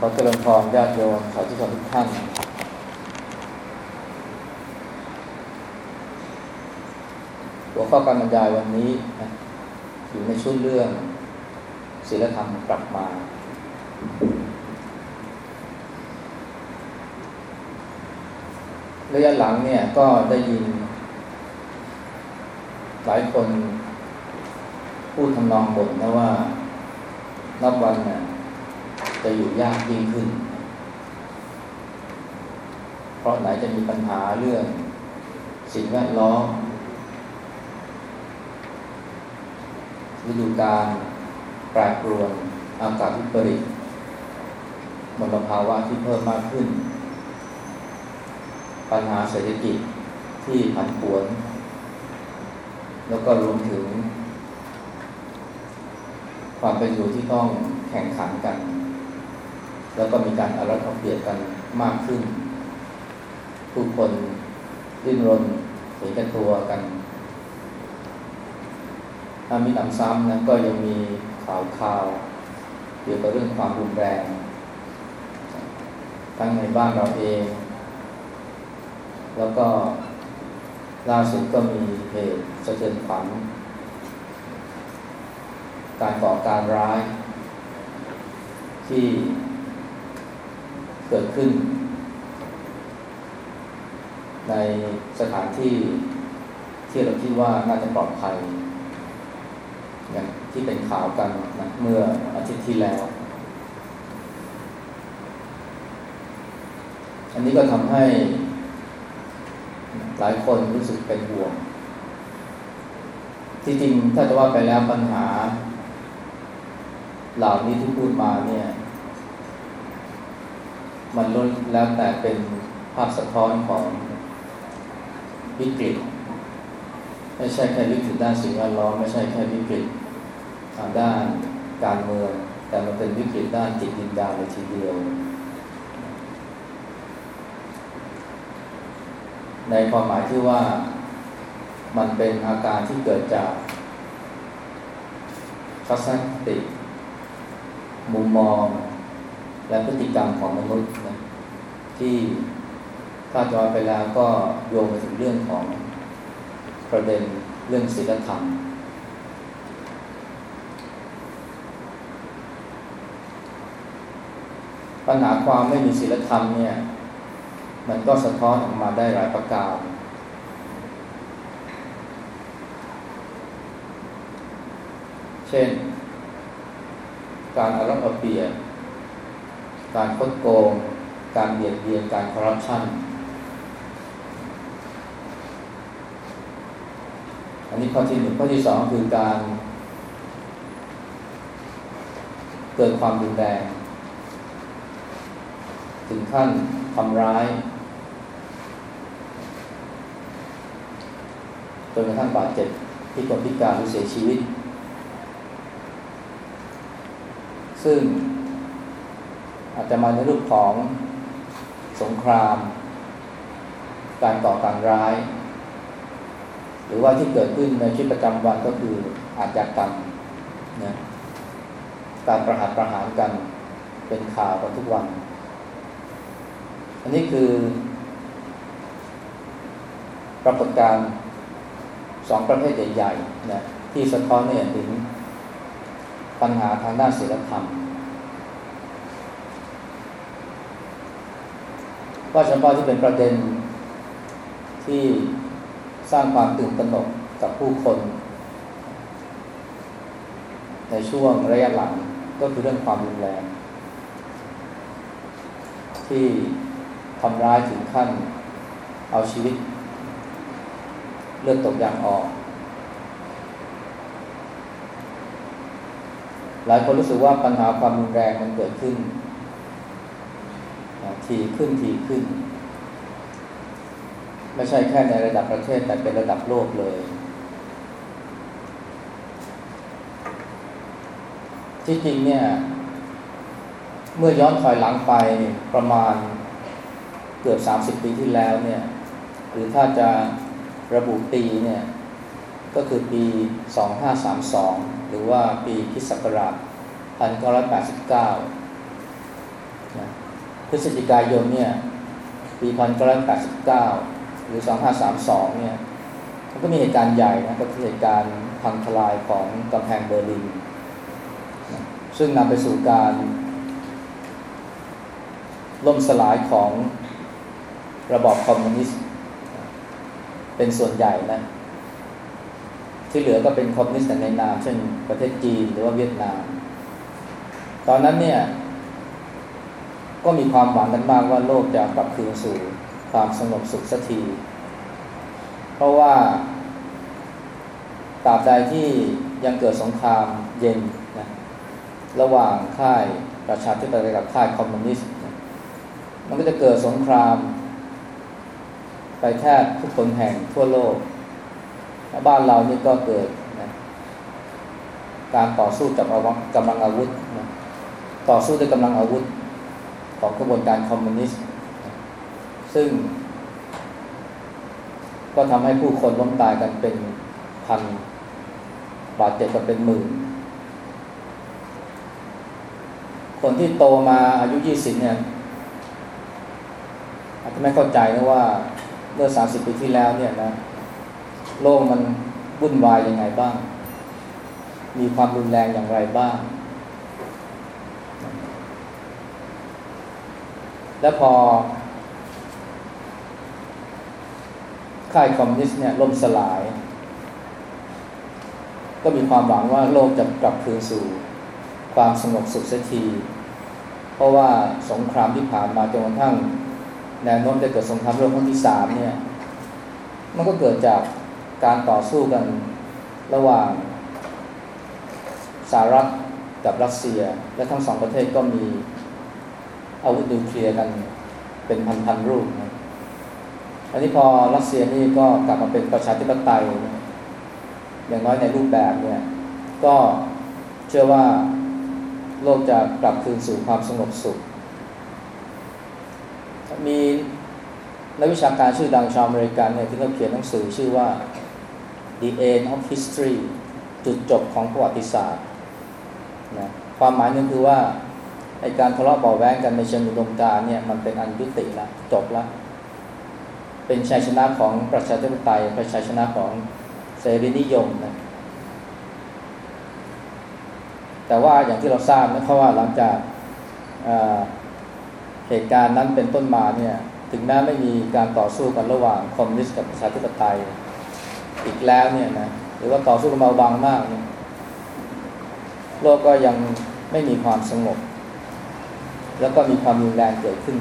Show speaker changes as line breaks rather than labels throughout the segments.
ขอเจริญพรญาติโยมสาธุชนทุกท่าน หัวข้อการบรรยายวันนี้นะอยู่ในชุดเรื่องศีลธรรมกลับมา ระยะหลังเนี่ยก็ได้ยิน หลายคนพูดทำนองบ่นนะว่านับวันเนี่ย จะอยู่ยากยิ่งขึ้น เพราะไหนจะมีปัญหาเรื่องสิ่งแวดล้อมฤดูกาลแปรปรวนอากาศวิปริตมลภาวะที่เพิ่มมากขึ้น ปัญหาเศรษฐกิจที่ผันผวน แล้วก็รวมถึง ความเป็นอยู่ที่ต้องแข่งขันกัน แล้วก็มีการอารักเอาเปรียบกันมากขึ้น ผู้คนดิ้นรนเห็นแก่ตัวกันถ้ามีหนำซ้ำนะก็ยังมีข่าวข่าวเกี่ยวกับเรื่องความรุนแรง ทั้งในบ้านเราเอง แล้วก็ล่าสุดก็มีเหตุสะเทือนขวัญการก่อการร้าย ที่ เกิดขึ้น ในสถานที่ที่เราคิดว่าน่าจะปลอดภัยอย่างที่เป็นข่าวกันนะเมื่ออาทิตย์ที่แล้ว อันนี้ก็ทำให้หลายคนรู้สึกเป็นห่วง ที่จริงถ้าจะว่าไปแล้วปัญหา เหล่านี้ที่พูดมาเนี่ย มันล้นแล้วแต่เป็นภาพสะท้อนของวิกฤต ไม่ใช่แค่วิกฤตด้านสิ่งแวดล้อมไม่ใช่แค่วิกฤตทางด้านการเมือง แต่มันเป็นวิกฤตด้านจิตวิญญาณเลยทีเดียว ในความหมายที่ว่ามันเป็นอาการที่เกิดจากทัศนคติ มุมมอง และพฤติกรรมของมนุษย์ ที่ถ้าจอยไปแล้วก็โยงไปถึงเรื่องของประเด็นเรื่องศีลธรรม ปัญหาความไม่มีศีลธรรมเนี่ย มันก็สะท้อนออกมาได้หลายประการเช่น การอารัมเอาเปรียบการคดโกง การเบียดเบียนการคอร์รัปชันอันนี้ข้อที่หนึ่งข้อที่สองคือการเกิดความรุนแรงถึงขั้นทำร้ายจนกระทั่งบาดเจ็บพิกลพิการหรือเสียชีวิต ซึ่งอาจจะมาในรูปของ สงคราม การก่อการร้าย หรือว่าที่เกิดขึ้นในชีวิตประจำวันก็คืออาจจะกรรมนะการประหารประหารกันเป็นข่าวกันทุกวัน อันนี้คือปรากฏการณ์สองประเภทใหญ่ๆนะที่สะท้อนให้เห็นถึงปัญหาทางด้านศีลธรรม ว่าเฉพาะที่เป็นประเด็นที่สร้างความตื่นตระหนกกับผู้คน ในช่วงระยะหลังก็คือเรื่องความรุนแรง ที่ทำร้ายถึงขั้นเอาชีวิต เลือดตกยางออก หลายคนรู้สึกว่าปัญหาความรุนแรงมันเกิดขึ้น ทีขึ้นทีขึ้น ไม่ใช่แค่ในระดับประเทศแต่เป็นระดับโลกเลย ที่จริงเนี่ย เมื่อย้อนถอยหลังไปประมาณเกือบสามสิบปีที่แล้วเนี่ย หรือถ้าจะระบุปีเนี่ย ก็คือปี 2532 หรือว่าปีคริสต์ศักราช1989 พฤศจิกายนเนี่ยปีพันเก้าร้อยแปดสิบเก้าหรือสองห้าสามสองเนี่ยมันก็มีเหตุการณ์ใหญ่นะก็คือเหตุการณ์พังทลายของกำแพงเบอร์ลินนะซึ่งนำไปสู่การล่มสลายของระบอบคอมมิวนิสต์ เป็นส่วนใหญ่นะที่เหลือก็เป็นคอมมิวนิสต์ในนามเช่นประเทศจีนหรือว่าเวียดนาม ตอนนั้นเนี่ย ก็มีความหวังกันมากว่าโลกจะกลับคืนสู่ความสงบสุขสักที เพราะว่าตราบใดที่ยังเกิดสงครามเย็นนะระหว่างค่ายประชาธิปไตยกับค่ายคอมมิวนิสต์มันก็จะเกิดสงคราม ไปแทบทุกคนแห่งทั่วโลก บ้านเรานี่ก็เกิดนะการต่อสู้กับกำลังอาวุธนะต่อสู้ด้วยกำลังอาวุธ ของกระบวนการคอมมิวนิสต์ ซึ่ง ก็ทำให้ผู้คนล้มตายกันเป็นพันบาดเจ็บกันเป็นหมื่น คนที่โตมาอายุยี่สิบเนี่ยอาจจะไม่เข้าใจนะว่าเมื่อสามสิบปีที่แล้วเนี่ยนะโลกมันวุ่นวายยังไงบ้าง มีความรุนแรงอย่างไรบ้าง แล้วพอค่ายคอมมิวนิสต์เนี่ยล่มสลาย ก็มีความหวังว่าโลกจะกลับคืนสู่ความสงบสุขสักที เพราะว่าสงครามที่ผ่านมาจนกระทั่งแนวโน้มจะเกิดสงครามโลกครั้งที่สามเนี่ย มันก็เกิดจากการต่อสู้กันระหว่างสหรัฐกับรัสเซีย และทั้งสองประเทศก็มี อาวุธนิวเคลียร์กันเป็นพันๆรูปนะอันนี้พอรัสเซียนี่ก็กลับมาเป็นประชาธิปไตยอย่างน้อยในรูปแบบเนี่ย ก็เชื่อว่าโลกจะกลับคืนสู่ความสงบสุข มีนักวิชาการชื่อดังชาวอเมริกันเนี่ยที่เขาเขียนหนังสือชื่อว่า The End of History จุดจบของประวัติศาสตร์นะความหมายนึงคือว่า ไอการทะเลาะเบาแวงกันในเชิงอุดมการเนี่ยมันเป็นอันยุติละจบละเป็นชัยชนะของประชาธิปไตยเป็นชัยชนะของเสรีนิยมนะแต่ว่าอย่างที่เราทราบนะเพราะว่าหลังจากเหตุการณ์นั้นเป็นต้นมาเนี่ย ถึงแม้ไม่มีการต่อสู้กันระหว่างคอมมิวนิสต์กับประชาธิปไตย อีกแล้วเนี่ยนะหรือว่าต่อสู้กันเบาบางมากเนี่ยโลกก็ยังไม่มีความสงบ แล้วก็มีความรุนแรงเกิดขึ้น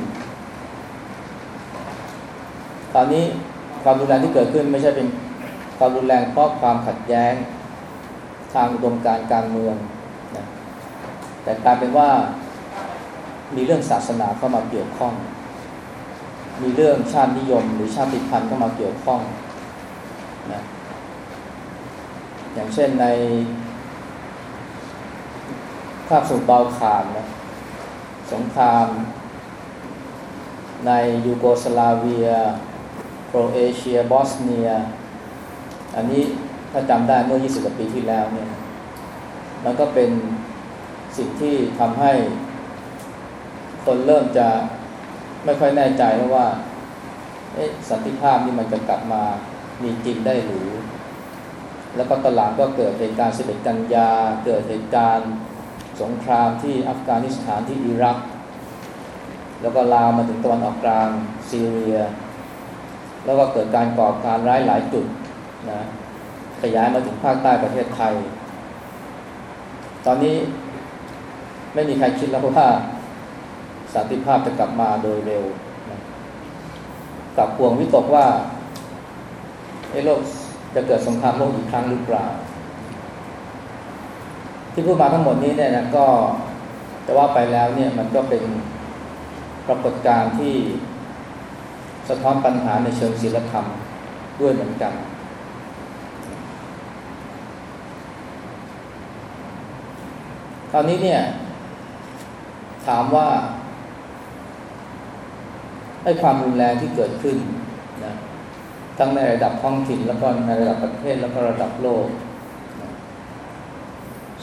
ตอนนี้ความรุนแรงที่เกิดขึ้นไม่ใช่เป็นความรุนแรงเพราะความขัดแย้งทางอุดมการการเมืองนะแต่กลายเป็นว่ามีเรื่องศาสนาเข้ามาเกี่ยวข้อง มีเรื่องชาตินิยม หรือชาติพันธุ์เข้ามาเกี่ยวข้องนะอย่างเช่นในคาบสุดเบาขาดนะ สงคราม ในยูโกสลาเวีย โครเอเชีย บอสเนีย อันนี้ถ้าจำได้เมื่อ 20กว่าปีที่แล้วเนี่ยมันก็เป็นสิ่งที่ทำให้คนเริ่มจะไม่ค่อยแน่ใจแล้วว่าสันติภาพนี่มันจะกลับมามีจริงได้หรือ แล้วก็ตลาดก็เกิดเหตุการณ์11กันยา เกิดเหตุการณ์ สงครามที่อัฟกานิสถานที่อิรัก แล้วก็ลามมาถึงตะวันออกกลางซีเรีย แล้วก็เกิดการก่อการร้ายหลายจุดนะขยายมาถึงภาคใต้ประเทศไทย ตอนนี้ไม่มีใครคิดแล้วว่าสันติภาพจะกลับมาโดยเร็วนะกับพวงวิตกว่าไอ้โลกจะเกิดสงครามโลกอีกครั้งหรือเปล่า ที่พูดมาทั้งหมดนี้เนี่ยนะก็จะว่าไปแล้วเนี่ยมันก็เป็นปรากฏการณ์ที่สะท้อนปัญหาในเชิงศิลธรรมด้วยเหมือนกัน คราวนี้เนี่ย ถามว่าให้ความรุนแรงที่เกิดขึ้นนะทั้งในระดับท้องถิ่นแล้วก็ในระดับประเทศแล้วก็ระดับโลก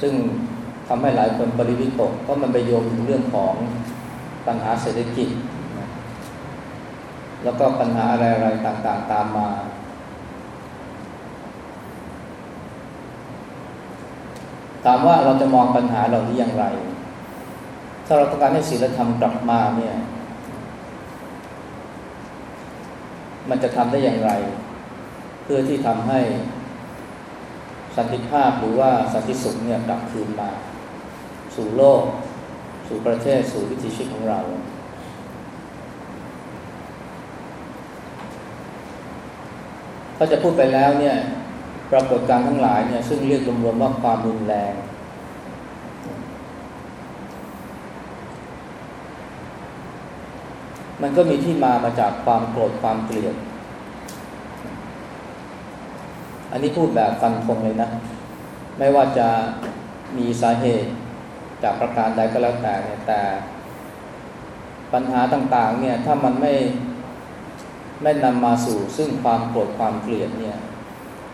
ซึ่งทำให้หลายคนปริวิตกเพราะมันไปโยงถึงเรื่องของปัญหาเศรษฐกิจ แล้วก็ปัญหาอะไรๆต่างๆตามมา ถามว่าเราจะมองปัญหาเหล่านี้อย่างไร ถ้าเราต้องการให้ศีลธรรมกลับมาเนี่ยมันจะทำได้อย่างไร เพื่อที่ทำให้ สันติภาพหรือว่าสันติสุขเนี่ยกลับคืนมา สู่โลก สู่ประเทศ สู่วิถีชีวิตของเรา ถ้าจะพูดไปแล้วเนี่ยปรากฏการทั้งหลายเนี่ยซึ่งเรียกรวมๆว่าความรุนแรง มันก็มีที่มามาจากความโกรธความเกลียด อันนี้พูดแบบฟันธงเลยนะ ไม่ว่าจะมีสาเหตุจากประการใดก็แล้วแต่เนี่ยแต่ปัญหาต่างๆเนี่ยถ้ามันไม่ไม่นำมาสู่ซึ่งความโกรธความเกลียดเนี่ย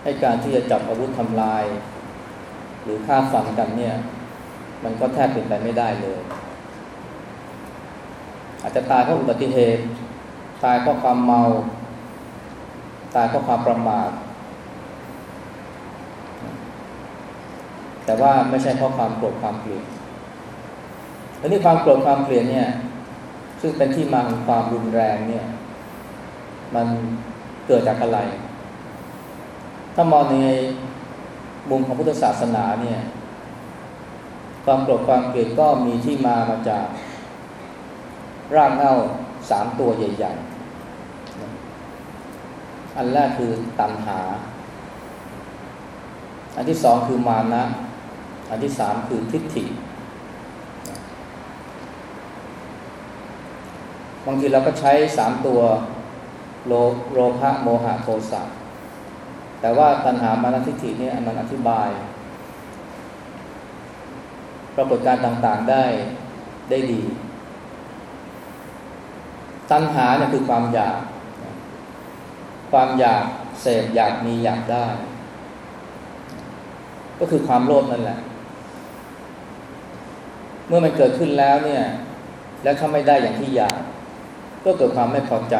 ให้การที่จะจับอาวุธทำลาย หรือฆ่าฟันกันเนี่ย มันก็แทบเป็นไปไม่ได้เลย อาจจะตายเพราะอุบัติเหตุ ตายเพราะความเมา ตายเพราะความประมาท แต่ว่าไม่ใช่เพราะความโกรธความเกลียดอันนี้ความโกรธความเกลียดเนี่ย ซึ่งเป็นที่มาของความรุนแรงเนี่ย มันเกิดจากอะไร ถ้ามองในมุมของพุทธศาสนาเนี่ย ความโกรธความเกลียดก็มีที่มามาจากรากเหง้าสามตัวใหญ่ ๆ อันแรกคือตัณหา อันที่สองคือมานะ อันที่สามคือทิฏฐิ บางทีเราก็ใช้สามตัวโลโลภะโมหะโทสะแต่ว่าตัณหามานะทิฏฐิเนี่ยมันอธิบาย ปรากฏการต่างๆได้ได้ดี ตัณหาเนี่ยคือความอยาก ความอยากเสพอยากมีอยากได้ ก็คือความโลภนั่นแหละ เมื่อมันเกิดขึ้นแล้วเนี่ย แล้วถ้าไม่ได้อย่างที่อยาก ก็เกิดความไม่พอใจ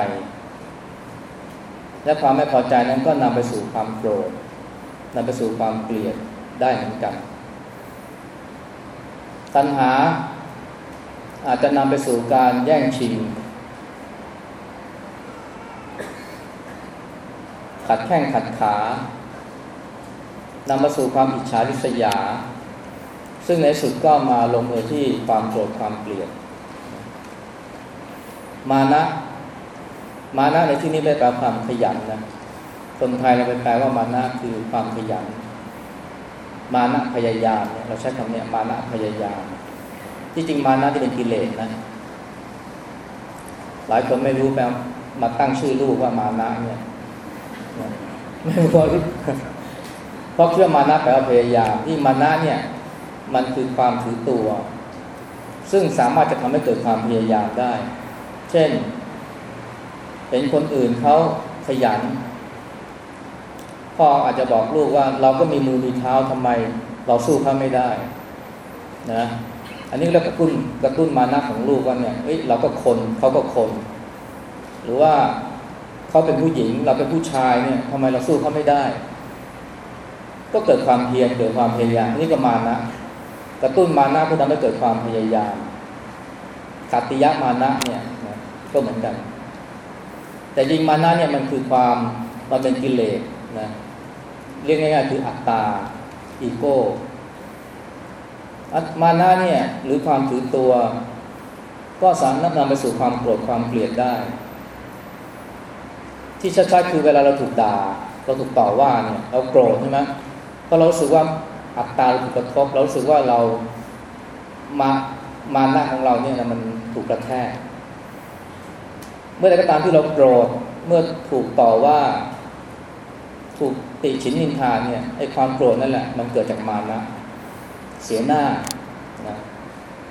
และความไม่พอใจนั้นก็นำไปสู่ความโกรธนำไปสู่ความเกลียดได้เหมือนกัน ตัณหาอาจจะนำไปสู่การแย่งชิงขัดแข้งขัดขานำมาสู่ความอิจฉาริษยา ซึ่งในสุดก็มาลงเอยที่ความโกรธความเกลียด มานะ มานะในที่นี้ไม่แปลความขยันนะคนไทยเราไปแปลว่ามานะคือความขยัน มานะพยายามเนี่ยเราใช้คำนี้มานะพยายาม ที่จริงมานะที่เป็นกิเลสนะ หลายคนไม่รู้แปลมาตั้งชื่อลูกว่ามานะเนี่ยไม่รู้เพราะเพราะเชื่อมานะแปลว่าพยายามที่มานะเนี่ย มันคือความถือตัว ซึ่งสามารถจะทำให้เกิดความพยายามได้ เช่น เห็นคนอื่นเขาขยัน พ่ออาจจะบอกลูกว่าเราก็มีมือมีเท้าทำไม เราสู้เขาไม่ได้นะอันนี้เรากระตุ้นกระตุ้นมานะของลูกว่าเนี่ยเฮ้ยเราก็คนเขาก็คน หรือว่าเขาเป็นผู้หญิง เราเป็นผู้ชายเนี่ยทำไมเราสู้เขาไม่ได้ ก็เกิดความเพียรเกิดความพยายามนี่ก็มานะ กระตุ้นมานะเพื่อทำให้เกิดความพยายามขัตติยะมานะเนี่ยก็เหมือนกัน แต่ยิงมานะเนี่ยมันคือความมันเป็นกิเลสนะเรียกง่ายๆคืออัตตาอีโก้มานะเนี่ยหรือความถือตัว ก็สามารถนำไปสู่ความโกรธความเกลียดได้ ที่ชัดๆคือเวลาเราถูกด่าเราถูกต่อว่าเนี่ยเราโกรธใช่ไหมเพราะเราสึกว่า อัตตาเราถูกกระทบเราสึกว่าเรามามาหน้าของเราเนี่ยมันถูกกระแทก เมื่อใดก็ตามที่เราโกรธเมื่อถูกต่อว่า ถูกติฉินนินทาเนี่ยไอความโกรธนั่นแหละ มันเกิดจากมานะเสียหน้านะ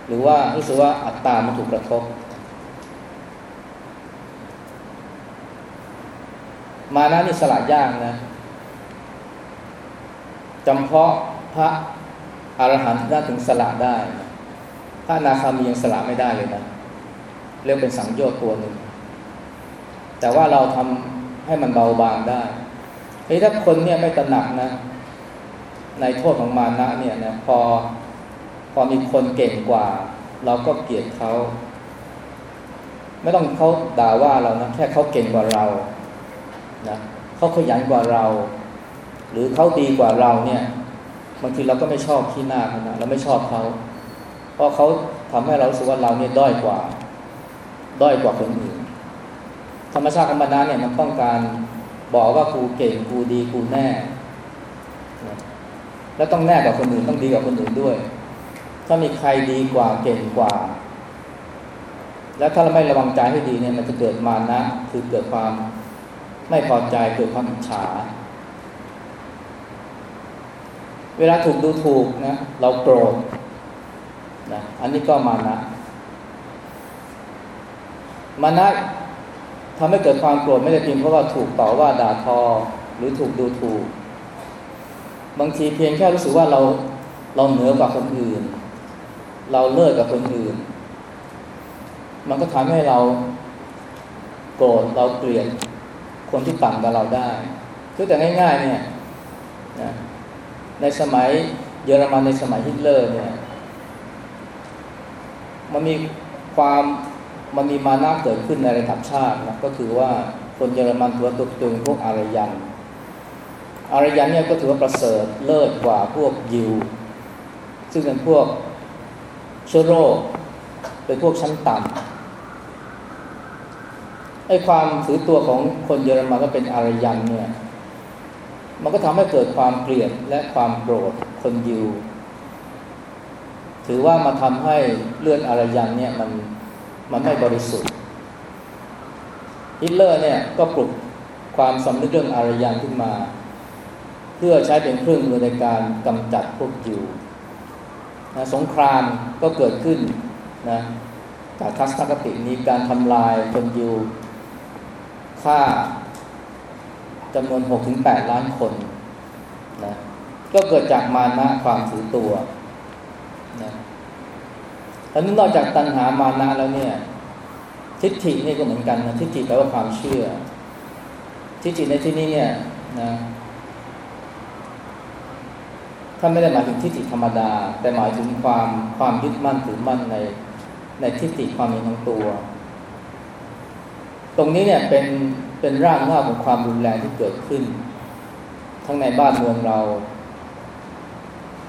หรือว่ารู้สึกว่าอัตตามันถูกกระทบ มานะนี่สละยากนะจำเพาะ ระอรหันต์น่าถึงสละได้ พระนาคามียังสละไม่ได้เลยนะเรียกเป็นสังโยชน์ตัวหนึ่งแต่ว่าเราทำให้มันเบาบางได้เฮ้ถ้าคนเนี่ยไม่ตระหนักนะ ในโทษของมานะเนี่ยนะพอพอมีคนเก่งกว่า เราก็เกลียดเขา ไม่ต้องเขาด่าว่าเรานะแค่เขาเก่งกว่าเรานะเขาขยันกว่าเรา หรือเขาดีกว่าเราเนี่ย บางทีเราก็ไม่ชอบที่หน้าเขานะเราไม่ชอบเขา เพราะเขาทำให้เราสึกว่าเราเนี่ยด้อยกว่า ด้อยกว่าคนอื่น ธรรมชาติธรรมดาเนี่ยมันต้องการบอกว่ากูเก่งกูดีกูแน่ แล้วต้องแน่กว่าคนอื่นต้องดีกว่าคนอื่นด้วย ถ้ามีใครดีกว่าเก่งกว่า แล้วถ้าเราไม่ระวังใจให้ดีเนี่ยมันจะเกิดมานะ คือเกิดความไม่พอใจเกิดความอิจฉา เวลาถูกดูถูกนะเราโกรธนะอันนี้ก็มานะมานะทำให้เกิดความโกรธไม่ได้เพียงเพราะว่าถูกต่อว่าด่าทอหรือถูกดูถูก บางทีเพียงแค่รู้สึกว่าเราเราเหนือกว่าคนอื่น เราเลิศกว่าคนอื่น มันก็ทำให้เราโกรธเราเกลียดคนที่ต่ำกว่าเราได้ คือแต่ง่าย ๆ เนี่ยนะ ในสมัยเยอรมันในสมัยฮิตเลอร์เนี่ยมันมีความมันมีมานะเกิดขึ้นในระดับชาตินะก็คือว่าคนเยอรมันถือตัวตึงพวกอารยันอารยันเนี่ยก็ถือว่าประเสริฐเลิศกว่าพวกยิว ซึ่งเป็นพวกเชื้อโรคเป็นพวกชั้นต่ำไอ้ความถือตัวของคนเยอรมันก็เป็นอารยันเนี่ย มันก็ทำให้เกิดความเกลียดและความโกรธคนยิว ถือว่ามาทำให้เลือดอารยันเนี่ยมันมันไม่บริสุทธิ์ฮิตเลอร์เนี่ยก็ปลุกความสำนึกเรื่องอารยันขึ้นมา เพื่อใช้เป็นเครื่องมือในการกำจัดพวกยิวนะสงครามก็เกิดขึ้นนะจากทัศนคตินี้การทำลายคนยิวฆ่า จำนวน 6-8 ล้านคนนะก็เกิดจากมานะความถือตัวนะอันนี้นอกจากตัณหามานะแล้วเนี่ย ทิฏฐินี่ก็เหมือนกันนะทิฏฐิแปลว่าความเชื่อ ทิฏฐิในที่นี้เนี่ยนะถ้าไม่ได้หมายถึงทิฏฐิธรรมดา แต่หมายถึงความความยึดมั่นถือมั่นในในทิฏฐิความมีของตัว ตรงนี้เนี่ยเป็น เป็นร่างหน้าของความรุนแรงที่เกิดขึ้น ทั้งในบ้านเมืองเรา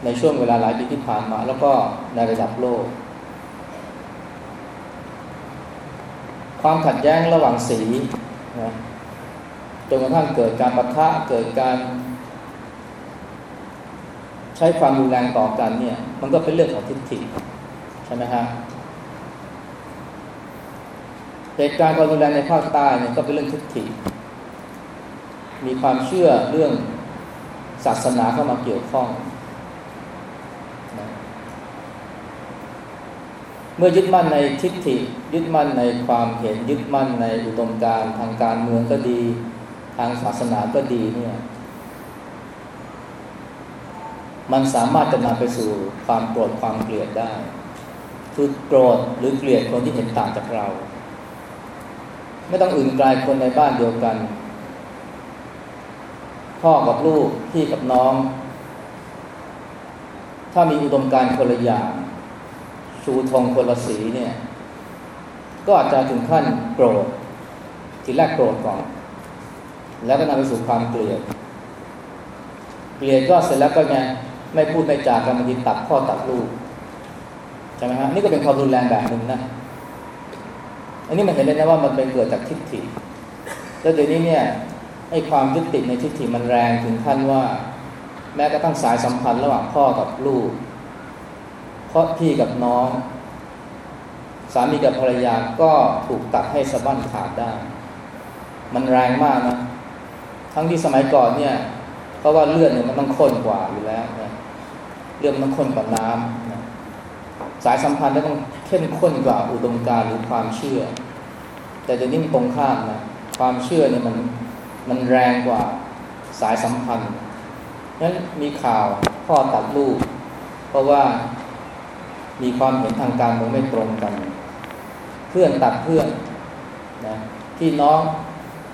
ในช่วงเวลาหลายปีที่ผ่านมา แล้วก็ในระดับโลก ความขัดแย้งระหว่างสีนะจนกระทั่งเกิดการปะทะเกิดการ ใช้ความรุนแรงต่อกันเนี่ย มันก็เป็นเรื่องของทิฏฐิใช่ไหมฮะ เหตุการณ์ความรุนแรงในภาคใต้เนี่ยก็เป็นเรื่องทิฏฐิมีความเชื่อเรื่องศาสนาเข้ามาเกี่ยวข้องเมื่อยึดมั่นในทิฏฐิ ยึดมั่นในความเห็นยึดมั่นในอุดมการทางการเมืองก็ดี ทางศาสนาก็ดีเนี่ยมันสามารถจะนำไปสู่ความโกรธความเกลียดได้ คือโกรธหรือเกลียดคนที่เห็นต่างจากเรา ไม่ต้องอื่นไกลคนในบ้านเดียวกัน พ่อกับลูกพี่กับน้อง ถ้ามีอุดมการคนละอย่างชูธงคนละสีเนี่ย ก็อาจจะถึงขั้นโกรธทีแรกโกรธก่อน แล้วก็นำไปสู่ความเกลียดเกลียดก็เสร็จแล้วก็ไงไม่พูดไม่จากันบางทีตัดพ่อตัดลูกใช่ไหมครับนี่ก็เป็นความรุนแรงแบบหนึ่งนะ อันนี้มันเห็นเลยนะว่ามันเป็นเกิดจากทิฏฐิแล้วเดี๋ยวนี้เนี่ยไอ้ความยึดติดในทิฏฐิมันแรงถึงขั้นว่า แม้กระทั่งสายสัมพันธ์ระหว่างพ่อกับลูกพราะพี่กับน้อง สามีกับภรรยาก็ถูกตัดให้สะบั้นขาดได้ มันแรงมากนะทั้งที่สมัยก่อนเนี่ยเพราะว่าเลือดเนี่ยมันต้องข้นกว่าอยู่แล้วนะเลือดมันต้องข้นกว่าน้ำนะ สายสัมพันธ์ต้องเข้มข้นกว่าอุดมการหรือความเชื่อ แต่เดี๋ยวนี้มันตรงข้ามนะความเชื่อเนี่ยมันมันแรงกว่าสายสัมพันธ์นั้นมีข่าวพ่อตัดลูก เพราะว่ามีความเห็นทางการเมืองไม่ตรงกัน เพื่อนตัดเพื่อนนะพี่น้อง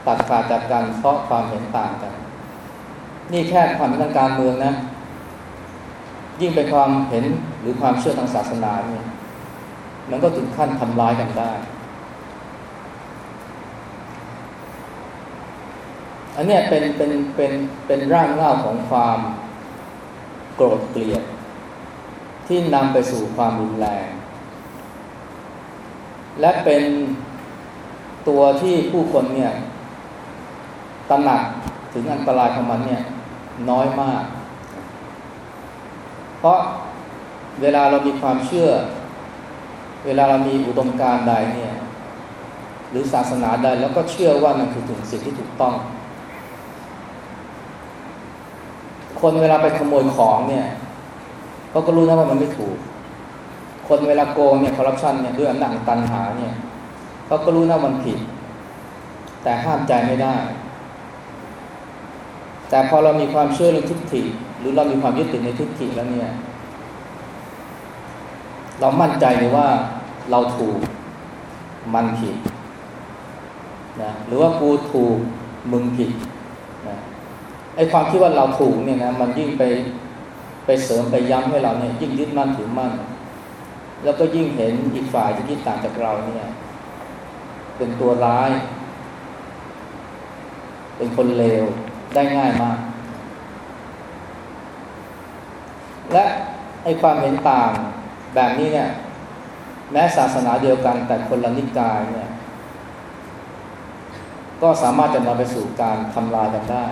ตัดขาดจากกันเพราะความเห็นต่างกัน นี่แค่ความทางการเมืองนะ ยิ่งเป็นความเห็น หรือความเชื่อทางศาสนาเนี่ยมันก็ถึงขั้นทำร้ายกันได้ อันนี้เป็นเป็นเป็นเป็นร่างเล่าของความโกรธเกลียด ที่นำไปสู่ความรุนแรง และเป็นตัวที่ผู้คนเนี่ยตระหนักถึงอันตรายของมันเนี่ยน้อยมาก เพราะ เวลาเรามีความเชื่อ เวลาเรามีอุดมการณ์ใดเนี่ย หรือศาสนาใดแล้วก็เชื่อว่านั่นคือถึงสิ่งที่ถูกต้อง คนเวลาไปขโมยของเนี่ยเขาก็รู้นะว่ามันไม่ถูก คนเวลาโกงเนี่ยคอร์รัปชันเนี่ยด้วยอำนาจตันหาเนี่ยเขาก็รู้นะมันผิด แต่ห้ามใจไม่ได้ แต่พอเรามีความเชื่อเรื่องทิฏฐิหรือเรามีความยึดติดในทิฏฐิแล้วเนี่ย เรามั่นใจเลยว่าเราถูกมันผิดนะหรือว่ากูถูกมึงผิดนะไอ้ความคิดว่าเราถูกเนี่ยนะมันยิ่งไปไปเสริมไปย้ำให้เราเนี่ยยิ่งยึดมั่นถือมั่น แล้วก็ยิ่งเห็นอีกฝ่ายที่คิดต่างจากเราเนี่ยเป็นตัวร้าย เป็นคนเลวได้ง่ายมาก และไอ้ความเห็นต่าง แบบนี้เนี่ย แม้ศาสนาเดียวกันแต่คนละนิกายเนี่ย ก็สามารถจะนำไปสู่การทำลายกันได้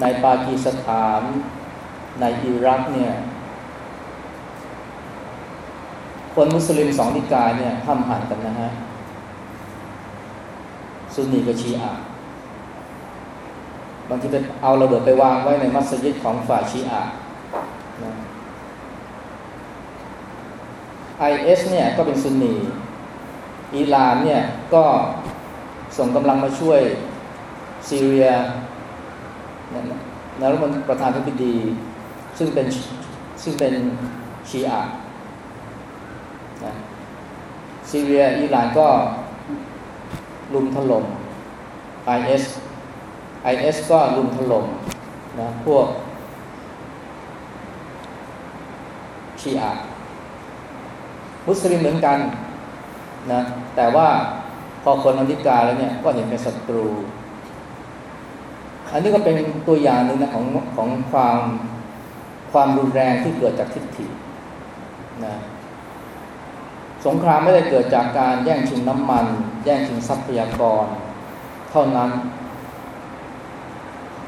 ในปากีสถานในอิรักเนี่ย คนมุสลิมสองนิกายเนี่ยห้ามหันกันนะฮะซุนนีกับชีอะบางทีไปเอาระเบิดไปวางไว้ในมัสยิดของฝ่ายชีอะนะ ไอเอสเนี่ยก็เป็นซุนนีอิหร่านเนี่ยก็ส่งกำลังมาช่วยซีเรียนายรัฐมนตรีประธานธิบดี ซึ่งเป็นซึ่งเป็นชีอะนะซีเรียอิหร่านก็ลุมถล่ม IS IS ก็ลุมถล่มนะพวกชีอะ มุสลิมเหมือนกันนะแต่ว่าพอคนอเมริกาแล้วเนี่ยก็เห็นเป็นศัตรู อันนี้ก็เป็นตัวอย่างหนึ่งนะของของความความรุนแรงที่เกิดจากทิฏฐินะสงครามไม่ได้เกิดจากการแย่งชิงน้ำมัน แย่งชิงทรัพยากร เท่านั้น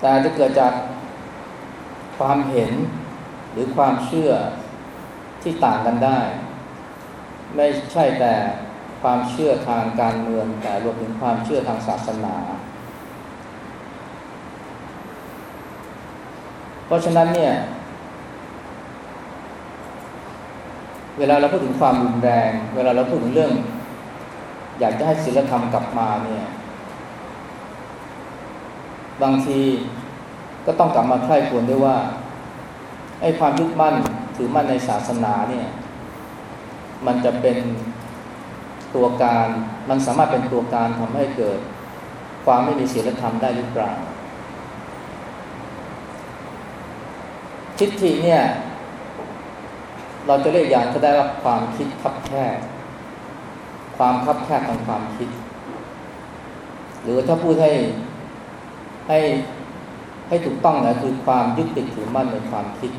แต่จะเกิดจากความเห็นหรือความเชื่อที่ต่างกันได้ ไม่ใช่แต่ความเชื่อทางการเมืองแต่รวมถึงความเชื่อทางศาสนา เพราะฉะนั้นเนี่ย เวลาเราพูดถึงความรุนแรง เวลาเราพูดถึงเรื่อง อยากจะให้ศีลธรรมกลับมาเนี่ย บางทีก็ต้องกลับมาใคร่ควรด้วยว่าไอ้ความยึดมั่นถือมั่นในศาสนาเนี่ย มันจะเป็นตัวการ มันสามารถเป็นตัวการทำให้เกิด ความไม่มีศีลธรรมได้หรือเปล่าทิฏฐิเนี่ย เราจะเรียกอย่างก็ได้ว่าความคิดคับแคบความคับแคบทางความคิด หรือถ้าพูดให้ให้ให้ถูกต้องนะคือความยึดติดถือมั่นในความคิด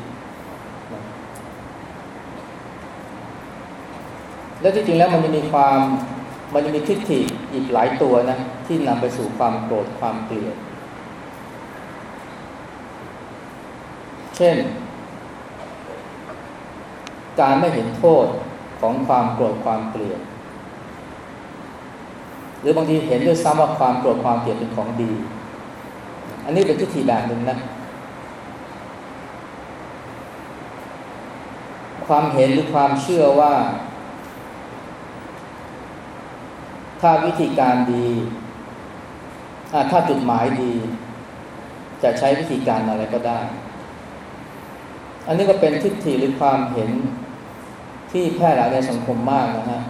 และที่จริงแล้วมันจะมีความมันจะมีทิฏฐิอีกหลายตัวนะ ที่นำไปสู่ความโกรธความเกลียด เช่น การไม่เห็นโทษของความโกรธความเกลียด หรือบางทีเห็นด้วยซ้ำว่าความโกรธความเกลียดเป็นของดี อันนี้เป็นทิฏฐิแบบหนึ่งนะ ความเห็นหรือความเชื่อว่า ถ้าวิธีการดีถ้าจุดหมายดี จะใช้วิธีการอะไรก็ได้ อันนี้ก็เป็นทิฏฐิหรือความเห็นที่แพร่หลายในสังคมมากนะฮะ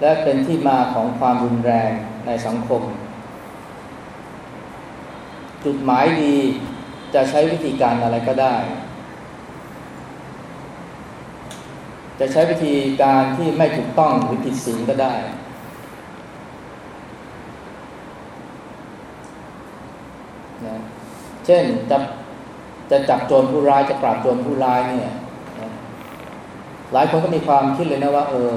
และเป็นที่มาของความรุนแรงในสังคม จุดหมายดีจะใช้วิธีการอะไรก็ได้ จะใช้วิธีการที่ไม่ถูกต้องหรือผิดศีลก็ได้ นะเช่นจะจะจับโจรผู้ร้ายจะปราบโจรผู้ร้ายเนี่ยหลายคนก็มีความคิดเลยนะว่า เออ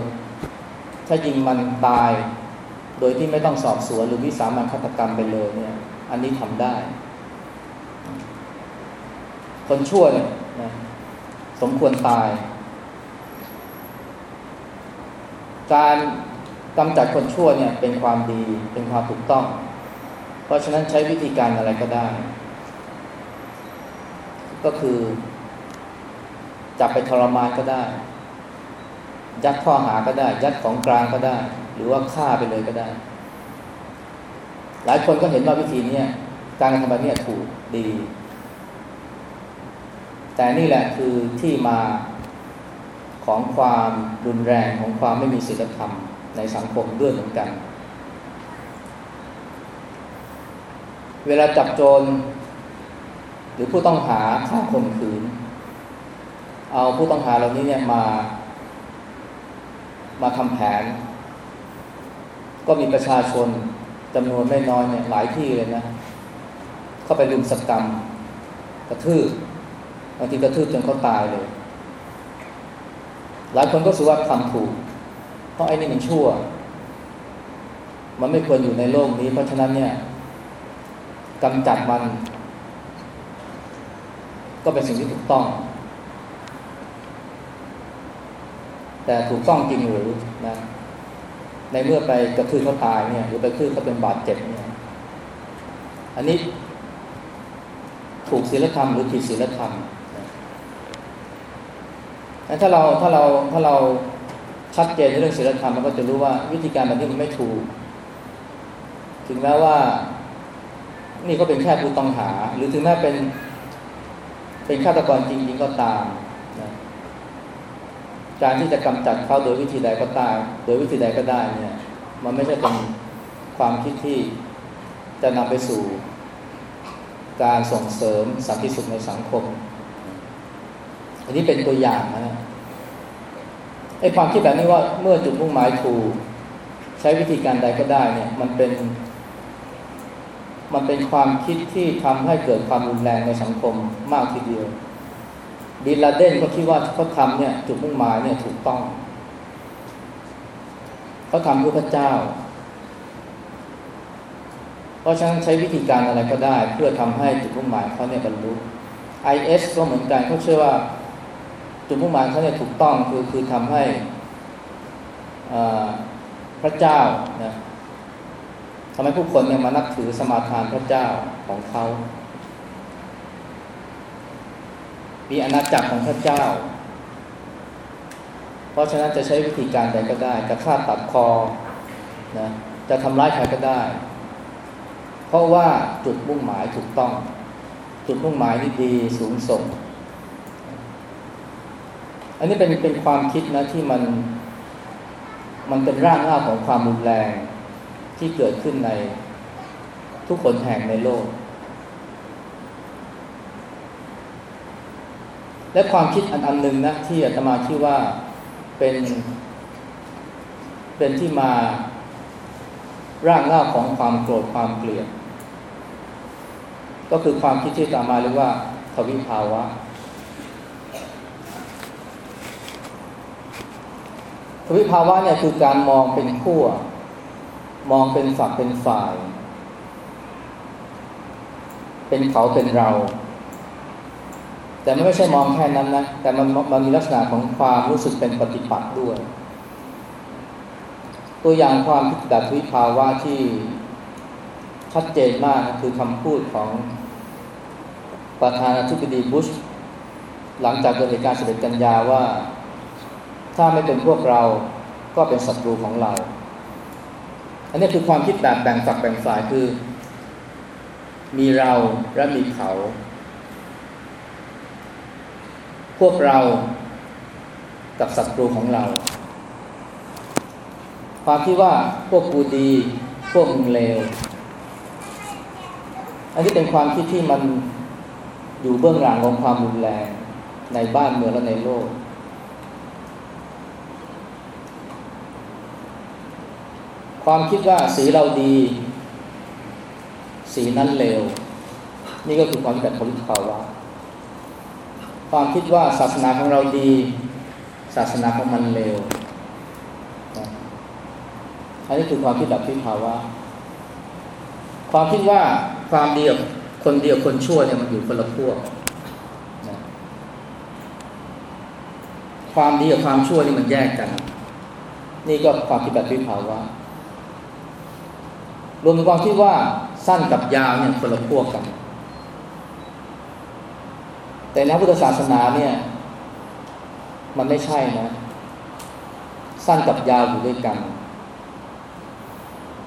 ถ้ายิงมันตาย โดยที่ไม่ต้องสอบสวนหรือวิสามันฆาตกรรมไปเลยเนี่ย อันนี้ทำได้ คนชั่วเนี่ยนะสมควรตาย การกำจัดคนชั่วเนี่ยเป็นความดีเป็นความถูกต้อง เพราะฉะนั้นใช้วิธีการอะไรก็ได้ ก็คือจับไปทรมานก็ได้ ยัดข้อหาก็ได้ ยัดของกลางก็ได้ หรือว่าฆ่าไปเลยก็ได้ หลายคนก็เห็นว่าวิธีนี้การกระทำแบบนี้ถูกดี แต่นี่แหละคือที่มาของความรุนแรงของความไม่มีศีลธรรมในสังคมด้วยเหมือนกัน เวลาจับโจร หรือผู้ต้องหาฆ่าข่มขืน เอาผู้ต้องหาเหล่านี้เนี่ยมา มาทำแผน ก็มีประชาชนจำนวนไม่น้อยเนี่ยหลายที่เลยนะเข้าไปลุมสกรรม กระทืบบางทีกระทืบจนเขาตายเลย หลายคนก็สูว่าทำถูก เพราะไอ้นี่มันชั่ว มันไม่ควรอยู่ในโลกนี้ เพราะฉะนั้นเนี่ย กำจัดมัน ก็เป็นสิ่งที่ถูกต้อง แต่ถูกต้องจริงหรือนะในเมื่อไปกระทืบเขาตายเนี่ยหรือไปกระทืบเขาเป็นบาดเจ็บเนี่ยอันนี้ถูกศีลธรรมหรือผิดศีลธรรมถ้าเราถ้าเราถ้าเราชัดเจนในเรื่องศีลธรรมเราก็จะรู้ว่าวิธีการแบบนี้มันไม่ถูก ถึงแม้ว่า นี่ก็เป็นแค่ผู้ต้องหา หรือถึงแม้เป็น เป็นฆาตกรจริงๆก็ตามการที่จะกำจัดเขาโดยวิธีใดก็ตาม โดยวิธีใดก็ได้เนี่ย มันไม่ใช่เป็นความคิดที่จะนำไปสู่ การส่งเสริมสันติสุขในสังคม อันนี้เป็นตัวอย่างนะไอ้ความคิดแบบนี้ว่าเมื่อจุดมุ่งหมายถูกใช้วิธีการใดก็ได้เนี่ย มันเป็น มันเป็นความคิดที่ทำให้เกิดความรุนแรงในสังคมมากทีเดียวบินลาเดนเขาคิดว่าเขาทำเนี่ยจุดมุ่งหมายเนี่ยถูกต้อง เขาทำเพื่อพระเจ้า เพราะฉะนั้นใช้วิธีการอะไรก็ได้ เพื่อทำให้จุดมุ่งหมายเขาเนี่ยบรรลุ IS ก็เหมือนกันเขาเชื่อว่าจุดมุ่งหมายเขาเนี่ยถูกต้องคือคือทำให้พระเจ้านะ ทำให้ผู้คนเนี่ยมานับถือสมาทานพระเจ้าของเขา มีอาณาจักรของพระเจ้า เพราะฉะนั้นจะใช้วิธีการใดก็ได้ จะฆ่าตัดคอนะจะทำร้ายใครก็ได้ เพราะว่าจุดมุ่งหมายถูกต้อง จุดมุ่งหมายที่ดีสูงส่ง อันนี้เป็นเป็นความคิดนะที่มัน มันเป็นร่างหน้าของความรุนแรง ที่เกิดขึ้นในทุกคนแห่งในโลก และความคิดอันอันหนึ่งนะที่อาตมาคิดว่าเป็น เป็นที่มาร่างเงาของความโกรธความเกลียด ก็คือความคิดที่ตามมาเรียกว่าทวิภาวะทวิภาวะเนี่ยคือการมองเป็นขั้ว มองเป็นฝักเป็นฝ่าย เป็นเขาเป็นเรา แต่มันไม่ใช่มองแค่นั้นนะ แต่มันมันมีลักษณะของความรู้สึกเป็นปฏิปักษ์ด้วย ตัวอย่างความคิดแบบวิภาวะที่ชัดเจนมากคือคำพูดของประธานาธิบดีบุชหลังจากเกิดเหตุการณ์11กันยาว่า ถ้าไม่เป็นพวกเราก็เป็นศัตรูของเรา อันนี้คือความคิดแบบแบ่งฝักแบ่งฝ่ายคือ มีเราและมีเขา พวกเรากับศัตรูของเรา ความคิดว่าพวกกูดี พวกมึงเลว อันนี้เป็นความคิดที่มันอยู่เบื้องหลังของความรุนแรงในบ้านเมืองและในโลก ความคิดว่าสีเราดี สีนั้นเลว นี่ก็คือความคิดแบบผลิตภาวะความคิดว่าศาสนาของเราดี ศาสนาของมันเลวอันนี้คือความคิดแบบพิภาวะความคิดว่าความเดีกับคนเดียวคนชั่วเนี่ยมันอยู่คนละพวกความดีกับความชั่วนี่มันแยกกัน นี่ก็ความคิดแบบพิภาวะ รวมถึงความคิดว่าสั้นกับยาวเนี่ยคนละพวกกัน แต่ในพุทธศาสนาเนี่ย มันไม่ใช่นะ สั้นกับยาวอยู่ด้วยกัน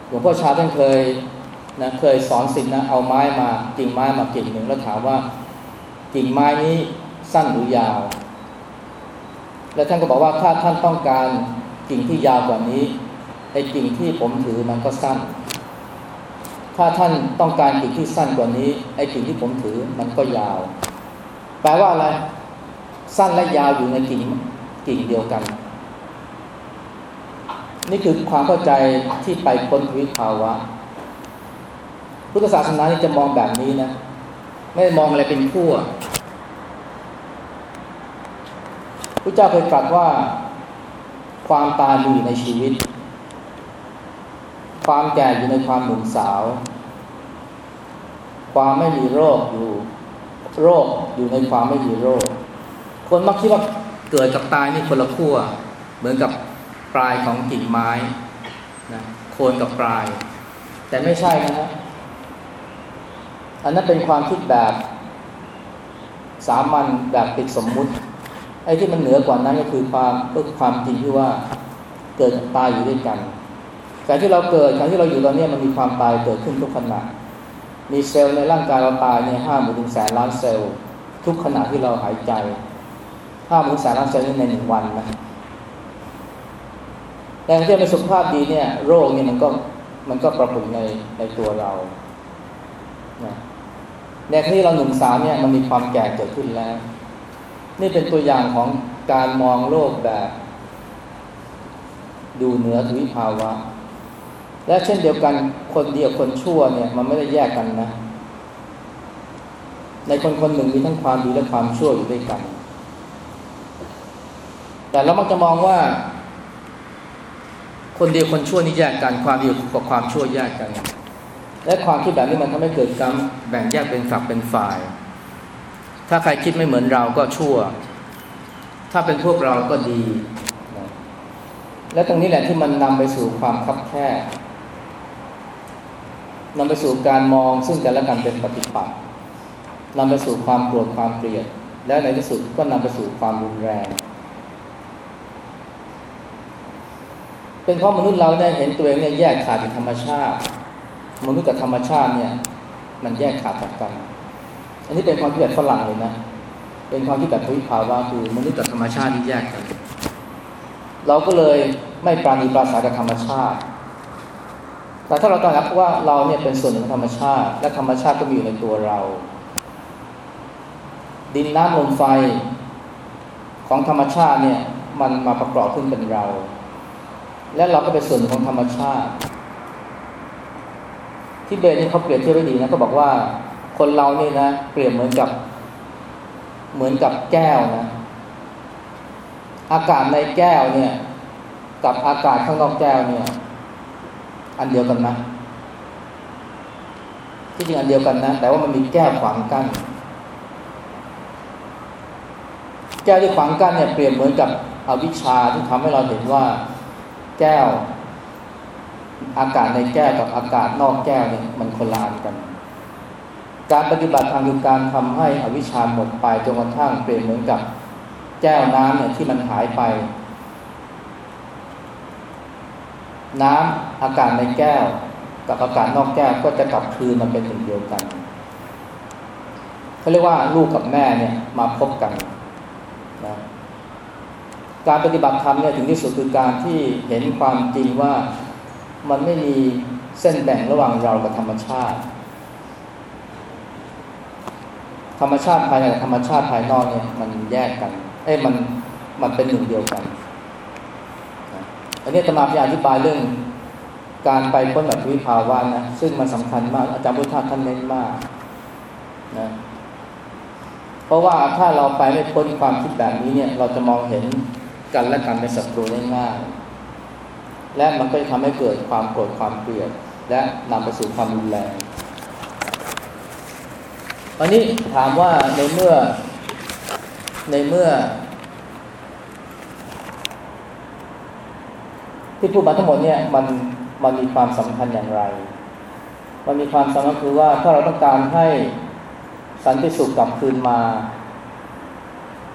หลวงพ่อชาท่านเคยนะเคยสอนสิทธินะเอาไม้มากิ่งไม้มากิ่งหนึ่งแล้วถามว่ากิ่งไม้นี้สั้นหรือยาว แล้วท่านก็บอกว่าถ้าท่านต้องการกิ่งที่ยาวกว่านี้ไอ้กิ่งที่ผมถือมันก็สั้น ถ้าท่านต้องการกิ่งที่สั้นกว่านี้ ไอ้กิ่งที่ผมถือมันก็ยาว แปลว่าอะไร สั้นและยาวอยู่ในกิ่งกิ่งเดียวกัน นี่คือความเข้าใจที่ไปพ้นวิภาวะ พุทธศาสนานี่จะมองแบบนี้นะ ไม่มองอะไรเป็นขั้วพระเจ้าเคยตรัสว่าความตายมีอยู่ในชีวิต ความแก่อยู่ในความหนุ่มสาว ความไม่มีโรคอยู่ โรคอยู่ในความไม่มีโรค คนมักคิดว่าเกิดกับตายนี่คนละขั้ว เหมือนกับปลายของกิ่งไม้นะโคนกับปลาย แต่ไม่ใช่นะฮะอันนั้นเป็นความคิดแบบสามัญแบบติดสมมุติ ไอ้ที่มันเหนือกว่านั้นก็คือความก็ความจริงที่ว่าเกิดตายอยู่ด้วยกัน การที่เราเกิดการที่เราอยู่ตอนนี้มันมีความตายเกิดขึ้นทุกขณะ มีเซลล์ในร่างกายเราตายเนี่ยห้าหมื่นถึงแสนล้านเซลล์ ทุกขณะที่เราหายใจห้าหมื่นแสนล้านเซลล์นี้ในหนึ่งวันนะแต่ที่เป็นสุขภาพดีเนี่ย โรคเนี่ยมันก็มันก็ปรากฏในในตัวเราในที่เราหนุ่มสาวเนี่ยมันมีความแก่เกิดขึ้นแล้ว นี่เป็นตัวอย่างของการมองโลกแบบ ดูเหนือทวิภาวะ และเช่นเดียวกันคนเดียวคนชั่วเนี่ยมันไม่ได้แยกกันนะ ในคนคนหนึ่งมีทั้งความดีและความชั่วอยู่ด้วยกัน แต่เรามักจะมองว่า คนเดียวคนชั่วนี่แยกกัน ความดีกับความชั่วแยกกัน และความคิดแบบนี้มันทำให้เกิดการแบ่งแยกเป็นฝักเป็นฝ่าย ถ้าใครคิดไม่เหมือนเราก็ชั่ว ถ้าเป็นพวกเราก็ดีและตรงนี้แหละที่มันนำไปสู่ความคับแคบ นำไปสู่การมองซึ่งกันและกันเป็นปฏิปักษ์นำไปสู่ความโกรธความเกลียด และในที่สุดก็นำไปสู่ความรุนแรง เป็นเพราะมนุษย์เราเนี่ยเห็นตัวเองเนี่ยแยกขาดจากธรรมชาติ มนุษย์กับธรรมชาติเนี่ย มันแยกขาดจากกัน อันนี้เป็นความคิดแบบฝรั่งเลยนะ เป็นความคิดแบบวิภาวะคือมนุษย์กับธรรมชาติที่แยกกัน เราก็เลยไม่ปราณีปราศัยกับธรรมชาติ แต่ถ้าเราตระหนักว่าเราเนี่ยเป็นส่วนหนึ่งของธรรมชาติ และธรรมชาติก็มีอยู่ในตัวเรา ดินน้ำลมไฟของธรรมชาติเนี่ยมันมาประกอบขึ้นเป็นเรา และเราก็เป็นส่วนของธรรมชาติที่เบนนี่เขาเปรียบเทียบไว้ดีนะก็บอกว่าคนเราเนี่ยนะ เปรียบเหมือนกับ เหมือนกับแก้วนะ อากาศในแก้วเนี่ย กับอากาศข้างนอกแก้วเนี่ย อันเดียวกันนะที่จริงอันเดียวกันนะ แต่ว่ามันมีแก้วขวางกัน้น แก้วที่ขวางกั้นเนี่ยเปรียบเหมือนกับอวิชชาที่ทำให้เราเห็นว่าแก้ว อากาศในแก้วกับอากาศนอกแก้วเนี่ยมันคนละอันกัน การปฏิบัติทางคือการทำให้อวิชชาหมดไปจนกระทั่งเปลี่ยนเหมือนกับแก้วน้ำเนี่ยที่มันหายไป น้ำอากาศในแก้ว กับอากาศนอกแก้วก็จะกลับคืนมาเป็นหนึ่งเดียวกันเขาเรียกว่าลูกกับแม่เนี่ยมาพบกันนะการปฏิบัติธรรมเนี่ยถึงที่สุดคือการที่เห็นความจริงว่ามันไม่มีเส้นแบ่งระหว่างเรากับธรรมชาติ ธรรมชาติภายในกับธรรมชาติภายนอกเนี่ยมันแยกกัน เอ้มันมันเป็นหนึ่งเดียวกัน อันนี้ตมาพยายามอธิบายเรื่อง การไปพ้นแบบวิภาวะนะซึ่งมันสำคัญมาก อาจารย์พุทธาท่านเน้นมากนะเพราะว่าถ้าเราไปไม่พ้นความคิดแบบนี้เนี่ย เราจะมองเห็นกันและกันเป็นศัตรูได้ง่ายและมันก็จะทำให้เกิดความโกรธความเกลียดและนำไปสู่ความรุนแรงอันนี้ถามว่าในเมื่อในเมื่อ ที่พูดมาทั้งหมดเนี่ยมันมันมีความสำคัญอย่างไร มันมีความสำคัญคือว่าถ้าเราต้องการให้สันติสุขกลับคืนมา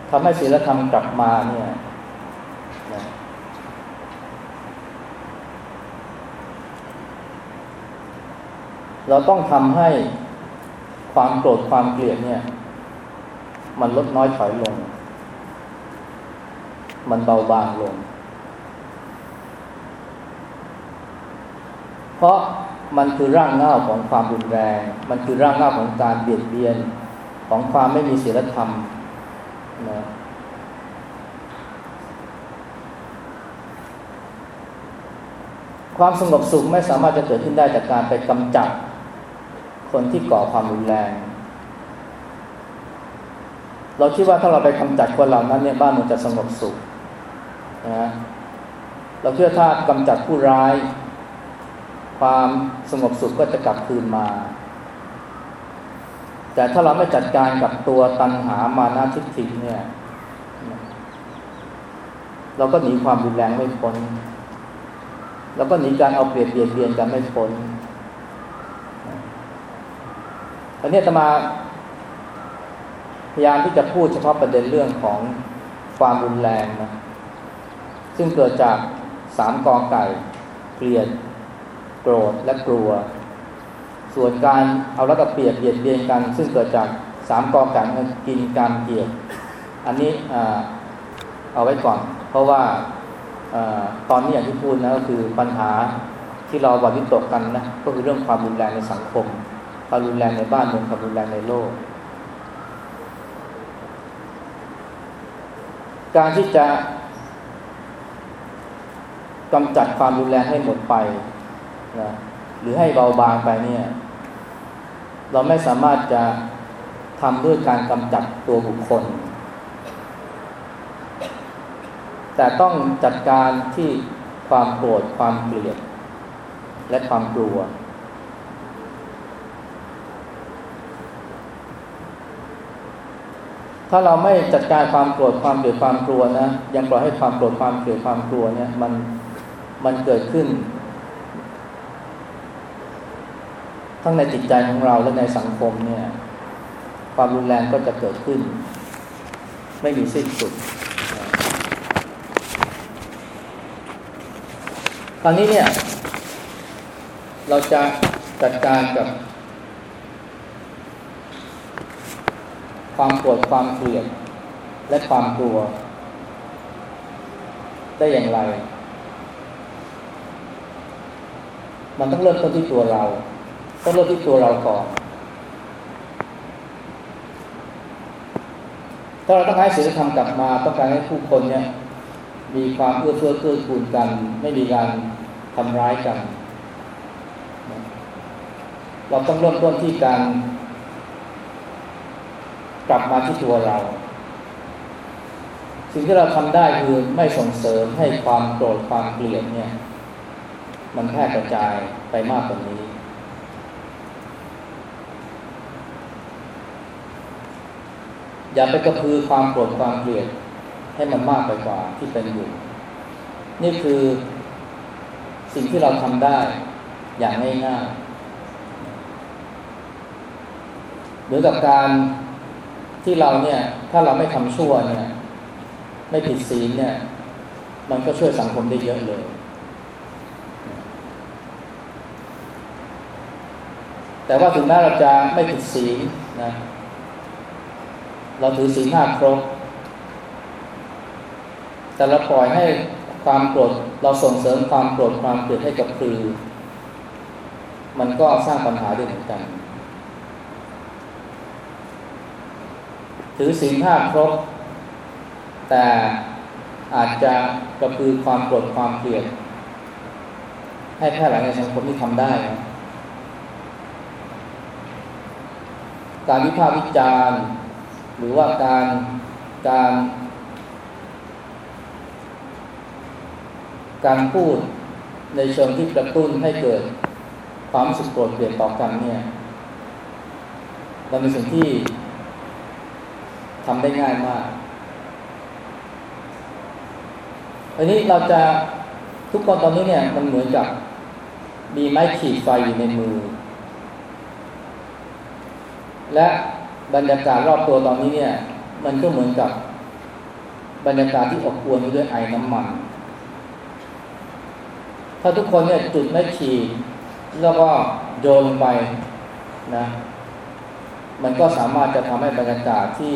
ทำให้ศีลธรรมกลับมาเนี่ยเราต้องทำให้ความโกรธความเกลียดเนี่ย มันลดน้อยถอยลง มันเบาบางลง เพราะมันคือร่างเงาของความรุนแรง มันคือร่างเงาของการเบียดเบียนของความไม่มีศีลธรรมนะความสงบสุขไม่สามารถจะเกิดขึ้นได้จากการไปกำจัดคนที่ก่อความรุนแรง เราคิดว่าถ้าเราไปกำจัดคนเหล่านั้นเนี่ยบ้านมันจะสงบสุขนะเราเชื่อถ้ากำจัดผู้ร้าย ความสงบสุขก็จะกลับคืนมา แต่ถ้าเราไม่จัดการกับตัวตัณหามานาทิฏฐิเนี่ย เราก็หนีความรุนแรงไม่พ้นเราก็หนีการเอาเปรียบเบียดเบียนกันไม่พ้นอันนี้จะมาพยายามที่จะพูดเฉพาะประเด็นเรื่องของความรุนแรงนะซึ่งเกิดจากสามกอไก่เกลียด โกรธและกลัว ส่วนการเอาแล้วก็เปรียบเบียดเบียนกัน ซึ่งเกิดจากสามกอไก่กินการเกลียดอันนี้เอาไว้ก่อน เพราะว่าตอนนี้อย่างที่พูดนะก็คือปัญหาที่เราวันวิตกกันนะก็คือเรื่องความรุนแรงในสังคมความรุนแรงในบ้านเมืองความรุนแรงในโลก การที่จะกำจัดความรุนแรงให้หมดไป นะหรือให้เบาบางไปเนี่ย เราไม่สามารถจะทำด้วยการกำจัดตัวบุคคล แต่ต้องจัดการที่ความโกรธความเกลียด และความกลัว ถ้าเราไม่จัดการความโกรธความเกลียดความกลัวนะยังปล่อยให้ความโกรธความเกลียดความกลัวเนี่ยมันมันเกิดขึ้น ทั้งในจิตใจของเราและในสังคมเนี่ยความรุนแรงก็จะเกิดขึ้น ไม่มีสิ้นสุดคราวนี้เนี่ย เราจะจัดการกับ ความโกรธความเกลียดและความกลัว ได้อย่างไร มันต้องเริ่มต้นที่ตัวเรา ต้องเริ่มที่ตัวเราก่อน ถ้าเราต้องให้ศีลธรรมกลับมา ต้องการให้ผู้คนเนี่ย มีความเอื้อเฟื้อเกื้อกูลกัน ไม่มีการทำร้ายกัน เราต้องเริ่มต้นที่การ กลับมาที่ตัวเรา สิ่งที่เราทำได้คือไม่ส่งเสริมให้ความโกรธความเกลียดเนี่ย มันแพร่กระจายไปมากกว่านี้ อย่าไปกระพือความโกรธความเกลียดให้มันมากไปกว่าที่เป็นอยู่ นี่คือสิ่งที่เราทำได้อย่างง่ายๆเหมือกับการที่เราเนี่ย ถ้าเราไม่ทำชั่วเนี่ย ไม่ผิดศีลเนี่ย มันก็ช่วยสังคมได้เยอะเลย แต่ว่าถึงแม้เราจะไม่ผิดศีลนะ เราถือศีลห้าครบ แต่เราปล่อยให้ความโกรธเราส่งเสริมความโกรธความเกลียดให้กับครือ มันก็สร้างปัญหาด้วยเหมือนกัน ถือศีลห้าครบ แต่อาจจะกระพือความโกรธความเกลียดให้แพร่หลายในสังคมที่ทำได้นะการวิพากษ์วิจารณ์ หรือว่าการการการพูดในเชิงที่กระตุ้นให้เกิดความรู้สึกโกรธเกลียดต่อกันเนี่ยมันเป็นสิ่งที่ทำได้ง่ายมากอันนี้เราจะทุกคนตอนนี้เนี่ยมันเหมือนกับมีไม้ขีดไฟอยู่ในมือ และ บรรยากาศรอบตัวตอนนี้เนี่ย มันก็เหมือนกับบรรยากาศที่อบอวลไปด้วยไอน้ำมัน ถ้าทุกคนเนี่ยจุดไม้ขีดแล้วก็โยนลงไปนะ มันก็สามารถจะทำให้บรรยากาศที่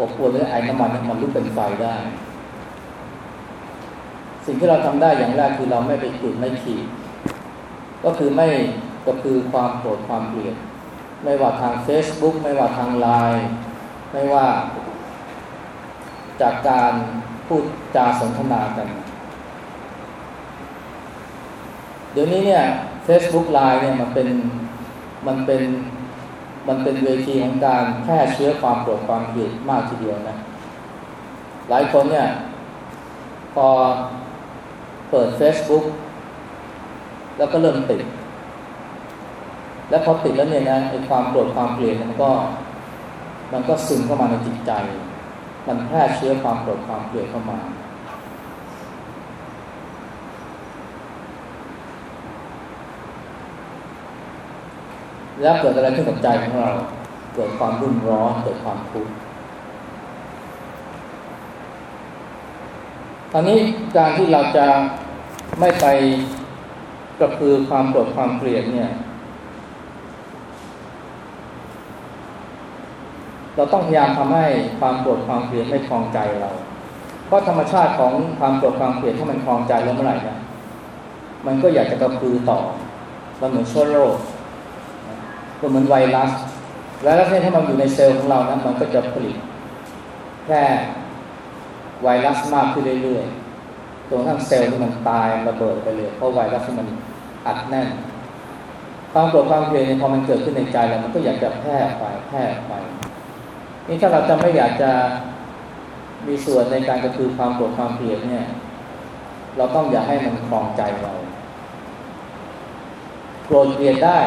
อบอวลด้วยไอน้ำมันมันลุกเป็นไฟได้ สิ่งที่เราทำได้อย่างแรกคือเราไม่ไปจุดไม่ขีดก็คือไม่ก็คือความโกรธความเกลียด ไม่ว่าทาง Facebook ไม่ว่าทางไลน์ไม่ว่า จากการพูดจาสนทนากัน เดี๋ยวนี้เนี่ย Facebook ไลน์เนี่ยมันเป็นมันเป็นมันเป็นเวทีของการแพร่เชื้อความโกรธความเกลียดมากทีเดียวนะหลายคนเนี่ย พอเปิด Facebook แล้วก็เริ่มติด แล้วพอติดแล้วเนี่ยนะไอ้ความโกรธความเกลียดมันก็ มันก็ซึมเข้ามาในจิตใจ มันแพร่เชื้อความโกรธความเกลียดเข้ามา แล้วเกิดอะไรขึ้นกับใจของเรา เกิดความรุ่มร้อนเกิดความทุกข์ตอนนี้การที่เราจะไม่ไปกระพือความโกรธความเกลียดเนี่ย เราต้องพยายามทำให้ความโกรธความเกลียดไม่คลองใจเรา เพราะธรรมชาติของความโกรธความเกลียดถ้ามันคลองใจแล้วเมื่อไหร่นี่ยมันก็อยากจะกระพือต่อมันเหมือนเชื้อโรคก็เหมือนไวรัสไวรัสเนี่ยถ้ามันอยู่ในเซลล์ของเรานะมันก็จะผลิตแพร่ไวรัสมากขึ้นเรื่อยๆจนทั้งเซลล์ที่มันตายระเบิดไปเลยเพราะไวรัสมันอัดแน่นความโกรธความเกลียดพอมันเกิดขึ้นในใจแล้วมันก็อยากจะแพร่ไปแพร่ไป นี่ถ้าเราจะไม่อยากจะมีส่วนในการกระตือความโกรธความเกลียดเนี่ย เราต้องอย่าให้มันคลองใจเราโกรธเกลียดได้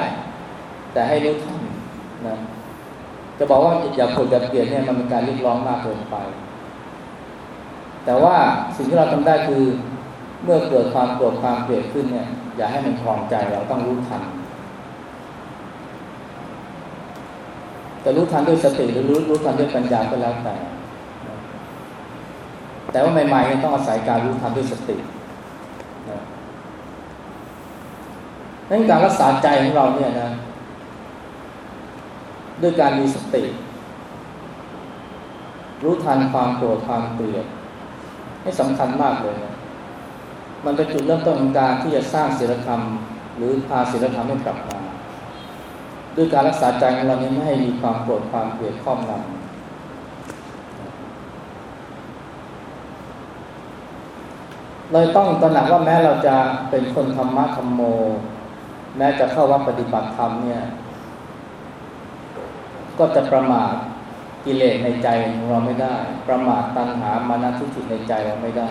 แต่ให้รู้ทันนะจะบอกว่าอย่าโกรธอย่าเกลียดเนี่ยมันเป็นการเรียกร้องมากเกินไป แต่ว่าสิ่งที่เราทำได้คือเมื่อเกิดความโกรธความเกลียดขึ้นเนี่ย อย่าให้มันคลองใจเราต้องรู้ทัน จะรู้ทันด้วยสติหรือรู้รู้ทันด้วยปัญญาก็แล้วแต่ แต่ว่าใหม่ๆต้องอาศัยการรู้ทันด้วยสตินั่นการรักษาใจของเราเนี่ยนะด้วยการมีสติ รู้ทันความโกรธความเกลียดให้สำคัญมากเลยนะมันเป็นจุดเริ่มต้นของการที่จะสร้างศีลธรรม หรือพาศีลธรรมให้กลับมา ด้วยการรักษาใจของเรานี้ไม่ให้มีความโกรธความเกลียดครอบงำเราต้องตระหนักว่าแม้เราจะเป็นคนธรรมะธรรมโม แม้จะเข้าวัดปฏิบัติธรรมเนี่ย ก็จะประมาทกิเลสในใจของเราไม่ได้ ประมาทตัณหามานะทิฏฐิในใจเราไม่ได้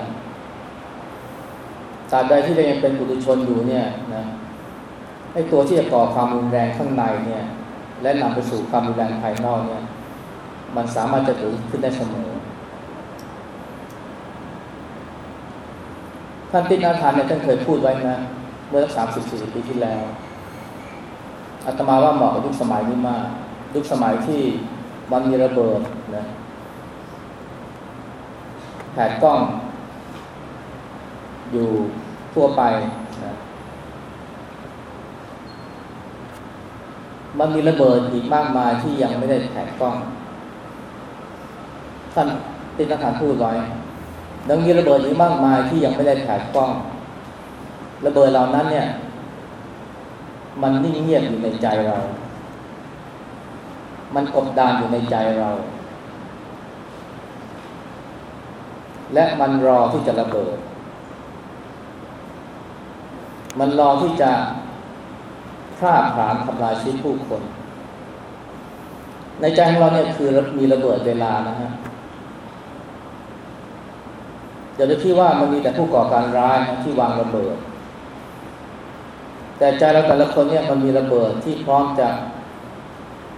ตราบใดที่เรายังเป็นบุตุชนอยู่เนี่ยนะ ไอ้ตัวที่จะก่อความรุนแรงข้างในเนี่ย และนำไปสู่ความรุนแรงภายนอกเนี่ย มันสามารถจะเกิดขึ้นได้เสมอท่านตินาทานเนี่ยท่านเคยพูดไว้นะเมื่อสามสิบสี่สิบปีที่แล้วอาตมาว่าเหมาะกับยุคสมัยนี้มากยุคสมัยที่มันมีระเบิดนะแผดกล้อง อยู่ทั่วไปนะ มันมีระเบิดอีกมากมายที่ยังไม่ได้แผดกล้องท่านตินาทานพูดไว้ดังมีระเบิดอีกมากมายที่ยังไม่ได้แผดกล้อง ระเบิดเหล่านั้นเนี่ย มันนิ่งเงียบอยู่ในใจเรา มันกบดานอยู่ในใจเรา และมันรอที่จะระเบิด มันรอที่จะ ฆ่าผลาญทำลายชีวิตผู้คน ในใจของเราเนี่ยคือมีระเบิดเวลานะฮะอย่าไปคิดว่ามันมีแต่ผู้ก่อการร้ายนะที่วางระเบิด แต่ใจเราแต่ละคนเนี่ยมันมีระเบิดที่พร้อมจะ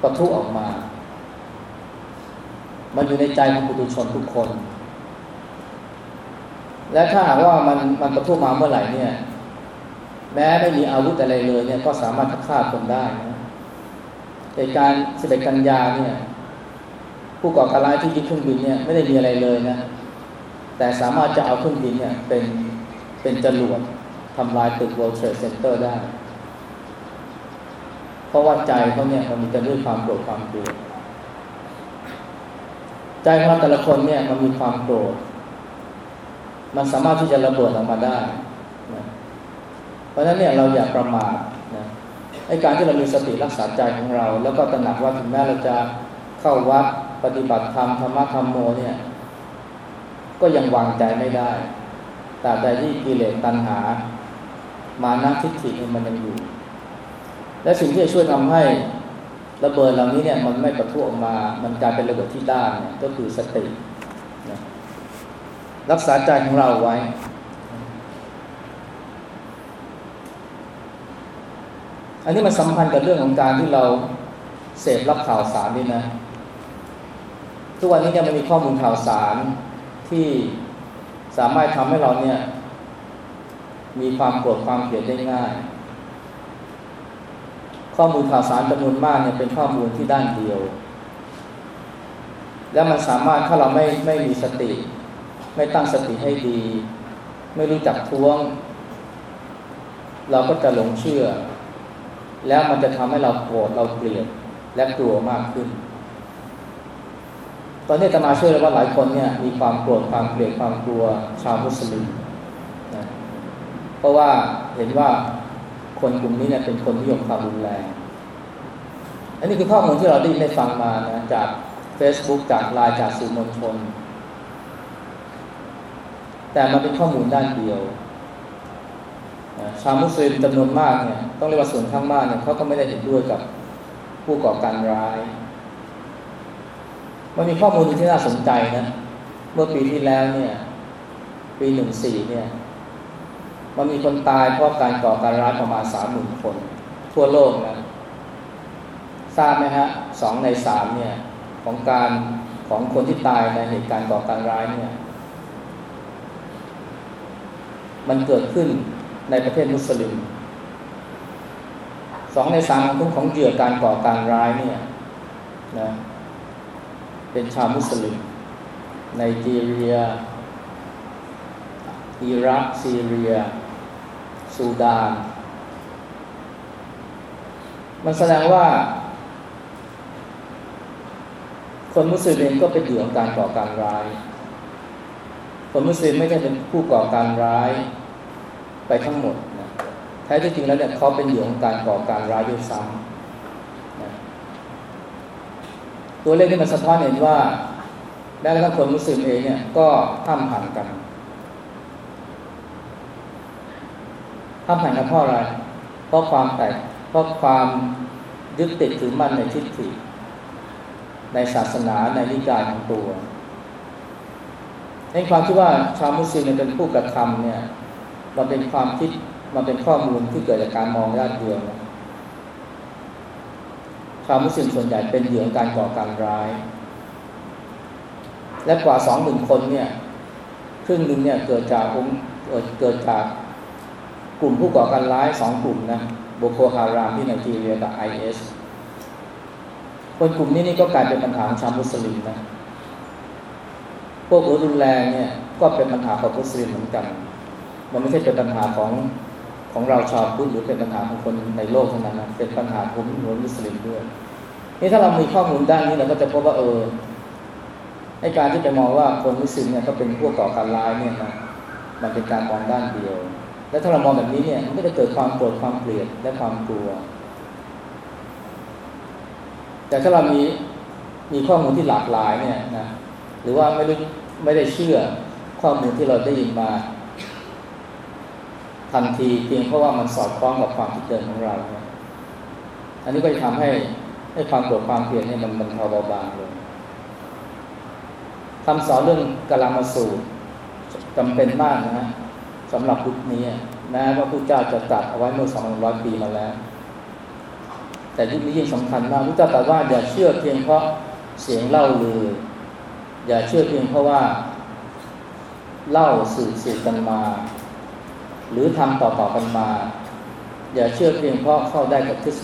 ปะทุออกมา มันอยู่ในใจของปุถุชนทุกคน และถ้าหากว่ามันมันปะทุมาเมื่อไหร่เนี่ย แม้ไม่มีอาวุธอะไรเลยเนี่ยก็สามารถฆ่าคนได้นะในการสิบเอ็ดกันยาเนี่ย ผู้ก่อการร้ายที่ยึดเครื่องบินเนี่ยไม่ได้มีอะไรเลยนะ แต่สามารถจะเอาเครื่องบินเนี่ยเป็นเป็นจรวดทำลายตึก World Trade Center ได้ เพราะว่าใจเขาเนี่ยมันมีแต่ด้วยความโกรธความกลัวใจของเราแต่ละคนเนี่ยมันมีความโกรธมันสามารถที่จะระเบิดออกมาได้นะ ราะฉะนั้นเนี่ยเราอย่าประมาทนะไอ้การที่เรามีสติรักษาใจของเรา แล้วก็ตระหนักว่าถึงแม้เราจะเข้าวัดปฏิบัติธรรมธรรมะธรรมโมเนี่ย ก็ยังวางใจไม่ได้แต่ใจที่กิเลสตัณหา มานัทิฏฐิมันยังอยู่ และสิ่งที่จะช่วยทำให้ระเบิดเหล่านี้เนี่ยมันไม่ประทุออกมา มันกลายเป็นระเบิดที่ด้านเนี่ยก็คือสตินะรักษาใจของเราไว้ อันนี้มันสัมพันธ์กับเรื่องของการที่เราเสพรับข่าวสารนี่นะ ทุกวันนี้เนี่ยมันมีข้อมูลข่าวสารที่สามารถทำให้เราเนี่ย มีความโกรธความเกลียดได้ง่าย ข้อมูลข่าวสารจำนวนมากเนี่ยเป็นข้อมูลที่ด้านเดียว และมันสามารถถ้าเราไม่ไม่มีสติ ไม่ตั้งสติให้ดี ไม่รู้จักท้วง เราก็จะหลงเชื่อ แล้วมันจะทำให้เราโกรธเราเกลียดและกลัวมากขึ้น ตอนนี้ตมาเชื่อเลยว่าหลายคนเนี่ยมีความโกรธความเกลียดความกลัวชาวมุสลิมนะเพราะว่าเห็นว่าคนกลุ่มนี้เนี่ยเป็นคนนิยมความรุนแรง อันนี้คือข้อมูลที่เราได้ได้ฟังมานะจาก Facebook จากไลน์จากสื่อมวลชน แต่มันเป็นข้อมูลด้านเดียว ชาวมุสลิมจำนวนมากเนี่ยต้องเรียกว่าส่วนข้างมากเนี่ยเขาก็ไม่ได้เห็นด้วยกับผู้ก่อการร้าย มันมีข้อมูลที่น่าสนใจนะ เมื่อปีที่แล้วเนี่ย ปีหนึ่งสี่เนี่ย มันมีคนตายเพราะการก่อการร้ายประมาณสามหมื่นคน ทั่วโลกนะทราบไหมฮะสองในสามเนี่ย ของการของคนที่ตายในเหตุการณ์ก่อการร้ายเนี่ย มันเกิดขึ้น ในประเทศมุสลิมสองในสามของของเหยื่อการก่อการร้ายเนี่ยนะเป็นชาวมุสลิมในจีเรีย อิรักซีเรีย ซูดาน มันแสดงว่า คนมุสลิมก็เป็นเหยื่อของการก่อการร้าย คนมุสลิมไม่ใช่เป็นผู้ก่อการร้าย ไปทั้งหมดนะแท้ที่จริงแล้วเนี่ยเขาเป็นเหยื่อของการก่อการร้ายด้วยซ้ำตัวเลขที่มันสะท้อนเห็นว่าแม้กระทั่งคนมุสลิมเองเนี่ยก็ห้ามหันกันห้ามหันกันเพราะอะไรเพราะความแตกเพราะความยึดติดถือมั่นในทิฏฐิในศาสนาในนิกายของตัวในความที่ว่าชาวมุสลิมเป็นผู้กระทำเนี่ย มันเป็นความคิด มันเป็นข้อมูลที่เกิดจากการมองด้านเดียวนะชาวมุสลิมส่วนใหญ่เป็นเหยื่อการก่อการร้าย และกว่าสองหมื่นคนเนี่ยครึ่งหนึ่งเนี่ยเกิดจากเกิดจากกลุ่มผู้ก่อการร้ายสองกลุ่มนะโบโคฮารามที่ไนจีเรียกับไอเอสคนกลุ่มนี้นี่ก็กลายเป็นปัญหาของชาวมุสลิมนะพวกรุนแรงเนี่ยก็เป็นปัญหาของมุสลิมเหมือนกัน มันไม่ใช่เป็นปัญหาของของเราชาวพุทธหรือเป็นปัญหาของคนในโลกเท่านั้นนะเป็นปัญหาของมุสลิมด้วย นี่ถ้าเรามีข้อมูลด้านนี้เราก็จะพบว่าเออไอการที่ไปมองว่าคนมุสลิมเนี่ยก็เป็นพวกก่อการร้ายเนี่ยนะมันเป็นการมองด้านเดียว และถ้าเรามองแบบนี้เนี่ยมันก็จะเกิดความโกรธความเกลียดและความกลัว แต่ถ้าเรามีมีข้อมูลที่หลากหลายเนี่ยนะหรือว่าไม่รู้ไม่ได้เชื่อข้อมูลที่เราได้ยินมา ทันทีเพียงเพราะว่ามันสอดคล้องกับความคิดเดิมของเราเนี่ยอันนี้ก็จะทำให้ให้ความโกรธความเกลียดเนี่ยมันมันเบาบางลงคำสอนเรื่องกลามาสูตรจำเป็นมากนะฮะสำหรับพุทธนี้แม้ว่าพระเจ้าจะตรัสเอาไว้เมื่อสองร้อยปีมาแล้ว แต่ยุคนี้ยิ่งสำคัญมากพระเจ้าตรัสว่าอย่าเชื่อเพียงเพราะเสียงเล่าลือ อย่าเชื่อเพียงเพราะว่าเล่าสืบสืบกันมา หรือทำต่อๆกันมา อย่าเชื่อเพียงเพราะเข้าได้กับทิศ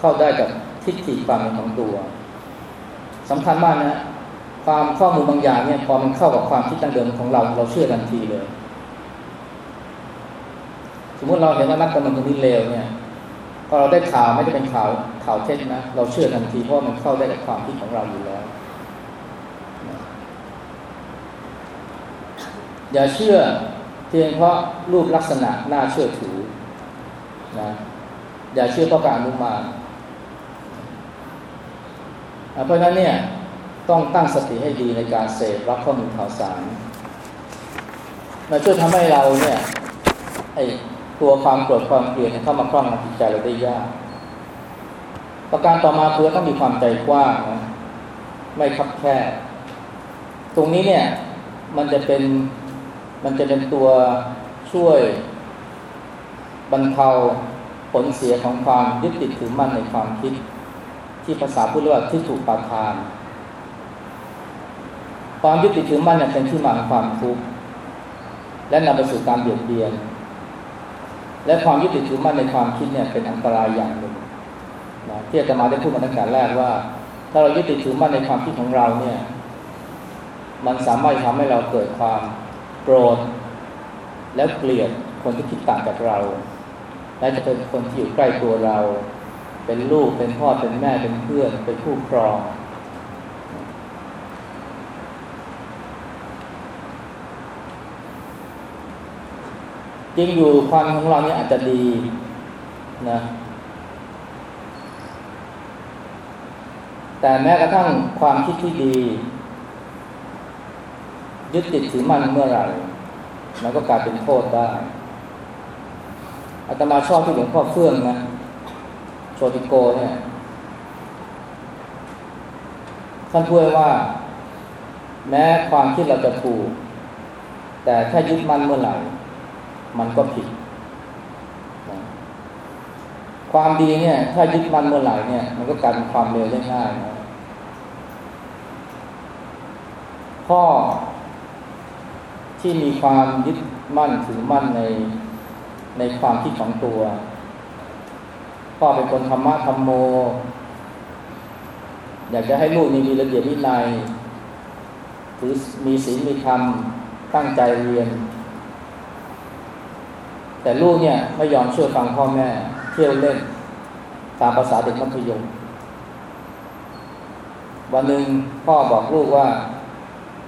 เข้าได้กับทิฏฐิความของตัวสำคัญมากนะความข้อมูลบางอย่างเนี่ยพอมันเข้ากับความคิดตั้งเดิมของเราเราเชื่อทันทีเลย สมมติเราเห็นว่านักการเมืองคนนี้เลวเนี่ยพอเราได้ข่าวไม่ได้เป็นข่าวข่าวเท็จนะเราเชื่อทันทีเพราะมันเข้าได้กับความคิดของเราอยู่แล้ว อย่าเชื่อ พียงเพราะรูปลักษณะน่าเชื่อถือนะอย่าเชื่อเพราะการอนุมานเพราะฉะนั้นเนี่ยต้องตั้งสติให้ดีในการเสพรับข้อมูลข่าวสารมาช่วยทำให้เราเนี่ยไอตัวความโกรธความเกลียดเข้ามาครอบงำจิตใจเราได้ยาก ประการต่อมาคือต้องมีความใจกว้างนะไม่คับแคบตรงนี้เนี่ยมันจะเป็น มันจะเป็นตัวช่วยบรรเทาผลเสียของความยึดติดถือมั่นในความคิด ที่ภาษาพูดเรียกว่าที่ถูกปาทาน ความยึดติดถือมั่นเนี่ยเป็นที่มาของความทุกข์และนำไปสู่การเบียดเบียน และความยึดติดถือมั่นในความคิดเนี่ยเป็นอันตรายอย่างหนึ่งนะที่อาจารย์มาได้พูดมาตั้งแต่แรกว่า ถ้าเรายึดติดถือมั่นในความคิดของเราเนี่ย มันสามารถทำให้เราเกิดความ โกรธและเกลียดคนที่คิดต่างจากเรา และจะเป็นคนที่อยู่ใกล้ตัวเรา เป็นลูกเป็นพ่อเป็นแม่เป็นเพื่อนเป็นผู้ครอง จริงอยู่ความของเราเนี่ยอาจจะดีนะแต่แม้กระทั่งความคิดที่ดี ยึดติดถือมันเมื่อไหร่มันก็กลายเป็นโทษได้อาตมาชอบที่หลวงพ่อเฟื่องนะโชติโกเนี่ยท่านพูดว่า แม้ความคิดเราจะถูก แต่ถ้ายึดมั่นเมื่อไหร่ มันก็ผิด ความดีเนี่ย ถ้ายึดมั่นเมื่อไหร่เนี่ย มันก็กลายเป็นความเลวได้ง่ายนะพ่อ ที่มีความยึดมั่นถือมั่นในในความคิดของตัว พ่อเป็นคนธรรมะธรรมโม อยากจะให้ลูกมีระเบียบวินัยถือมีศีลมีธรรมตั้งใจเรียน แต่ลูกเนี่ยไม่ยอมเชื่อฟังพ่อแม่ เที่ยวเล่น ตามภาษาเด็กมัธยมวันหนึ่งพ่อบอกลูกว่า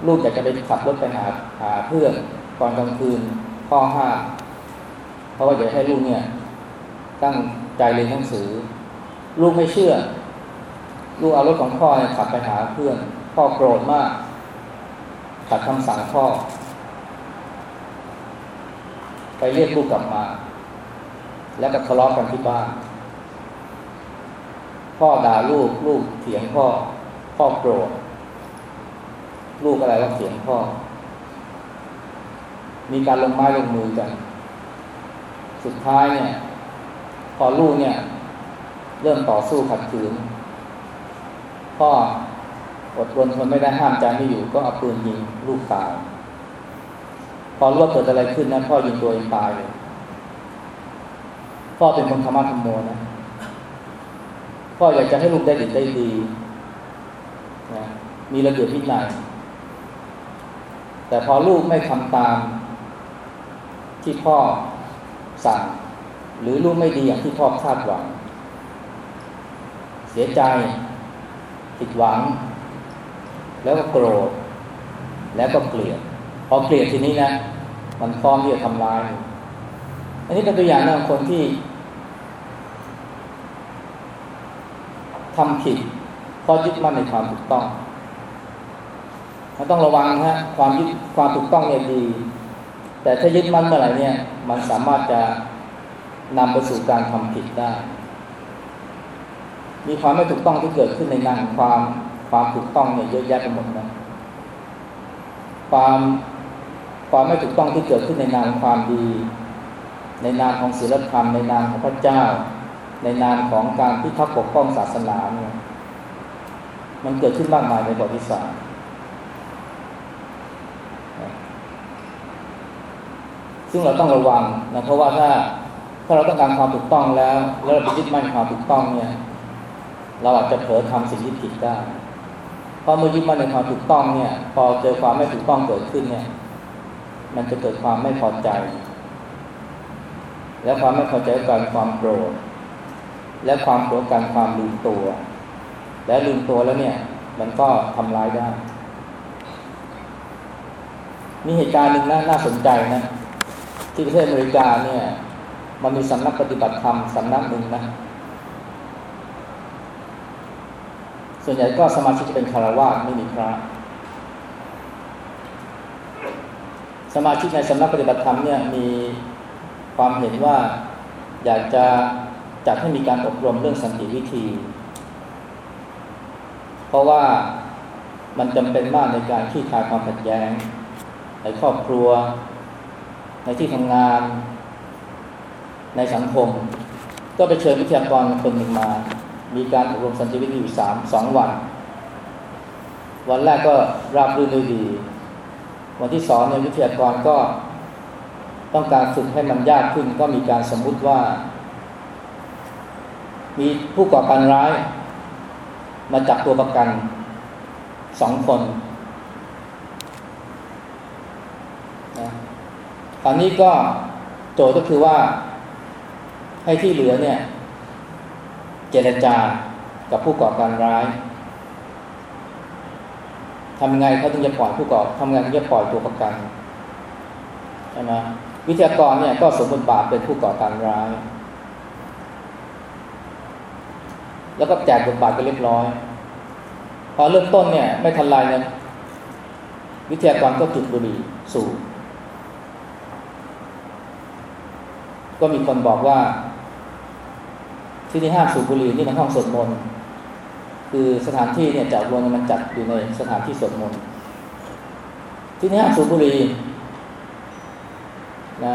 ลูกอยากจะไปขับรถไปหาหาเพื่อนตอนกลางคืนพ่อห้าเพราะว่าอยากให้ลูกเนี่ย ตั้งใจเรียนหนังสือ ลูกไม่เชื่อ ลูกเอารถของพ่อเนี่ยขับไปหาเพื่อน พ่อโกรธมากขัดคำสั่งพ่อ ไปเรียกลูกกลับมา แล้วก็ทะเลาะกันที่บ้านพ่อด่าลูกลูกเถียงพ่อ พ่อโกรธ ลูกอะไรก็เถียงพ่อ มีการลงไม้ลงมือกัน สุดท้ายเนี่ย พอลูกเนี่ย เริ่มต่อสู้ขัดขืน พ่ออดทนทนไม่ได้ห้ามใจไม่อยู่ก็เอาปืนยิงลูกตาย พอรู้ว่าเกิดอะไรขึ้นนะพ่อยิงตัวเองตายเลยพ่อเป็นคนธรรมะธรรมโมนะพ่ออยากจะให้ลูกได้ดีได้ดีนะมีระเบียบวินัย แต่พอลูกไม่ทำตามที่พ่อสั่ง หรือลูกไม่ดีอย่างที่พ่อคาดหวัง เสียใจ ผิดหวัง แล้วก็โกรธ แล้วก็เกลียด พอเกลียดทีนี้นะ มันพร้อมที่จะทำร้าย อันนี้เป็นตัวอย่างของคนที่ทำผิดเพราะยึดมั่นในความถูกต้อง มันต้องระวังฮะความยึดความถูกต้องเนี่ยดี แต่ถ้ายึดมั่นเมื่อไหร่เนี่ย มันสามารถจะนำไปสู่การทำผิดได้ มีความไม่ถูกต้องที่เกิดขึ้นในนามความความถูกต้องเนี่ยเยอะแยะไปหมดนะความความไม่ถูกต้องที่เกิดขึ้นในนามความดี ในนามของศีลธรรมในนามของพระเจ้า ในนามของการพิทักษ์ปกป้องศาสนาเนี่ยมันเกิดขึ้นมากมายในประวัติศาสตร์ ซึ่งเราต้องระวังนะเพราะว่าถ้าถ้าเราต้องการความถูกต้องแล้ว แล้วเราไปยึดมั่นความถูกต้องเนี่ย เราอาจจะเผลอทำสิ่งที่ผิดได้พอเมื่อยึดมั่นในความถูกต้องเนี่ย พอเจอความไม่ถูกต้องเกิดขึ้นเนี่ย มันจะเกิดความไม่พอใจ และความไม่พอใจการความโกรธและความโกรธการความลืมตัว และลืมตัวแล้วเนี่ย มันก็ทำร้ายได้มีเหตุการณ์หนึ่งน่าสนใจนะ ที่ประเทศอเมริกาเนี่ย มันมีสำนักปฏิบัติธรรมสำนักหนึ่งนะ ส่วนใหญ่ก็สมาชิกจะเป็นคารวะไม่มีพระสมาชิกในสำนักปฏิบัติธรรมเนี่ยมีความเห็นว่าอยากจะจัดให้มีการอบรมเรื่องสันติวิธี เพราะว่ามันจำเป็นมากในการขี้คายความขัดแย้ง ในครอบครัว ในที่ทำงาน ในสังคม ก็ไปเชิญวิทยากรคนหนึ่งมา มีการอบรมสันติวิธีอยู่สามสองวัน วันแรกก็ราบรื่นด้วยดี วันที่สองเนี่ยวิทยากรก็ต้องการฝึกให้มันยากขึ้น ก็มีการสมมุติว่า มีผู้ก่อการร้าย มาจับตัวประกันสองคนนะ คราวนี้ก็โจทย์ก็คือว่า ให้ที่เหลือเนี่ย เจรจากับผู้ก่อการร้ายทำไงเขาถึงจะปล่อยผู้ก่อทำไงถึงจะปล่อยตัวประกันใช่ไหมวิทยากรเนี่ยก็สมบทบาทเป็นผู้ก่อการร้าย แล้วก็แจกบทบาทกันเรียบร้อย พอเริ่มต้นเนี่ย ไม่ทันไรเนี่ยวิทยากรก็จุดบุหรี่สูบ ก็มีคนบอกว่า ที่นี่ห้ามสูบบุหรี่นี่มันห้องสวดมนต์คือสถานที่เนี่ยจัดรวมมันจัดอยู่ในสถานที่สวดมนต์ที่นี่ห้ามสูบบุหรี่นะ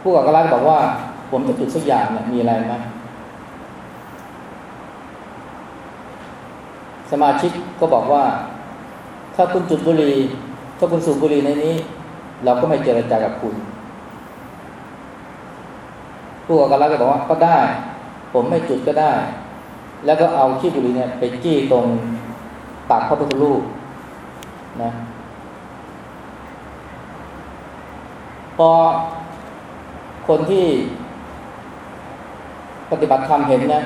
ผู้ก่อการร้ายบอกว่า ผมจะจุดสักอย่างเนี่ยมีอะไรไหมสมาชิกก็บอกว่า ถ้าคุณจุดบุหรี่ ถ้าคุณสูบบุหรี่ในนี้ เราก็ไม่เจรจากับคุณ ผู้ก่อการร้ายก็บอกว่าก็ได้ ผมไม่จุดก็ได้ แล้วก็เอาขี้บุหรี่เนี่ยไปจี้ตรงปากพระพุทธรูปนะพอคนที่ปฏิบัติธรรมเห็นนะ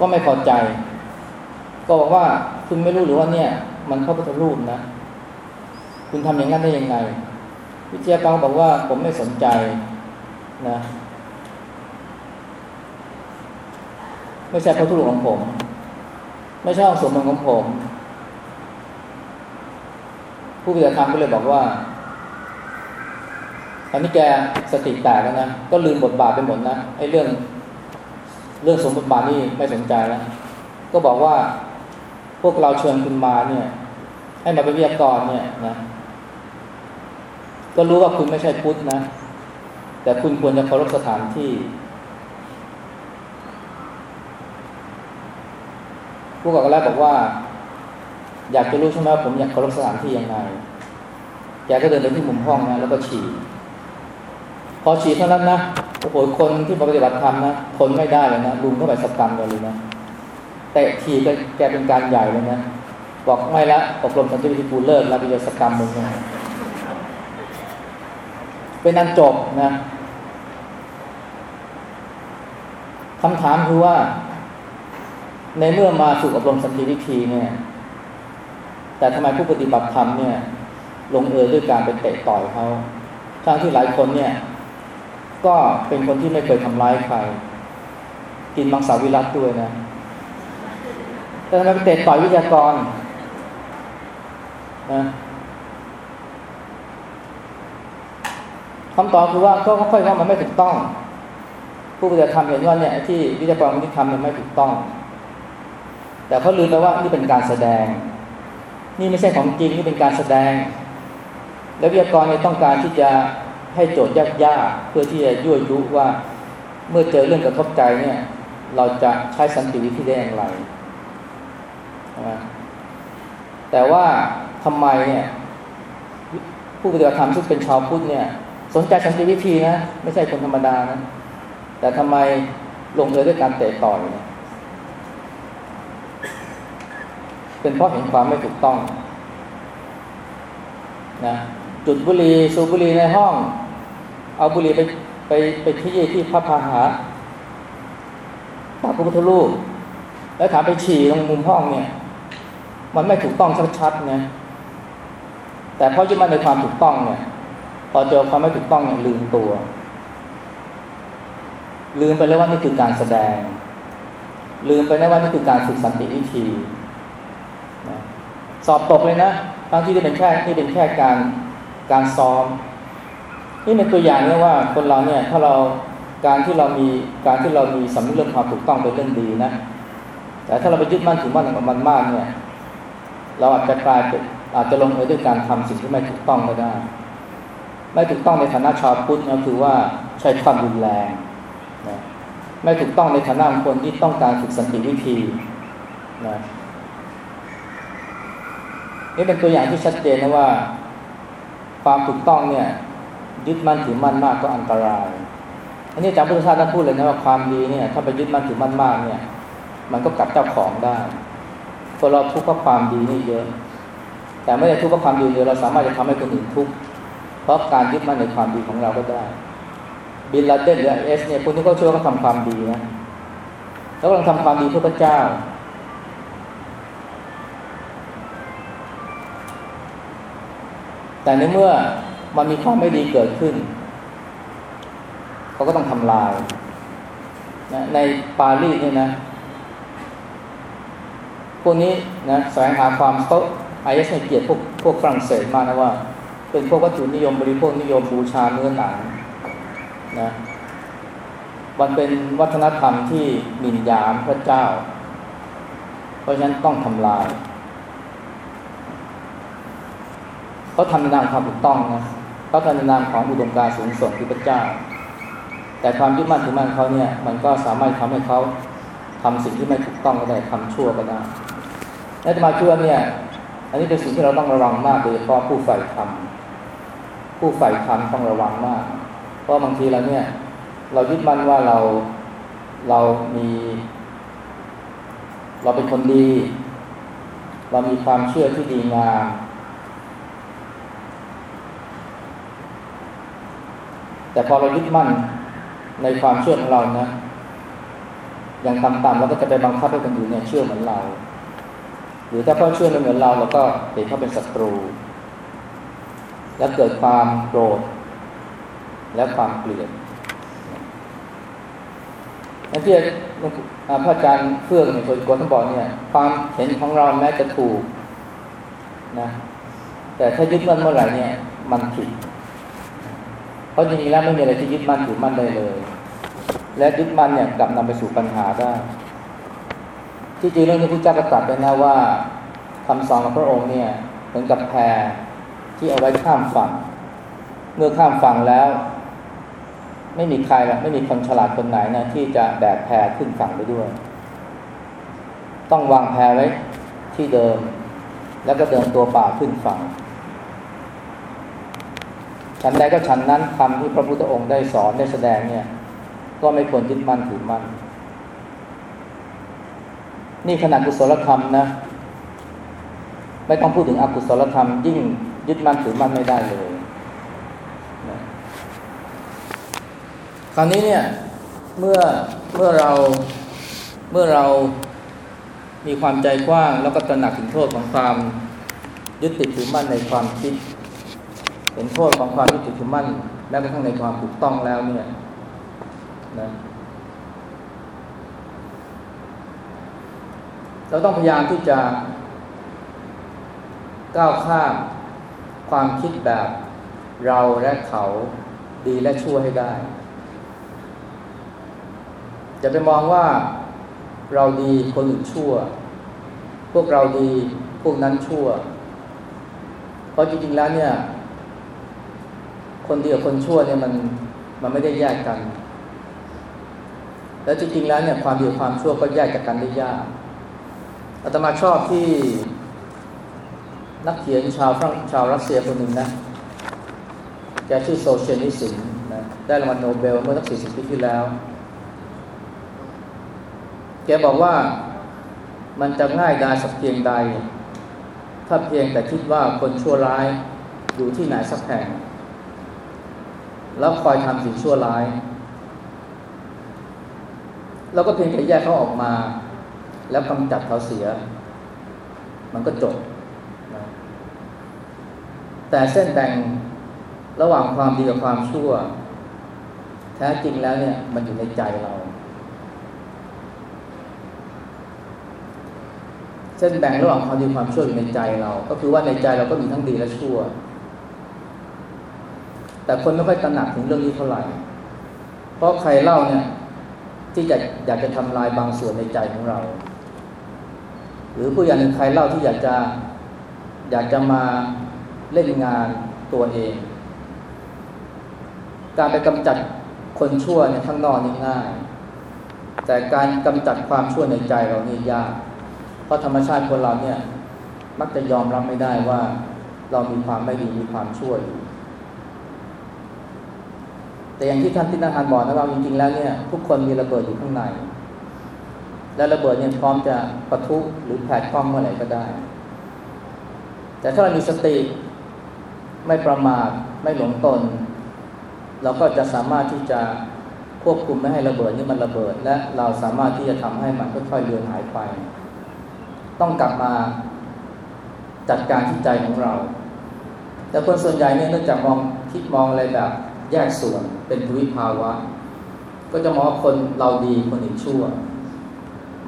ก็ไม่พอใจ ก็บอกว่าคุณไม่รู้หรือว่าเนี่ย มันพระพุทธรูปนะ คุณทำอย่างนั้นได้ยังไง วิทยากรบอกว่าผมไม่สนใจนะไม่ใช่พระพุทธรูปของผม ไม่ใช่องค์สมบัติของผม ผู้ปฏิบัติธรรมก็เลยบอกว่าตอนนี้แกสติแตกแล้วนะ ก็ลืมบทบาทไปหมดนะไอ้เรื่อง เรื่องสมบทบาทนี่ไม่สนใจแล้ว ก็บอกว่าพวกเราเชิญคุณมาเนี่ย ให้มาเป็นวิทยากรเนี่ยนะ ก็รู้ว่าคุณไม่ใช่พุทธนะ แต่คุณควรจะเคารพสถานที่ ผู้ก่อการร้ายบอกว่า อยากจะรู้ใช่ไหมว่าผมอยากเคารพสถานที่ยังไงแกก็เดินไปที่มุมห้องนะแล้วก็ฉี่พอฉีดเท่านั้นนะโอ้โหคนที่ปฏิบัติธรรมนะทนไม่ได้เลยนะลุมเข้าไปสกรรมเลยนะเตะทีแกแกเป็นการใหญ่เลยนะบอกไม่ละอบรมสันติวิธีกูเลิกแล้วไปจะสกรรมมึงนะ เป็นนันจบนะคำถามคือว่า ในเมื่อมาฝึกอบรมสันติวิธีเนี่ย แต่ทำไมผู้ปฏิบัติธรรมเนี่ย ลงเอยด้วยการไปเตะต่อยเขาทั้งที่หลายคนเนี่ย ก็เป็นคนที่ไม่เคยทำร้ายใคร กินมังสวิรัตด้วยนะ แต่ทำไมไปเตะต่อยวิทยากรนะ คำตอบคือว่าก็ค่อยๆว่ามันไม่ถูกต้อง ผู้ปฏิบัติธรรมเห็นว่าเนี่ยที่วิทยากรคนที่ทำเนี่ยไม่ถูกต้อง แต่เขาลืมไปว่านี่เป็นการแสดง นี่ไม่ใช่ของจริงนี่เป็นการแสดง แล้ววิทยากรเนี่ยต้องการที่จะให้โจทย์ยากๆเพื่อที่จะยั่วยุว่าเมื่อเจอเรื่องกระทบใจเนี่ย เราจะใช้สันติวิธีได้อย่างไรแต่ว่าทำไมเนี่ยผู้ปฏิบัติธรรมซึ่งเป็นชาวพุทธเนี่ย สนใจสันติวิธีนะไม่ใช่คนธรรมดานะ แต่ทำไมลงเอยด้วยการเตะต่อยเนี่ยเป็นเพราะเห็นความไม่ถูกต้องนะจุดบุหรี่สูบบุหรี่ในห้อง เอาบุหรี่ไปไปไปที่ที่พระพาหาพระพุทธรูปแล้วถามไปฉี่ตรงมุมห้องเนี่ย มันไม่ถูกต้องชัดๆนะแต่เพราะยึดมั่นในความถูกต้องเนี่ย พอเจอความไม่ถูกต้องเนี่ยลืมตัว ลืมไปแล้วว่านี่คือการแสดง ลืมไปแล้วว่านี่คือการฝึกสันติวิธีสอบตกเลยนะทั้งที่นี่เป็นแค่ที่เป็นแค่การการซ้อม นี่เป็นตัวอย่างเนี่ยว่าคนเราเนี่ยถ้าเราการที่เรามีการที่เรามีสำนึกเรื่องความถูกต้องเป็นเรื่องดีนะ แต่ถ้าเราไปยึดมั่นถือมั่นกับมันมากเนี่ย เราอาจจะกลายเป็นอาจจะลงเอยด้วยการทำสิ่งที่ไม่ถูกต้องก็ได้ ไม่ถูกต้องในฐานะชาวพุทธก็คือว่าใช้ความรุนแรงนะไม่ถูกต้องในฐานะคนที่ต้องการฝึกสันติวิธีนะนี่เป็นตัวอย่างที่ชัดเจนนะว่า ความถูกต้องเนี่ย ยึดมั่นถือมั่นมากก็อันตราย อันนี้อาจารย์พุทธทาสท่านพูดเลยนะว่าความดีเนี่ย ถ้าไปยึดมั่นถือมั่นมากเนี่ย มันก็กลับเจ้าของได้คนเราทุกข์เพราะความดีนี่เยอะ แต่ไม่ได้ทุกข์เพราะความดีเดียวเราสามารถจะทำให้คนอื่นทุกข์ ราะการยึดมั่นในความดีของเราก็ได้ บินลาเดนหรือเอสเนี่ยคนที่เขาชื่อเขาทำความดีนะแล้วกำลังทำความดีเพื่อพระเจ้า แต่ในเมื่อมันมีความไม่ดีเกิดขึ้น เขาก็ต้องทำลายนะในปารีสเนี่ยนะ พวกนี้นะแสวงหาความเขาไอเอสเนี่ยเกลียดพวกพวกฝรั่งเศสมากนะว่า เป็นพวกวัตถุนิยมบริโภคนิยมบูชาเนื้อหนังนะมันเป็นวัฒนธรรมที่หมิ่นยามพระเจ้า เพราะฉะนั้นต้องทำลายเขาทำในนามความถูกต้องนะเขาทำในนามของอุดมการณ์สูงส่งคือพระเจ้า แต่ความยึดมั่นถือมั่นเขาเนี่ย มันก็สามารถทำให้เขาทำสิ่งที่ไม่ถูกต้องก็ได้ทำชั่วก็ได้และจะมาชั่วเนี่ย อันนี้เป็นสิ่งที่เราต้องระวังมากโดยเฉพาะผู้ใฝ่ธรรม ผู้ใฝ่ธรรมต้องระวังมาก เพราะบางทีเราเนี่ย เรายึดมั่นว่าเราเรามี เราเป็นคนดี เรามีความเชื่อที่ดีงามแต่พอเรายึดมั่นในความเชื่อของเรานะอย่างต่ำๆเราก็จะไปบังคับให้คนอื่นเนี่ยเชื่อเหมือนเรา หรือถ้าเขาเชื่อไม่เหมือนเราเราก็เห็นเขาเป็นศัตรู และเกิดความโกรธ และความเกลียดนั่นที่พระอาจารย์เฟื่องในโทษกรท่านบอกเนี่ย ความเห็นของเราแม้จะถูกนะ แต่ถ้ายึดมั่นเมื่อไหร่เนี่ย มันผิด เพราะจริงๆแล้วไม่มีอะไรที่ยึดมั่นถือมั่นได้เลย และยึดมั่นเนี่ยกลับนำไปสู่ปัญหาได้ที่จริงเรื่องนี้พระเจ้าก็ตรัสไว้นะว่าคำสอนของพระองค์เนี่ย เหมือนกับแพร ที่เอาไว้ข้ามฝั่ง เมื่อข้ามฝั่งแล้ว ไม่มีใครละไม่มีคนฉลาดคนไหนนะที่จะแบกแพขึ้นฝั่งไปด้วย ต้องวางแพไว้ที่เดิม แล้วก็เดินตัวป่าขึ้นฝั่งฉันใดก็ฉันนั้นคำที่พระพุทธองค์ได้สอนได้แสดงเนี่ย ก็ไม่ควรยึดมั่นถือมั่นนี่ขนาดกุศลธรรมนะ ไม่ต้องพูดถึงอกุศลธรรมยิ่ง ยึดมั่นถือมั่นไม่ได้เลยคราวนี้เนี่ยเมื่อเมื่อเราเมื่อเรามีความใจกว้าง แล้วก็ตระหนักถึงโทษของความยึดติดถือมั่นในความคิด เห็นโทษของความยึดติดถือมั่นแม้กระทั่งในความถูกต้องแล้วเนี่ยนะเราต้องพยายามที่จะก้าวข้าม ความคิดแบบเราและเขาดีและชั่วให้ได้ จะไปมองว่าเราดีคนอื่นชั่ว พวกเราดีพวกนั้นชั่ว เพราะจริงๆแล้วเนี่ย คนดีกับคนชั่วเนี่ยมันมันไม่ได้แยกกัน แล้วจริงๆแล้วเนี่ยความดีความชั่วก็แยกจากกันได้ยากอาตมาชอบที่ นักเขียนชาวฝรั่งชาวรัสเซียคนหนึ่งนะ แกชื่อโซเชียนิสินนะได้รางวัลโนเบลเมื่อสักสี่สิบปีที่แล้ว แกบอกว่ามันจะง่ายดายสักเพียงใด ถ้าเพียงแต่คิดว่าคนชั่วร้ายอยู่ที่ไหนสักแห่ง แล้วคอยทำสิ่งชั่วร้ายเราก็เพียงแต่แยกเขาออกมา แล้วกำจัดเขาเสีย มันก็จบ แต่เส้นแบ่งระหว่างความดีกับความชั่ว แท้จริงแล้วเนี่ยมันอยู่ในใจเรา เส้นแบ่งระหว่างความดีความชั่วอยู่ในใจเรา ก็คือว่าในใจเราก็มีทั้งดีและชั่ว แต่คนไม่ค่อยตระหนักถึงเรื่องนี้เท่าไหร่ เพราะใครเล่าเนี่ยที่จะอยากจะทำลายบางส่วนในใจของเรา หรือผู้อย่างหนึ่งใครเล่าที่อยากจะอยากจะมา เล่นงานตัวเอง การไปกำจัดคนชั่วเนี่ยข้างนอกนี่ง่าย แต่การกำจัดความชั่วในใจเรานี่ยาก เพราะธรรมชาติคนเราเนี่ยมักจะยอมรับไม่ได้ว่า เรามีความไม่ดีมีความชั่วอยู่แต่อย่างที่ท่านทินาทานบอกนะว่าจริงๆแล้วเนี่ยทุกคนมีระเบิดอยู่ข้างใน และระเบิดเนี่ยพร้อมจะปะทุหรือแผดกล้องเมื่อไหร่ก็ได้ แต่ถ้าเรามีสติ ไม่ประมาทไม่หลงตน เราก็จะสามารถที่จะควบคุมไม่ให้ระเบิดนี่มันระเบิด และเราสามารถที่จะทำให้มันค่อยๆเลือนหายไป ต้องกลับมาจัดการที่ใจของเรา แต่คนส่วนใหญ่เนี่ยเนื่องจากมองคิดมองอะไรแบบแยกส่วนเป็นทวิภาวะ ก็จะมองว่าคนเราดีคนอื่นชั่ว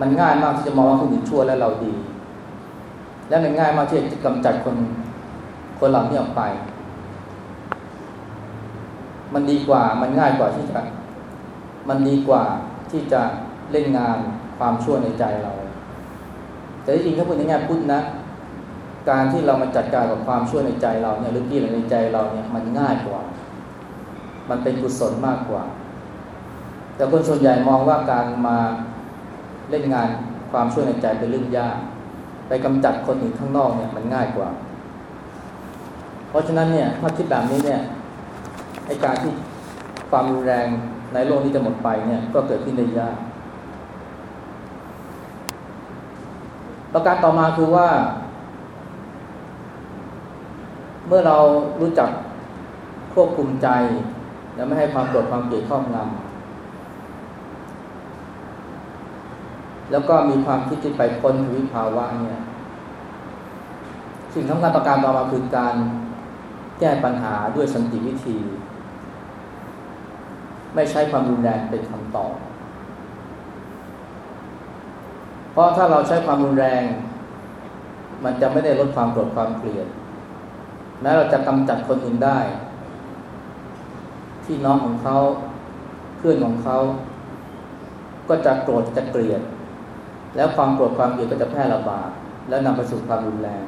มันง่ายมากที่จะมองว่าคนอื่นชั่วและเราดี และมันง่ายมากที่จะกำจัดคน คนเหล่านี้ออกไป มันดีกว่ามันง่ายกว่าที่จะ มันดีกว่าที่จะเล่นงานความชั่วในใจเรา แต่จริงถ้าพูดในแง่พุทธนะ การที่เรามาจัดการกับความชั่วในใจเราเนี่ยหรือกิเลสในใจเราเนี่ยมันง่ายกว่า มันเป็นกุศลมากกว่า แต่คนส่วนใหญ่มองว่าการมาเล่นงานความชั่วในใจเป็นเรื่องยาก ไปกำจัดคนอื่นข้างนอกเนี่ยมันง่ายกว่า เพราะฉะนั้นเนี่ยถ้าคิดแบบนี้เนี่ยไอการที่ความรุนแรงในโลกนี้จะหมดไปเนี่ยก็เกิดขึ้นได้ยาก ประการต่อมาคือว่า เมื่อเรารู้จักควบคุมใจ และไม่ให้ความโกรธความเกลียดครอบงำแล้วก็มีความคิดที่ไปพ้นวิภาวะเนี่ย สิ่งสำคัญประการต่อมาคือการ แก้ปัญหาด้วยสันติวิธี ไม่ใช้ความรุนแรงเป็นคำตอบ เพราะถ้าเราใช้ความรุนแรง มันจะไม่ได้ลดความโกรธความเกลียดแม้เราจะกำจัดคนอื่นได้ ที่น้องของเขาเพื่อนของเขา ก็จะโกรธจะเกลียด แล้วความโกรธความเกลียดก็จะแพร่ระบาดแล้วนำไปสู่ความรุนแรง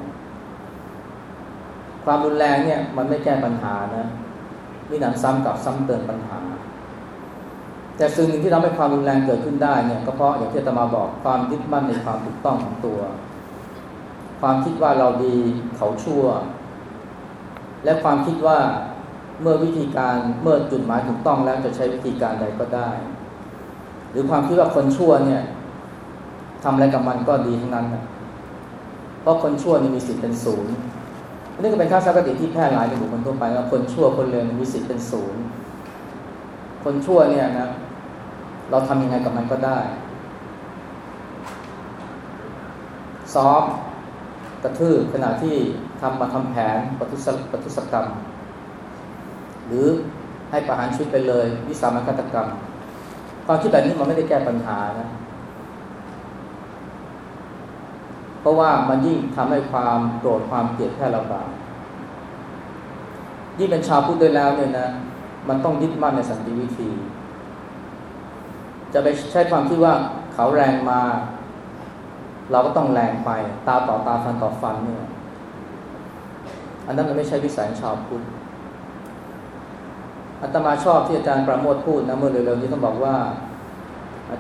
ความรุนแรงเนี่ยมันไม่แก้ปัญหานะมีหนังซ้ำกับซ้ำเติมปัญหา แต่สิ่งหนึ่งที่ทำให้ความรุนแรงเกิดขึ้นได้เนี่ยก็เพราะอย่างที่ตมาบอกความยึดมั่นในความถูกต้องของตัว ความคิดว่าเราดีเขาชั่ว และความคิดว่าเมื่อวิธีการเมื่อจุดหมายถูกต้องแล้วจะใช้วิธีการใดก็ได้ หรือความคิดว่าคนชั่วเนี่ยทำอะไรกับมันก็ดีทั้งนั้น เพราะคนชั่วนี่มีสิทธิ์เป็นศูนย์ นนี้ก็เป็นข้าศึกติที่แพร่หลายในบุคคลทั่วไปว่าคนชั่วคนเลวมีสิทธิ์เป็นศูนย์คนชั่วเนี่ยนะ เราทำยังไงกับมันก็ได้ ซ้อมกระทืบขณะที่ทำมาทำแผนปฏิสปฏิสกรรม หรือให้ประหารชีวิตไปเลย วิสามันฆาตกรรมความคิดแบบนี้มันไม่ได้แก้ปัญหานะ เพราะว่ามันยิ่งทำให้ความโกรธความเกลียดแพร่ระบาดยิ่งเป็นชาวพุทธด้วยแล้วเนี่ยนะ มันต้องยึดมั่นในสันติวิธี จะไปใช้ความคิดว่าเขาแรงมา เราก็ต้องแรงไป ตาต่อตาฟันต่อฟันเนี่ยอันนั้นมันไม่ใช่วิสัยชาวพุทธอาตมาชอบที่อาจารย์ประโมทพูดนะเมื่อเร็วๆนี้ต้องบอกว่า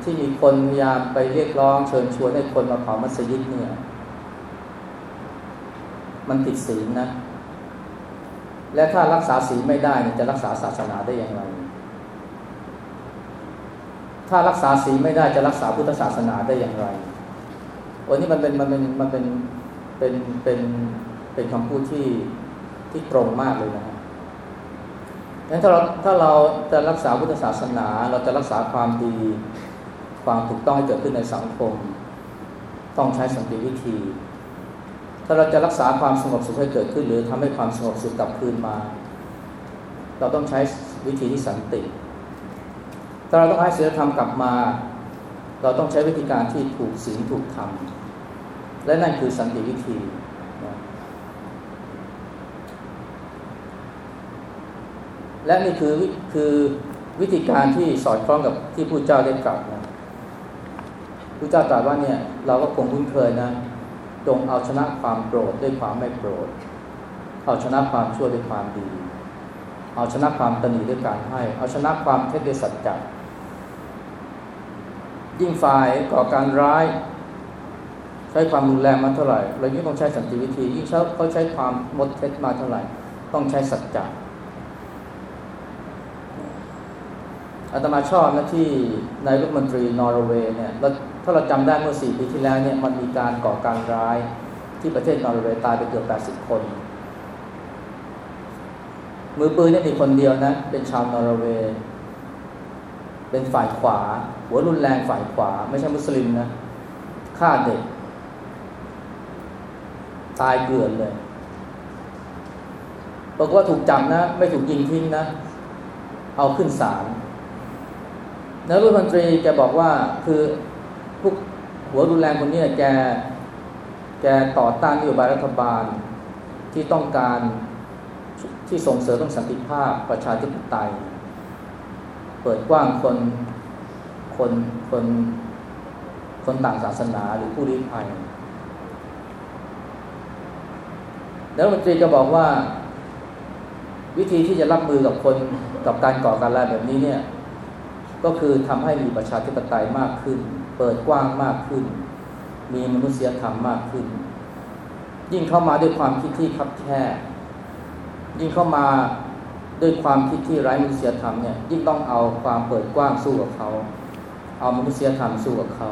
ที่มีคนพยายามไปเรียกร้องเชิญชวนให้คนมาเผามัสยิดเนี่ย มันติดศีลนะ และถ้ารักษาศีลไม่ได้จะรักษาศาสนาได้อย่างไร ถ้ารักษาศีลไม่ได้จะรักษาพุทธศาสนาได้อย่างไร วันนี้มันเป็นมันเป็นมันเป็นเป็นเป็นเป็นคำพูดที่ที่ตรงมากเลยนะงั้นถ้าเราถ้าเราจะรักษาพุทธศาสนา เราจะรักษาความดีความถูกต้องให้เกิดขึ้นในสังคม ต้องใช้สันติวิธี ถ้าเราจะรักษาความสงบสุขให้เกิดขึ้น หรือทำให้ความสงบสุขกลับคืนมา เราต้องใช้วิธีที่สันติ ถ้าเราต้องให้ศีลธรรมกลับมา เราต้องใช้วิธีการที่ถูกศีลถูกธรรม และนั่นคือสันติวิธี และนี่คือคือวิธีการที่สอดคล้องกับที่ผู้เจ้าได้กล่าวนะผู้เจ้าตรัสว่าเนี่ยเราก็คงคุ้นเคยนะ จงเอาชนะความโกรธด้วยความไม่โกรธ เอาชนะความชั่วด้วยความดี เอาชนะความตนีด้วยการให้ เอาชนะความเท็จด้วยสัจจะยิ่งฝ่ายก่อการร้าย ใช้ความรุนแรงมาเท่าไหร่เรายิ่งต้องใช้สันติวิธี ยิ่งเขาใช้ความมดเท็จมาเท่าไหร่ ต้องใช้สัจจะอาตมาชอบนะที่นายรัฐมนตรีนอร์เวย์เนี่ย ถ้าเราจำได้เมื่อสี่ปีที่แล้วเนี่ยมันมีการก่อการร้ายที่ประเทศนอร์เวย์ตายไปเกือบแปดสิบคน มือปืนนี่มีคนเดียวนะ เป็นชาวนอร์เวย์ เป็นฝ่ายขวา หัวรุนแรงฝ่ายขวา ไม่ใช่มุสลิมนะฆ่าเด็ก ตายเกลื่อนเลยบอกว่าถูกจับนะ ไม่ถูกยิงทิ้งนะ เอาขึ้นศาลนายรัฐมนตรีแกบอกว่าคือ พวกหัวรุนแรงคนนี้แกแกต่อต้านนโยบายรัฐบาลที่ต้องการที่ส่งเสริมต้องสันติภาพประชาธิปไตย เปิดกว้างคนคนคนคนต่างศาสนาหรือผู้ลี้ภัยแล้วมนตรีก็บอกว่า วิธีที่จะรับมือกับคนกับการก่อการร้ายแบบนี้เนี่ย ก็คือทำให้มีประชาธิปไตยมากขึ้น เปิดกว้างมากขึ้น มีมนุษยธรรมมากขึ้น ยิ่งเข้ามาด้วยความคิดที่คับแคบยิ่งเข้ามาด้วยความคิดที่ไร้มนุษยธรรมเนี่ยยิ่งต้องเอาความเปิดกว้างสู้กับเขา เอามนุษยธรรมสู้กับเขา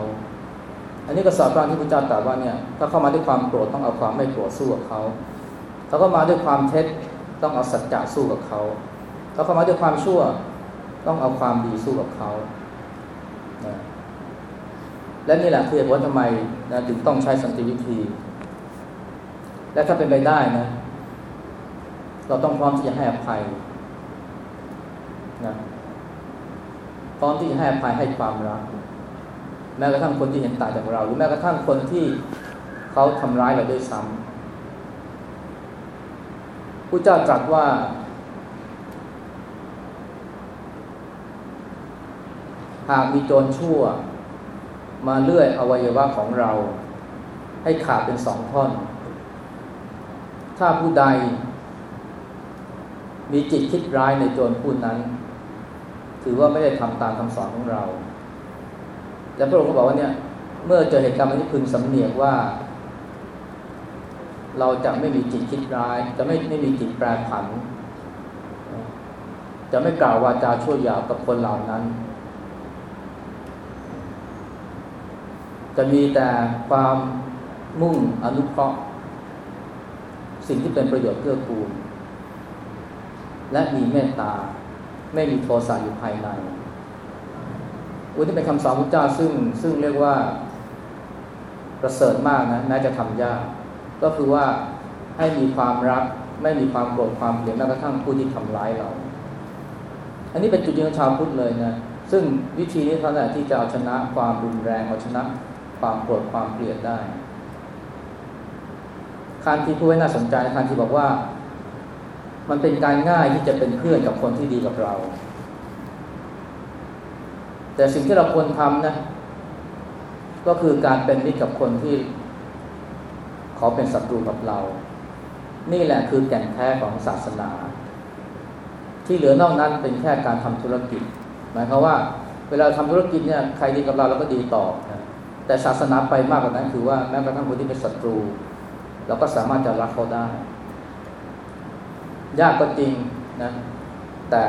อันนี้ก็สอดคล้องที่พระเจ้าตรัสว่าเนี่ยถ้าเข้ามาด้วยความโกรธต้องเอาความไม่โกรธสู้กับเขาถ้าเข้ามาด้วยความเท็จต้องเอาสัจจะสู้กับเขาถ้าเข้ามาด้วยความชั่วต้องเอาความดีสู้กับเขานะ และนี่แหละคือเหตุผลทำไมนะถึงต้องใช้สันติวิธี และถ้าเป็นไปได้นะ เราต้องพร้อมที่จะให้อภัยนะพร้อมที่จะให้อภัยให้ความรัก แม้กระทั่งคนที่เห็นต่างจากเรา หรือแม้กระทั่งคนที่เขาทำร้ายเราด้วยซ้ำผู้เจ้าตรัสว่าหากมีโจรชั่ว มาเลื่อยอวัยวะของเรา ให้ขาดเป็นสองท่อน ถ้าผู้ใด มีจิตคิดร้ายในโจรผู้นั้น ถือว่าไม่ได้ทำตามคำสอนของเราแต่พระองค์ก็บอกว่าเนี่ยเมื่อเจอเหตุการณ์นี้พึงสำเนียกว่า เราจะไม่มีจิตคิดร้าย จะไม่ไม่มีจิตแปรผัน จะไม่กล่าววาจาชั่วยาวกับคนเหล่านั้น จะมีแต่ความมุ่งอนุเคราะห์ สิ่งที่เป็นประโยชน์เพื่อกูล และมีเมตตา ไม่มีโทสะอยู่ภายในอุนี่เป็นคำสอนพระเจ้าซึ่งซึ่งเรียกว่าประเสริฐมากนะแม้จะทำยาก ก็คือว่าให้มีความรัก ไม่มีความโกรธความเกลียดแม้กระทั่งผู้ที่ทำร้ายเรา อันนี้เป็นจุดยืนของชาวพุทธเลยนะ ซึ่งวิธีนี้เท่านั้นที่จะเอาชนะความรุนแรงเอาชนะ ความโกรธความเกลียดได้คานที่พูดไว้น่าสนใจคานที่บอกว่า มันเป็นการง่ายที่จะเป็นเพื่อนกับคนที่ดีกับเรา แต่สิ่งที่เราควรทำนะ ก็คือการเป็นมิตรกับคนที่ ขอเป็นศัตรูกับเรา นี่แหละคือแก่นแท้ของศาสนา ที่เหลือนอกนั้นเป็นแค่การทำธุรกิจ หมายความว่า เวลาทำธุรกิจเนี่ยใครดีกับเราเราก็ดีตอบ แต่ศาสนาไปมากกว่านั้นคือว่าแม้กระทั่งคนที่เป็นศัตรู เราก็สามารถจะรักเขาได้ ยากก็จริงนะ แต่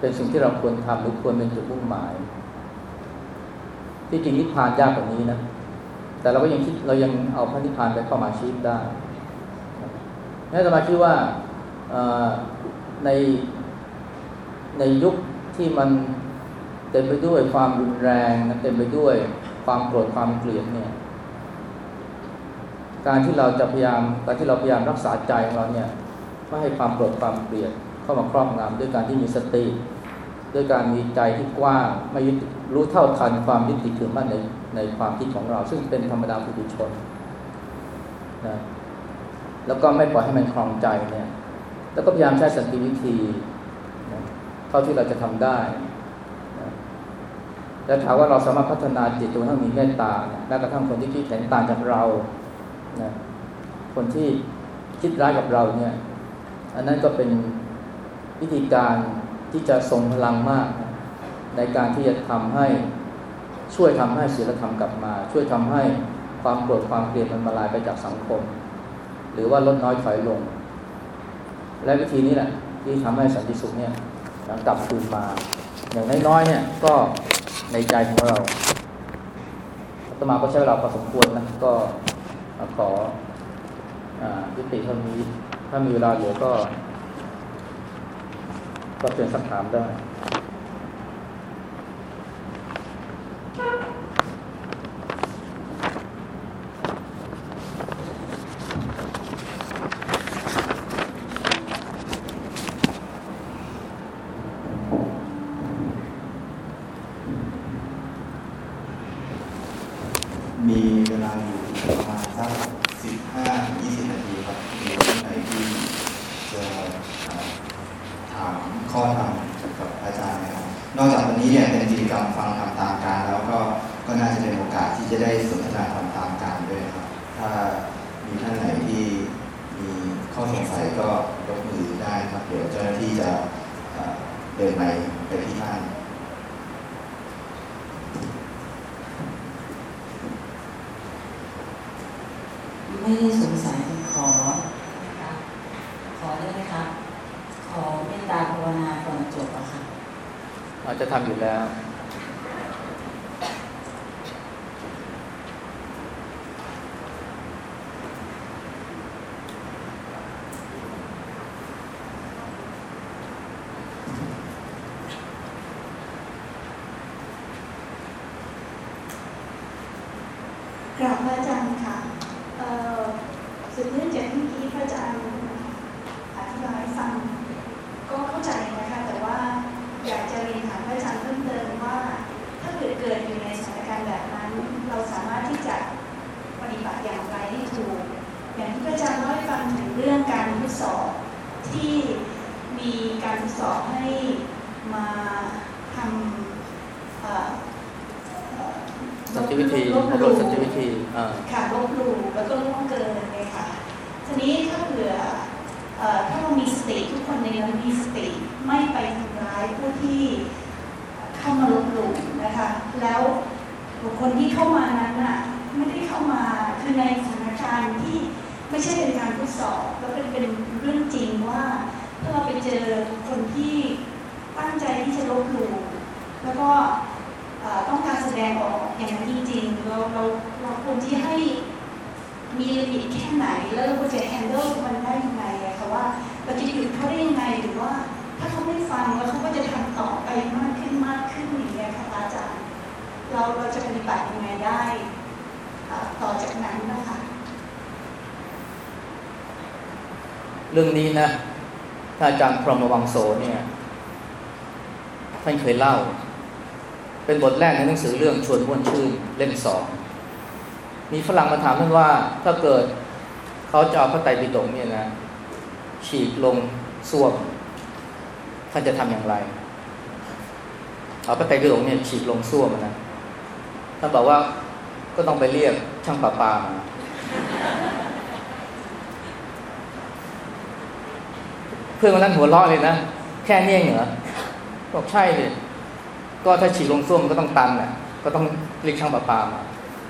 เป็นสิ่งที่เราควรทำหรือควรเป็นจุดมุ่งหมาย ที่จริงนิพพานยากกว่านี้นะ แต่เราก็ยังคิดเรายังเอาพระนิพพานไปเข้ามาชีพได้แม้จะมาคิดว่าในในยุคที่มันเต็มไปด้วยความรุนแรงเต็มไปด้วย ความโกรธความเกลียดเนี่ย การที่เราจะพยายามการที่เราพยายามรักษาใจของเราเนี่ยไม่ให้ความโกรธความเกลียดเข้ามาครอบงำด้วยการที่มีสติ ด้วยการมีใจที่กว้างไม่รู้เท่าทันความยึดติดถือมั่นในในความคิดของเรา ซึ่งเป็นธรรมดาผู้ดุชนนะแล้วก็ไม่ปล่อยให้มันคลองใจเนี่ย แล้วก็พยายามใช้สันติวิธีเท่าที่เราจะทำได้ แล้วถามว่าเราสามารถพัฒนาจิตตัวทั้งมีเมตตาแม้กระทั่งคนที่คิดเห็นต่างจากเรานะคนที่คิดร้ายกับเราเนี่ยอันนั้นก็เป็นวิธีการที่จะทรงพลังมาก ในการที่จะทำให้ช่วยทำให้ศีลธรรมกลับมา ช่วยทำให้ความโกรธความเกลียดมันมาลายไปจากสังคม หรือว่าลดน้อยถอยลง และวิธีนี้แหละที่ทำให้สันติสุขเนี่ยกลับคืนมา อย่างน้อยๆเนี่ยก็ ในใจของเราตมาก็ใช้เวลาพอสมควรนะก็ขอยุติเท่านี้ ถ้ามีเวลาเหลือก็ ก็เชิญสักถามได้ นอกจา
กวันนี้เนี่ยเป็นกิจกรรมฟัง
ทำตามการแล้ว
ก็ก็น่าจะเป็นโอกาสที่จะได้สนทนาทำตามการด้วยค
รับ ถ้ามีท่าน
ไห
นที่มีข้อส
งสัยก็ยกมือได้ครับ
เดี๋ยวเจ้าหน้าที่จะเดินไปไปที่ท่าน จะทำอยู่แล้ว ท่าอาจารย์พรหมวังโสเนี่ย ท่านเคยเล่า เป็นบทแรกในหนังสือเรื่องชวนม้วนชื่นเล่มสอง มีฝรั่งมาถามท่านว่า ถ้าเกิดเขาจะเอาพระไตรปิฎกเนี่ยนะ ฉีกลงส้วมท่านจะทำอย่างไร เอาพระไตรปิฎกเนี่ยฉีกลงส้วมนะท่านบอกว่าก็ต้องไปเรียกช่างประปามา เพื่อนคนนั้นหัวเราะเลยนะ แค่เนี้เหรอบอกใช่เลยก็ถ้าฉีกลงส้วมก็ต้องตันแหละก็ต้องเรียกช่างประปามา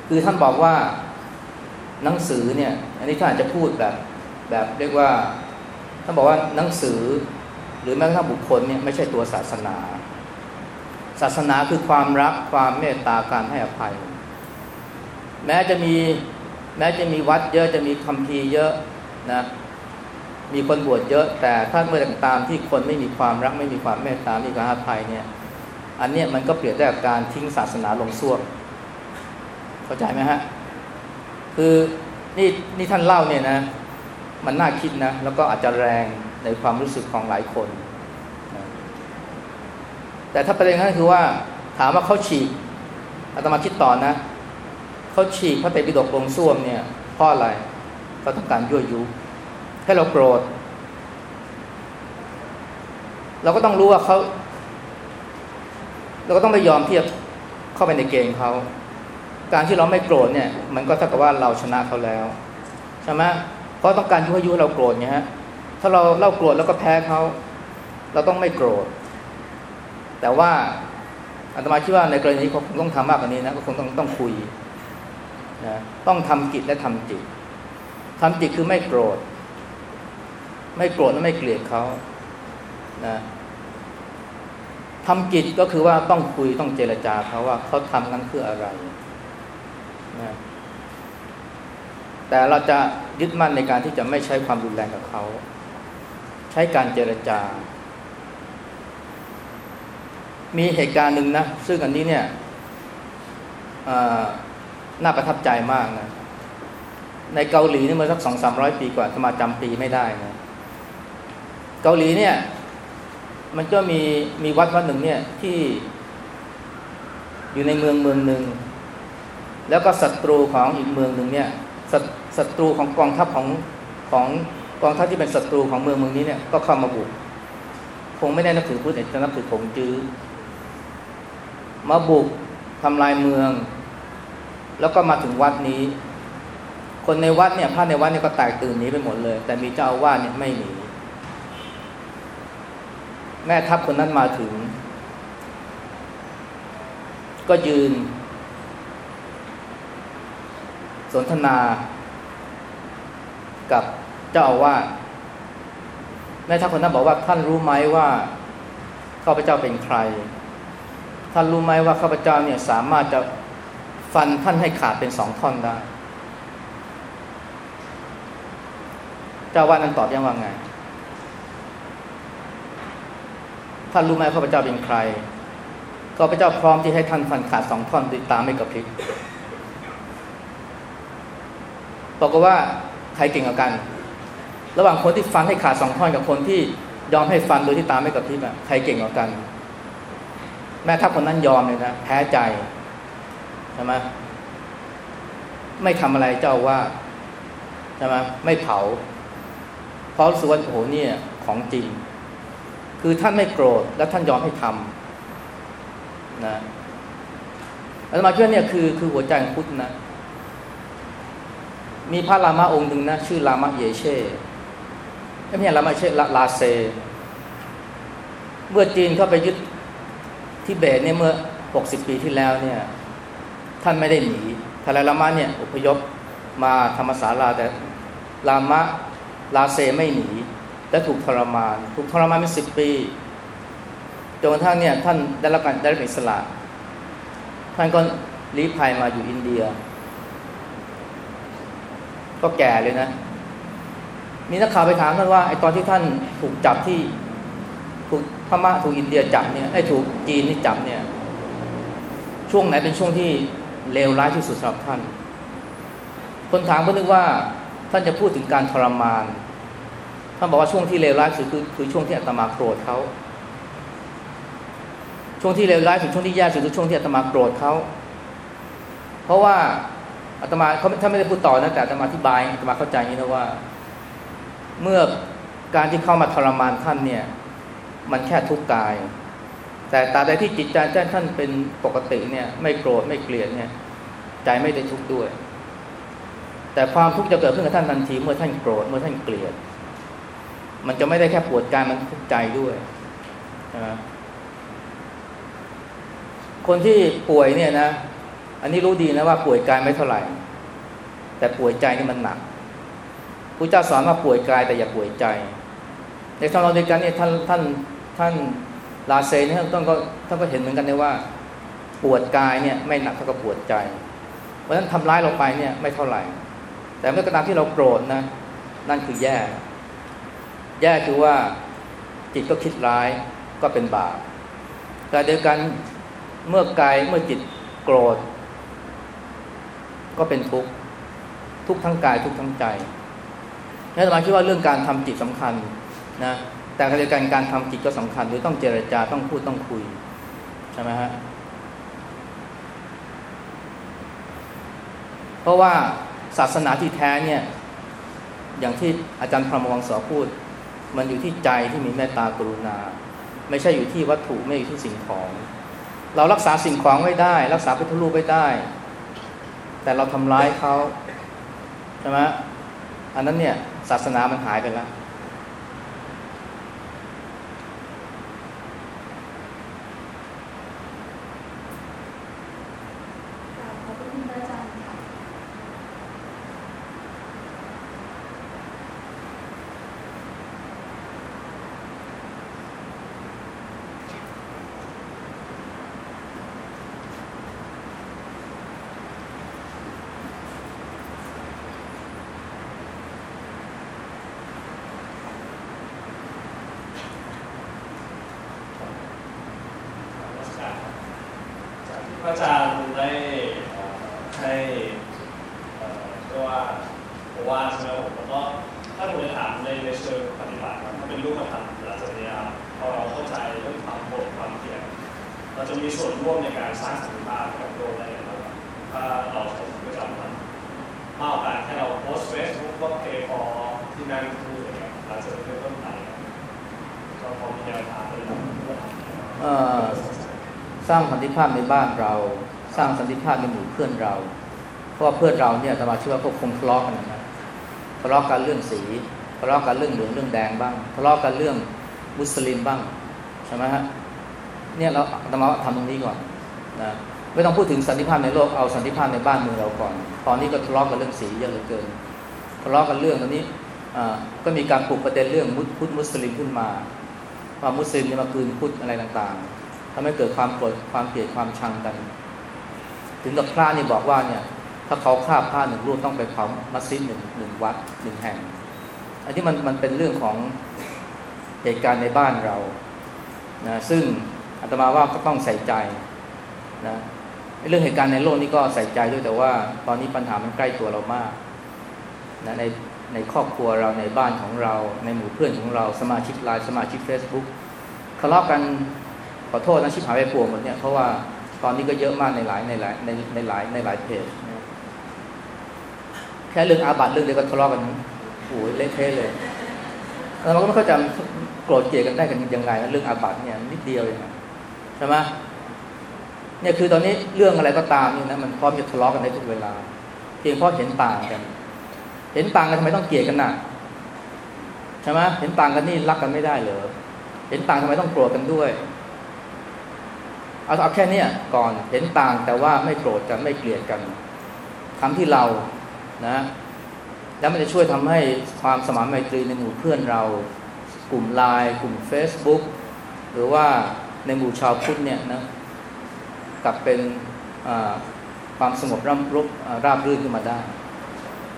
คือท่านบอกว่าหนังสือเนี่ย อันนี้ท่านอาจจะพูดแบบแบบเรียกว่าท่านบอกว่าหนังสือ หรือแม้กระทั่งบุคคลเนี่ยไม่ใช่ตัวศาสนา ศาสนาคือความรักความเมตตาการให้อภัย แม้จะมีแม้จะมีวัดเยอะจะมีคัมภีร์เยอะนะ มีคนบวชเยอะ แต่ถ้าเมื่อตามที่คนไม่มีความรักไม่มีความเมตตาไม่มีการให้ภัยเนี่ย อันเนี้ยมันก็เปรียบได้กับการทิ้งศาสนาลงส้วมเข้าใจไหมฮะคือนี่นี่ท่านเล่าเนี่ยนะ มันน่าคิดนะ แล้วก็อาจจะแรงในความรู้สึกของหลายคน แต่ถ้าประเด็นนั้นคือว่า ถามว่าเขาฉีกอาตมาคิดต่อนะเขาฉีกพระเตปิฎกลงส้วมเนี่ยเพราะอะไรเขาต้องการยั่วยุ ให้เราโกรธ เราก็ต้องรู้ว่าเขา เราก็ต้องไม่ยอมที่จะเข้าไปในเกมเขาการที่เราไม่โกรธเนี่ย มันก็เท่ากับว่าเราชนะเขาแล้วใช่ไหมเพราะต้องการยั่วยุให้เราโกรธไงฮะถ้าเราเล่าโกรธแล้วก็แพ้เขาเราต้องไม่โกรธ แต่ว่าอาตมาคิดว่าในกรณีนี้คงต้องทำมากกว่านี้นะก็คงต้องต้องคุยนะต้องทำกิจและทำจิตทำจิตคือไม่โกรธ ไม่โกรธและไม่เกลียดเขานะทำกิจก็คือว่าต้องคุยต้องเจรจาเขาว่าเขาทำนั้นคืออะไรนะแต่เราจะยึดมั่นในการที่จะไม่ใช้ความรุนแรงกับเขา ใช้การเจรจา มีเหตุการณ์หนึ่งนะ ซึ่งอันนี้เนี่ยน่าประทับใจมากนะ ในเกาหลีนี่เมื่อสักสองสามร้อยปีก่อนสมาจำปีไม่ได้นะ เกาหลีเนี่ย มันก็มีมีวัดวัดหนึ่งเนี่ย ที่อยู่ในเมืองเมืองหนึ่ง แล้วก็ศัตรูของอีกเมืองหนึ่งเนี่ยศัตรูของกองทัพของของกองทัพที่เป็นศัตรูของเมืองเมืองนี้เนี่ยก็เข้ามาบุกคงไม่ได้นับถือพุทธแต่นับถือผงจื้อมาบุกทำลายเมือง แล้วก็มาถึงวัดนี้ คนในวัดเนี่ยพระในวัดเนี่ยก็แตกตื่นหนีไปหมดเลย แต่มีเจ้าอาวาสเนี่ยไม่หนี แม่ทัพคนนั้นมาถึง ก็ยืน สนทนา กับเจ้าอาวาสแม่ทัพคนนั้นบอกว่าท่านรู้ไหมว่าข้าพเจ้าเป็นใคร ท่านรู้ไหมว่าข้าพเจ้าเนี่ยสามารถจะฟันท่านให้ขาดเป็นสองท่อนได้ เจ้าวานั้นตอบยังว่าไง ท่านรู้ไหมข้าพเจ้าเป็นใครข้าพเจ้าพร้อมที่ให้ท่านฟันขาดสองท่อนด้วยตาไม่กระพริบบอกว่าใครเก่งกว่ากัน ระหว่างคนที่ฟันให้ขาดสองท่อนกับคนที่ยอมให้ฟันโดยที่ตาไม่กระพริบอะใครเก่งกว่ากัน แม่ทัพคนนั้นยอมเลยนะแพ้ใจใช่ไหมไม่ทำอะไรเจ้าว่าใช่ไหมไม่เผาเพราะรู้สึกว่าโอ้โหเนี่ยของจริง คือท่านไม่โกรธแล้วท่านยอมให้ทำนะอาตมาคิดว่าเนี่ยคือคือหัวใจของพุทธนะ มีพระลามะองค์หนึ่งนะ ชื่อลามะเยเช่ไม่ใช่ลามะเช่ลาเซ เมื่อจีนเข้าไปยึดทิเบตเนี่ยเมื่อ 60 ปีที่แล้วเนี่ย ท่านไม่ได้หนีทาลาลามะเนี่ยอพยพมาธรรมศาลาแต่ลามะลาเซไม่หนี และถูกทรมาน ถูกทรมานเป็นสิบปีจนกระทั่งเนี่ยท่านได้รับการได้รับอิสระ ท่านก็ลี้ภัยมาอยู่อินเดีย ก็แก่เลยนะ มีนักข่าวไปถามท่านว่าไอ้ตอนที่ท่านถูกจับที่ถูกพม่าถูกอินเดียจับเนี่ยไอ้ถูกจีนนี่จับเนี่ย ช่วงไหนเป็นช่วงที่เลวร้ายที่สุดสำหรับท่าน คนถามก็นึกว่าท่านจะพูดถึงการทรมาน ท่านบอกว่าช่วงที่เลวร้ายสุดคือคือช่วงที่อาตมาโกรธเขาช่วงที่เลวร้ายสุดช่วงที่แย่สุดคือช่วงที่อาตมาโกรธเขาเพราะว่าอาตมาเขาท่านไม่ได้พูดต่อนะแต่อาตมาอธิบายอาตมาเข้าใจนี้นะว่า เมื่อการที่เข้ามาทรมานท่านเนี่ย มันแค่ทุกข์กาย แต่ตาใดที่จิตใจท่านเป็นปกติเนี่ย ไม่โกรธไม่เกลียดเนี่ย ใจไม่ได้ทุกข์ด้วย แต่ความทุกข์จะเกิดขึ้นกับท่านทันทีเมื่อท่านโกรธเมื่อท่านเกลียด มันจะไม่ได้แค่ปวดกายมันทุกข์ใจด้วยนะคนที่ป่วยเนี่ยนะ อันนี้รู้ดีนะว่าป่วยกายไม่เท่าไหร่ แต่ป่วยใจนี่มันหนักพระเจ้าสอนว่าป่วยกายแต่อย่าป่วยใจ ในทางเราเดียวกันเนี่ยท่านท่านท่านลาเซนท่านต้องก็ท่านก็เห็นเหมือนกันเลยว่า ปวดกายเนี่ยไม่หนักเท่ากับปวดใจ เพราะฉะนั้นทำร้ายเราไปเนี่ยไม่เท่าไหร่ แต่เมื่อกระทำที่เราโกรธนะ นั่นคือแย่ แย่คือว่าจิตก็คิดร้ายก็เป็นบาปแต่เดียวกันเมื่อกายเมื่อจิตโกรธ ก็เป็นทุกข์ทุกทั้งกายทุกทั้งใจนี่สมาคิดว่าเรื่องการทำจิตสำคัญนะแต่ขณะเดียวกันการทำจิตก็สำคัญหรือต้องเจรจาต้องพูดต้องคุยใช่ไหมฮะเพราะว่าศาสนาที่แท้เนี่ย อย่างที่อาจารย์พรหมวังสอพูด มันอยู่ที่ใจที่มีเมตตากรุณา ไม่ใช่อยู่ที่วัตถุไม่อยู่ที่สิ่งของ เรารักษาสิ่งของไว้ได้ รักษาพุทธรูปไว้ได้ แต่เราทำร้ายเขาใช่ไหมอันนั้นเนี่ยศาสนามันหายไปแล้ว
พระอาจารย์ได้ให้ตัวว่าใช่ไหมผมแล้วก็ถ้าผมจะถามในในเชิงปฏิบัติครับถ้าเป็นรูปธรรมหลังจากนี้ครับพอเราเข้าใจเรื่องความโกรธความเกลียดเราจะมีส่วนร่วมในการสร้างสันติภาพกับโลกได้อย่างไรถ้าเราใช้ชีวิตประจำวันมากกว่าการแค่เราโพสเฟซบุ๊กว่าเพย์พอที่นั่นพูดอะไรเงี้ยหลังจากนี้ต้นไปก็พอมีแนวทางเลยครับ
สร้างสันติภาพในบ้านเรา สร้างสันติภาพในหมู่เพื่อนเรา เพื่อนเราเนี่ยธรรมาชื่อว่าพวกคงทะเลาะกันนะทะเลาะกันเรื่องสีทะเลาะกันเรื่องเหลืองเรื่องแดงบ้างทะเลาะกันเรื่องมุสลิมบ้างใช่ไหมฮะเนี่ยเราธรรมาทำตรงนี้ก่อนนะไม่ต้องพูดถึงสันติภาพในโลกเอาสันติภาพในบ้านเมืองเราก่อน ตอนนี้ก็ทะเลาะกันเรื่องสีเยอะเหลือเกินทะเลาะกันเรื่องตอนนี้ก็มีการปลุกประเด็นเรื่องพุทธมุสลิมขึ้นมาว่ามุสลิมจะมาคืนพุทธอะไรต่างๆทำให้เกิดความโกรธความเกลียดความชังกัน ถึงกับพระนี่บอกว่าเนี่ย ถ้าเขาฆ่าพระหนึ่งรูปต้องไปเผามัสยิดหนึ่งหนึ่งวัดหนึ่งแห่ง อันนี้มันมันเป็นเรื่องของเหตุการณ์ในบ้านเรานะซึ่งอาตมาว่าก็ต้องใส่ใจนะเรื่องเหตุการณ์ในโลกนี้ก็ใส่ใจด้วยแต่ว่า ตอนนี้ปัญหามันใกล้ตัวเรามากนะในในครอบครัวเราในบ้านของเรา ในหมู่เพื่อนของเราสมาชิกไลน์สมาชิก Facebook ทะเลาะกันขอโทษนะชิบหายไปปวงหมดเนี่ยเพราะว่าตอนนี้ก็เยอะมากในหลายในหลายในในหลายในหลายเพจ แค่เรื่องอาบัตเรื่องเดียวก็ทะเลาะกันโอ้ยเละเทะเลยแล้วเราก็ไม่เข้าใจโกรธเกลียดกันได้กันยังไงนะเรื่องอาบัตเนี่ยนิดเดียวเองใช่ไหมเนี่ยคือตอนนี้เรื่องอะไรก็ตามนี่นะมันพร้อมจะทะเลาะกันได้ทุกเวลา เพียงเพราะเห็นต่างกัน เห็นต่างกันทำไมต้องเกลียดกันน่ะใช่ไหมเห็นต่างกันนี่รักกันไม่ได้เหรอเห็นต่างทำไมต้องโกรธกันด้วยเอาเอาแค่นี้ก่อนเห็นต่างแต่ว่าไม่โกรธกันไม่เกลียดกันทำที่เรา นะแล้วมันจะช่วยทำให้ความสมานไมตรีในหมู่เพื่อนเรา กลุ่มไลน์กลุ่ม Facebook หรือว่าในหมู่ชาวพุทธเนี่ยนะกลับเป็นความสงบร่ำรุบราบรื่นขึ้นมาได้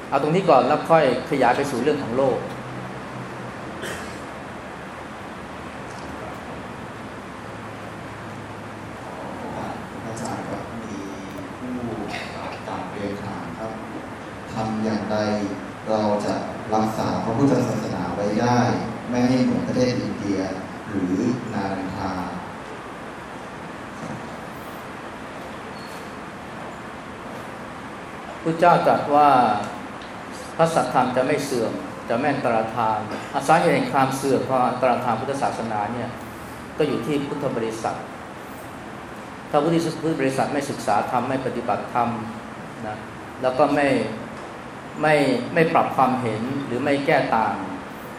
เอาตรงนี้ก่อนแล้วค่อยขยายไปสู่เรื่องของโลก
ทำอย่างไรเราจะรักษาพระพุทธศาสนาไว้ ได้ ไม่ให้เหมือนประเทศอินเดียหรือนารันทา
พระ เจ้าตรัสว่าพระสัทธรรมจะไม่เสื่อมจะแม่นตรธานอาสาเหตุแห่งความเสื่อมเพราะตรธานพุทธศาสนาเนี่ยก็อยู่ที่พุทธบริษัท ถ้าพุทธบริษัทไม่ศึกษาธรรมไม่ปฏิบัติธรรมนะแล้วก็ไม่ไม่ไม่ปรับความเห็นหรือไม่แก้ต่าง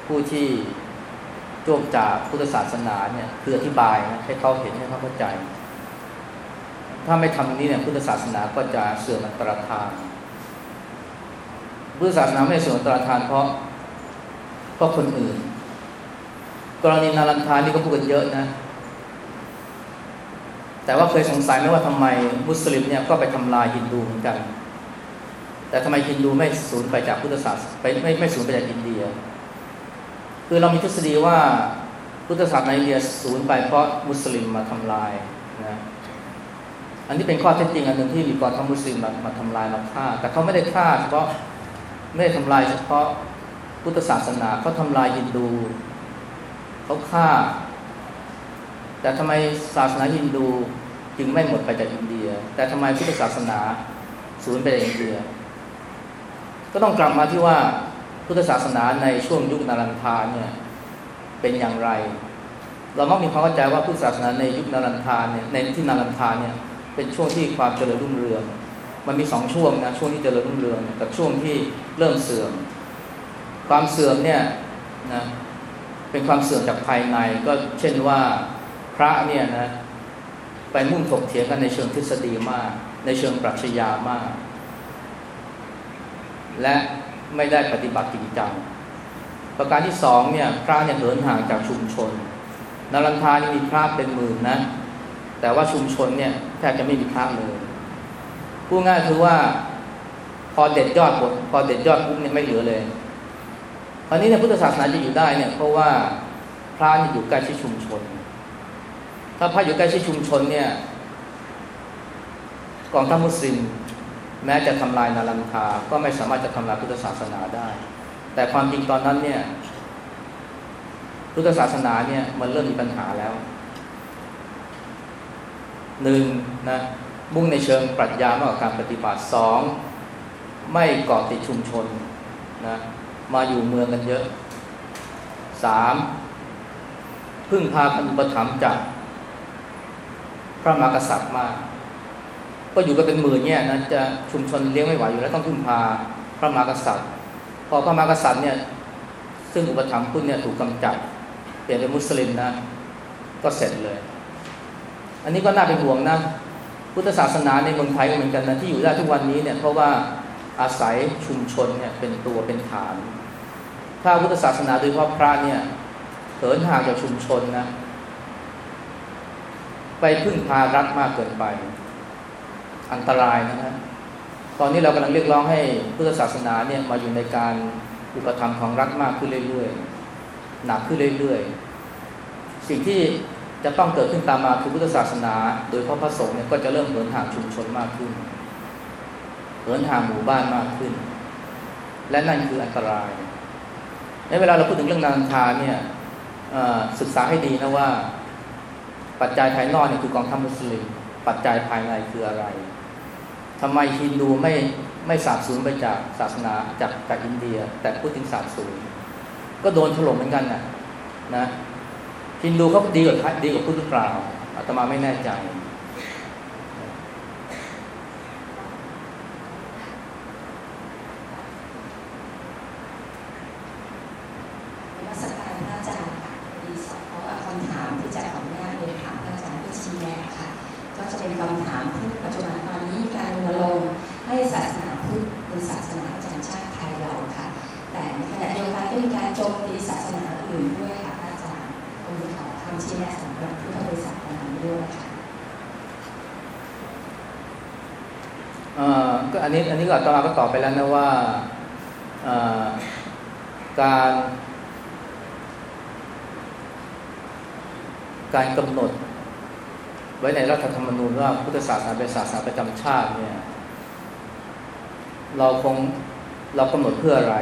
ผู้ที่โจมจากพุทธศาสนาเนี่ยคืออธิบายนะให้เขาเห็นให้เขาเข้าใจ ถ้าไม่ทำนี้เนี่ยพุทธศาสนาก็จะเสื่อมอันตรธาน พุทธศาสนาไม่เสื่อมอันตรธานเพราะเพราะคนอื่น กรณีนารันทานี่ก็พูดกันเยอะนะ แต่ว่าเคยสงสัยไหมว่าทำไมมุสลิมเนี่ยก็ไปทำลายฮินดูเหมือนกัน แต่ทำไมฮินดูไม่สูญไปจากพุทธศาสนาไปไม่ไม่สูญไปจากอินเดีย คือเรามีทฤษฎีว่าพุทธศาสนาอินเดียสูญไปเพราะมุสลิมมาทำลายนะอันนี้เป็นข้อเท็จจริงอันหนึ่งที่มีกองทัพมุสลิมมามาทำลายมาฆ่า แต่เขาไม่ได้ฆ่าเฉพาะ ไม่ได้ทำลายเฉพาะพุทธศาสนาเขาทำลายฮินดูเขาฆ่า แต่ทำไมศาสนาฮินดูจึงไม่หมดไปจากอินเดีย แต่ทำไมพุทธศาสนาสูญไปจากอินเดีย ก็ต้องกลับมาที่ว่าพุทธศาสนาในช่วงยุคนารันทาเนี่ยเป็นอย่างไร เรามักมีความเข้าใจว่าพุทธศาสนาในยุคนารันทาเนี่ยในที่นารันทาเนี่ยเป็นช่วงที่ความเจริญรุ่งเรือง มันมีสองช่วงนะช่วงที่เจริญรุ่งเรืองกับช่วงที่เริ่มเสื่อม ความเสื่อมเนี่ยนะเป็นความเสื่อมจากภายในก็เช่นว่าพระเนี่ยนะไปมุ่งถกเถียงกันในเชิงทฤษฎีมาก ในเชิงปรัชญามาก และไม่ได้ปฏิบัติจริงจังประการที่สองเนี่ยพระเนี่ยเหินห่างจากชุมชนนารันทานี่มีพระเป็นหมื่นนะแต่ว่าชุมชนเนี่ยแทบจะไม่มีพระเลย พูดง่ายคือว่า พอเด็ดยอดหมดพอเด็ดยอดปุ๊บเนี่ยไม่เหลือเลยตอนนี้เนี่ยพุทธศาสนาจะอยู่ได้เนี่ยเพราะว่าพระอยู่ใกล้ชิดชุมชน ถ้าพระอยู่ใกล้ชิดชุมชนเนี่ยกองทัพมุสลิมแม้จะทำลายนารันทาก็ไม่สามารถจะทำลายพุทธศาสนาได้ แต่ความจริงตอนนั้นเนี่ย พุทธศาสนาเนี่ยมันเริ่มมีปัญหาแล้วหนึ่งนะ มุ่งในเชิงปรัชญามากกว่าการปฏิบัติสองไม่เกาะติดชุมชนนะมาอยู่เมืองกันเยอะสามพึ่งพาอุปถัมภ์จากพระมหากษัตริย์มาก ก็อยู่กันเป็นหมื่นเนี่ยนะจะชุมชนเลี้ยงไม่ไหวอยู่แล้วต้องพึ่งพาพระมหากษัตริย์ พอพระมหากษัตริย์เนี่ยซึ่งอุปถัมภ์คุณเนี่ยถูกกำจัดเปลี่ยนเป็นมุสลิมนะก็เสร็จเลย อันนี้ก็น่าเป็นห่วงนะ พุทธศาสนาในเมืองไทยก็เหมือนกันนะที่อยู่ได้ทุกวันนี้เนี่ยเพราะว่าอาศัยชุมชนเนี่ยเป็นตัวเป็นฐาน ถ้าพุทธศาสนาโดยเฉพาะพระเนี่ยเหินห่างจากชุมชนนะไปพึ่งพารัฐมากเกินไป อันตรายนะฮะตอนนี้เรากำลังเรียกร้องให้พุทธศาสนาเนี่ยมาอยู่ในการอุปถัมของรัฐมากขึ้นเรื่อยๆหนักขึ้นเรื่อยๆ สิ่งที่ จะต้องเกิดขึ้นตามมาคือพุทธศาสนา โดยพระพระสงฆ์เนี่ยก็จะเริ่มเหินห่างชุมชนมากขึ้นเหินห่างหมู่บ้านมากขึ้น และนั่นคืออันตราย ในเวลาเราพูดถึงเรื่องนางทาเนี่ยศึกษาให้ดีนะว่า ปัจจัยภายนอกเนี่ยคือกองทัพมุสลิม ปัจจัยภายในคืออะไรทำไมฮินดูไม่ไม่สาบสูญไปจากศาสนาจากจากอินเดีย แต่พูดถึงสาบสูญก็โดนถล่มเหมือนกันนะนะ ฮินดูเขาดีกว่าดีกว่าพุทธหรือเปล่าอาตมาไม่แน่ใจอันนี้อันนี้ก็ตอมาก็ตอบไปแล้วนะว่าการ การกำหนด ไว้ในรัฐธรรมนูญว่าพุทธศาสนาเป็นศาสนาประจำชาติเนี่ย เราคงเรากำหนดเพื่ออะไร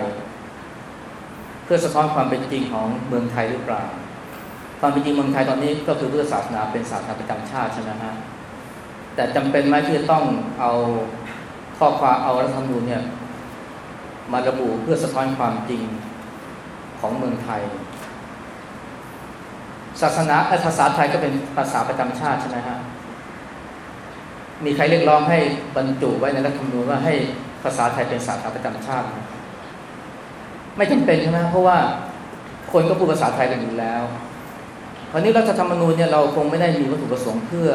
เพื่อสะท้อนความเป็นจริงของเมืองไทยหรือเปล่า ความเป็นจริงเมืองไทยตอนนี้ก็คือพุทธศาสนาเป็นศาสนาประจำชาติใช่ไหมฮะแต่จำเป็นไหมที่จะต้องเอาข้อความเอารัฐธรรมนูญเนี่ยมาระบุเพื่อสะท้อนความจริงของเมืองไทย ศาสนาภาษาไทยก็เป็นภาษาประจำชาติใช่ไหมฮะ มีใครเรียกร้องให้บรรจุไว้ในรัฐธรรมนูญว่าให้ภาษาไทยเป็นศาสนาประจำชาติ ไม่จำเป็นใช่ไหมเพราะว่าคนก็พูดภาษาไทยกันอยู่แล้วคราวนี้รัฐธรรมนูญเนี่ยเราคงไม่ได้มีวัตถุประสงค์เพื่อ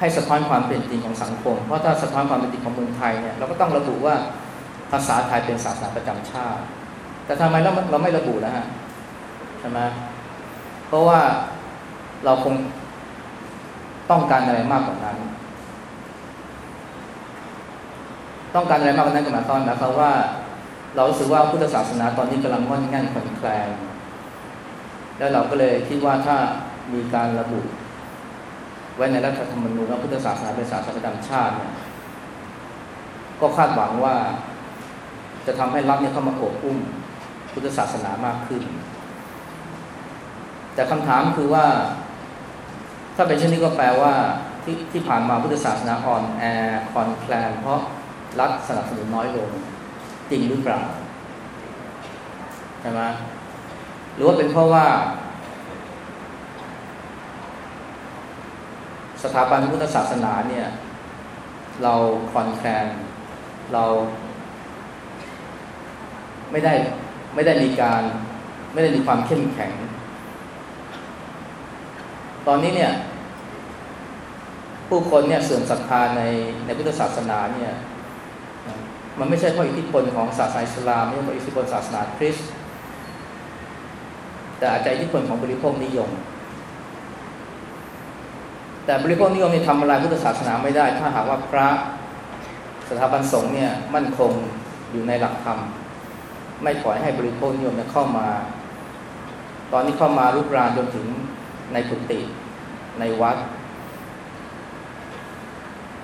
ให้สะท้อนความเป็นจริงของสังคม เพราะถ้าสะท้อนความเป็นจริงของเมืองไทยเนี่ยเราก็ต้องระบุว่าภาษาไทยเป็นศาสนาประจำชาติ แต่ทำไมเราเราไม่ระบุนะฮะใช่ไหมเพราะว่าเราคง ต้องการอะไรมากกว่านั้น ต้องการอะไรมากกว่านั้นก็หมายความหมายความว่า เรารู้สึกว่าพุทธศาสนาตอนนี้กำลังงอนงันขอนแคลงแล้วเราก็เลยคิดว่าถ้ามีการระบุ ไว้ในรัฐธรรมนูญว่าพุทธศาสนาเป็นศาสนาประจำชาติ ก็คาดหวังว่าจะทำให้รัฐเนี่ยเข้ามาโอบอุ้มพุทธศาสนามากขึ้น แต่คำถามคือว่า ถ้าเป็นเช่นนี้ก็แปลว่าที่ที่ผ่านมาพุทธศาสนาอ่อนแอคอนแคลนเพราะรัฐสนับสนุนน้อยลง จริงหรือเปล่าใช่ไหมหรือว่าเป็นเพราะว่า สถาบันพุทธศาสนาเนี่ย เราคอนแคลนเรา ไม่ได้ไม่ได้มีการ ไม่ได้มีความเข้มแข็ง ตอนนี้เนี่ย ผู้คนเนี่ยเสื่อมศรัทธาในในพุทธศาสนาเนี่ยมันไม่ใช่เพราะอิทธิพลของศาสนาอิสลามไม่ใช่เพราะอิทธิพลศาสนาคริสต์แต่อาจจะอิทธิพลของบริโภคนิยม แต่บริโภคนิยมเนี่ยทำอะไรพุทธศาสนาไม่ได้ ถ้าหากว่าพระสถาบันสงฆ์เนี่ยมั่นคงอยู่ในหลักธรรม ไม่ปล่อยให้บริโภคนิยมเนี่ยเข้ามา ตอนนี้เข้ามารุกรานจนถึง ในกุฏิในวัด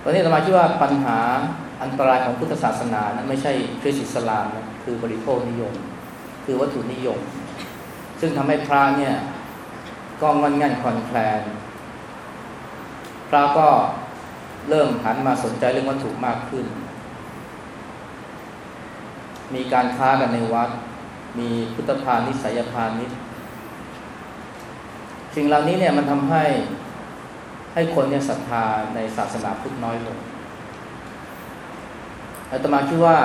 ตอนนี้เรามาคิดว่าปัญหาอันตรายของพุทธศาสนานั้นไม่ใช่คริสต์อิสลามนะคือบริโภคนิยม คือวัตถุนิยม ซึ่งทำให้พระเนี่ยก็งอนงันคอนแคลนพระก็เริ่มหันมาสนใจเรื่องวัตถุมากขึ้น มีการค้ากันในวัด มีพุทธพาณิชย์สายพาณิชย์ สิ่งเหล่านี้เนี่ยมันทำให้ให้คนเนี่ยศรัทธาในศาสนาพุทธน้อยลงอาตมาคิดว่า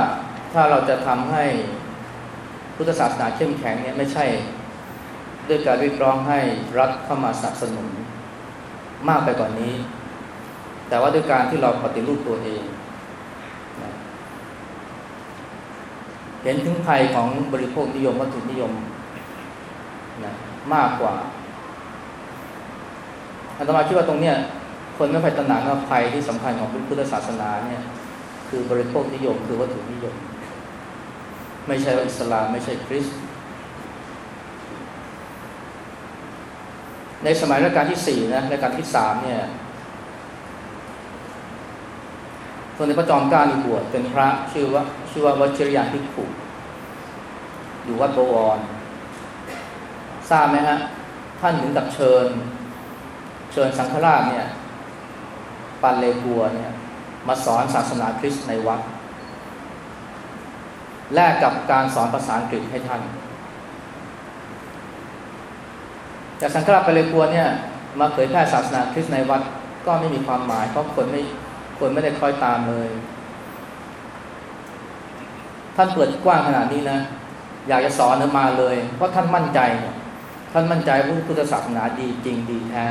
ถ้าเราจะทำให้พุทธศาสนาเข้มแข็งเนี่ยไม่ใช่ด้วยการเรียกร้องให้รัฐเข้ามาสนับสนุนมากไปกว่านนี้ แต่ว่าด้วยการที่เราปฏิรูปตัวเอง เห็นถึงภัยของบริโภคนิยมวัตถุนิยมนะมากกว่า อาตมาคิดว่าตรงเนี้ยคนไม่ไปตระหนักว่าภัยที่สำคัญของพุทธศาสนาเนี่ย คือบริโภคนิยมคือวัตถุนิยม ไม่ใช่อิสลามไม่ใช่คริสต์ในสมัยรัชกาลที่สี่นะรัชกาลที่สามเนี่ยคนในพระจอมเกล้ามีบวชเป็นพระชื่อว่าชื่อว่าวชิรยานพิขุอยู่วัดโบวรทราบไหมฮะ ท่านถึงกับเชิญ เชิญสังฆราชเนี่ยปันเลกัวเนี่ยมาสอนศาสนาคริสต์ในวัด แลกกับการสอนภาษาอังกฤษให้ท่าน แต่สังฆราชปันเลกัวเนี่ยมาเผยแพร่ศาสนาคริสต์ในวัดก็ไม่มีความหมาย เพราะคนไม่คนไม่ได้คอยตามเลย ท่านเปิดกว้างขนาดนี้นะ อยากจะสอนมาเลย เพราะท่านมั่นใจ ท่านมั่นใจว่าพุทธศาสนาดีจริงดีแท้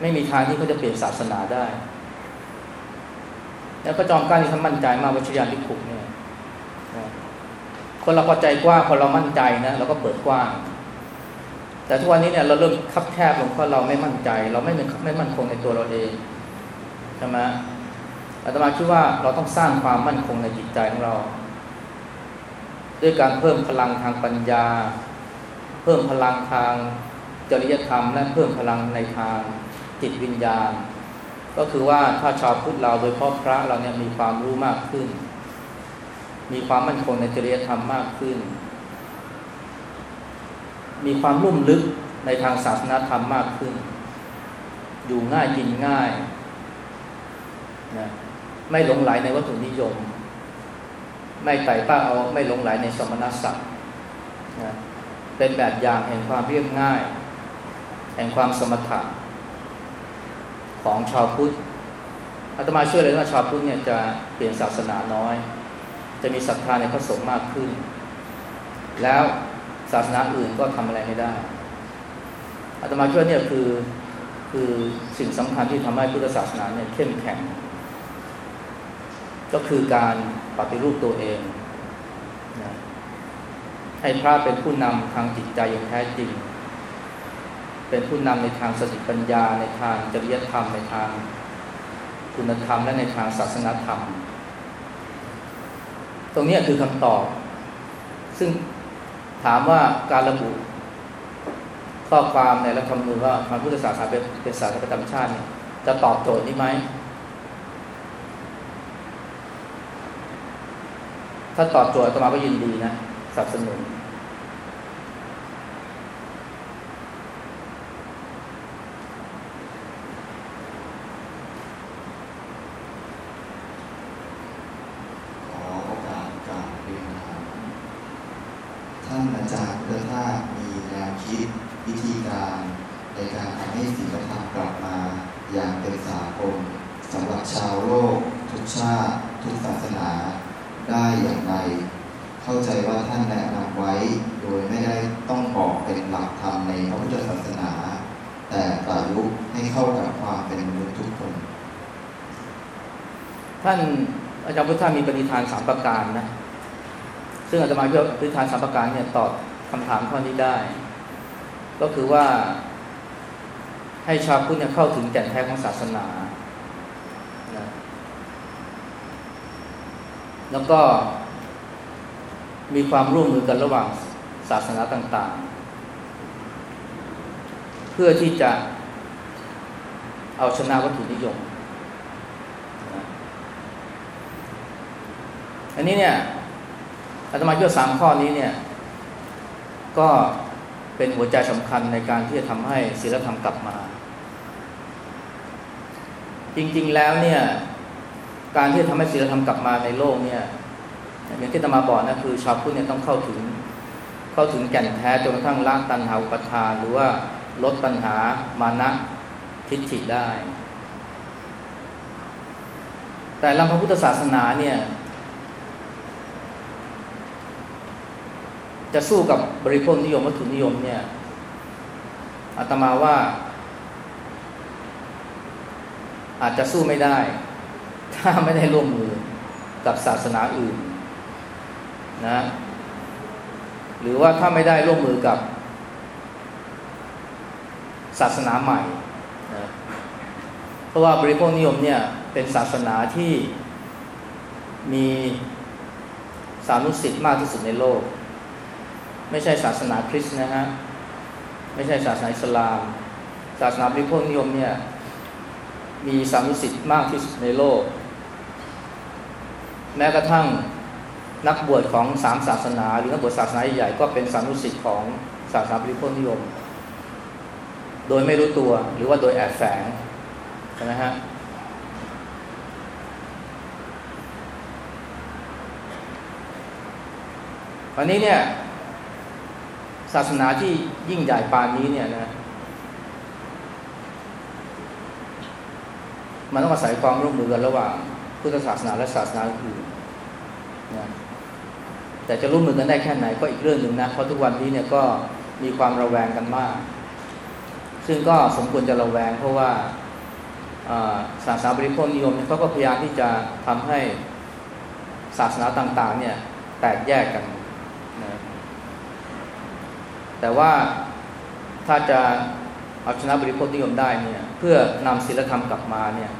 ไม่มีทางที่เขาจะเปลี่ยนศาสนาได้ แล้วพระจอมเกล้านี่ท่านมั่นใจมากวิชยาลิขุกเนี่ยคนเราพอใจกว้างคนเรามั่นใจนะเราก็เปิดกว้าง แต่ทุกวันนี้เนี่ยเราเริ่มคับแคบลงเพราะเราไม่มั่นใจ เราไม่ไม่มั่นคงในตัวเราเองใช่ไหมอาตมาคิดว่าเราต้องสร้างความมั่นคงในจิตใจของเรา ด้วยการเพิ่มพลังทางปัญญา เพิ่มพลังทางจริยธรรม และเพิ่มพลังในทาง จิตวิญญาณ ก็คือว่าถ้าชาวพุทธเราโดยเฉพาะพระเราเนี่ยมีความรู้มากขึ้น มีความมั่นคงในจริยธรรมมากขึ้น มีความรุ่มลึกในทางศาสนาธรรมมากขึ้น อยู่ง่ายกินง่ายนะไม่หลงไหลในวัตถุนิยม ไม่ไต่ต้าเอาไม่หลงไหลในสมณศักดิ์นะเป็นแบบอย่างแห่งความเรียบง่าย แห่งความสมถะ ของชาวพุทธอาตมาเชื่อเลยว่าชาวพุทธเนี่ยจะเปลี่ยนศาสนาน้อย จะมีศรัทธาในพระสงฆ์มากขึ้น แล้วศาสนาอื่นก็ทำอะไรไม่ได้อาตมาเชื่อเนี่ยคือคือสิ่งสำคัญที่ทำให้พุทธศาสนาเนี่ยเข้มแข็ง ก็คือการปฏิรูปตัวเองนะให้พระเป็นผู้นำทางจิตใจอย่างแท้จริง เป็นผู้นำในทางสติปัญญา ในทางจริยธรรม ในทางคุณธรรม และในทางศาสนธรรม ตรงนี้คือคำตอบ ซึ่งถามว่าการระบุข้อความในรัฐธรรมนูญว่าพระพุทธศาสนาเป็นเป็นศาสนาประจำชาติจะตอบโจทย์นี้ไหม ถ้าตอบโจทย์ตมาก็ยินดีนะสนับสนุน
ขอโอกาสกราบเรียนถามท่านอาจารย์พุทธทาสมีแนวคิดวิธีการในการทำให้ศีลธรรมกลับมาอย่างเป็นสากลสำหรับชาวโลก ทุกชาติ ทุกศาสนาได้อย่างไร เข้าใจว่าท่านแนะนำไว้ โดยไม่ได้ต้องบอกเป็นหลักธรรมในพระพุทธศาสนา แต่ประยุกต์ให้เข้ากับความเป็นมนุษย์ทุกคน
ท่านอาจารย์พุทธามีปณิธานสามประการนะ ซึ่งอาตมาเชื่อปณิธานสามประการเนี่ยตอบคำถามข้อนี้ได้ ก็คือว่าให้ชาวพุทธเนี่ยเข้าถึงแก่นแท้ของศาสนานะแล้วก็มีความร่วมมือกันระหว่างศาสนาต่าง ๆ เพื่อที่จะเอาชนะวัตถุนิยม อันนี้เนี่ยอาตมาเชื่อสามข้อนี้เนี่ย ก็เป็นหัวใจสำคัญในการที่จะทำให้ศีลธรรมกลับมา จริง ๆ แล้วเนี่ย การที่จะทำให้ศีลธรรมกลับมาในโลกเนี่ยอย่างที่อาตมาบอกนะคือชาวพุทธเนี่ยต้องเข้าถึง เข้าถึงแก่นแท้จนกระทั่งละตัณหาอุปทานหรือว่าลดตัณหามานะทิฏฐิได้ แต่ลำพระพุทธศาสนาเนี่ย จะสู้กับบริโภคนิยมวัตถุนิยมเนี่ยอาตมาว่า อาจจะสู้ไม่ได้ ถ้าไม่ได้ร่วมมือกับศาสนาอื่นนะ หรือว่าถ้าไม่ได้ร่วมมือกับ ศาสนาใหม่นะเพราะว่าบริโภคนิยมเนี่ยเป็นศาสนาที่มีสานุสิทธิ์มากที่สุดในโลก ไม่ใช่ศาสนาคริสต์นะฮะ ไม่ใช่ศาสนาอิสลาม ศาสนาบริโภคนิยมเนี่ย มีสานุสิทธิ์มากที่สุดในโลก แม้กระทั่งนักบวชของสามศาสนา หรือนักบวชศาสนาใหญ่ก็เป็นสานุสิทธิ์ของศาสนาบริโภคนิยม โดยไม่รู้ตัวหรือว่าโดยแอบแฝงใช่ไหมฮะวันนี้เนี่ย ศาสนาที่ยิ่งใหญ่ปานนี้เนี่ยนะมันต้องอาศัยความร่วมมือกันระหว่างพุทธศาสนาและศาสนาอื่นนะแต่จะร่วมมือกันได้แค่ไหนก็อีกเรื่องหนึ่งนะเพราะทุกวันนี้เนี่ยก็มีความระแวงกันมาก ซึ่งก็สมควรจะระแวงเพราะว่าศาสนาบริโภคนิยมเนี่ยเขาก็พยายามที่จะทำให้ศาสนาต่างๆเนี่ยแตกแยกกันนะ แต่ว่าถ้าจะเอาชนะบริโภคนิยมได้เนี่ยเพื่อนำศีลธรรมกลับมาเนี่ย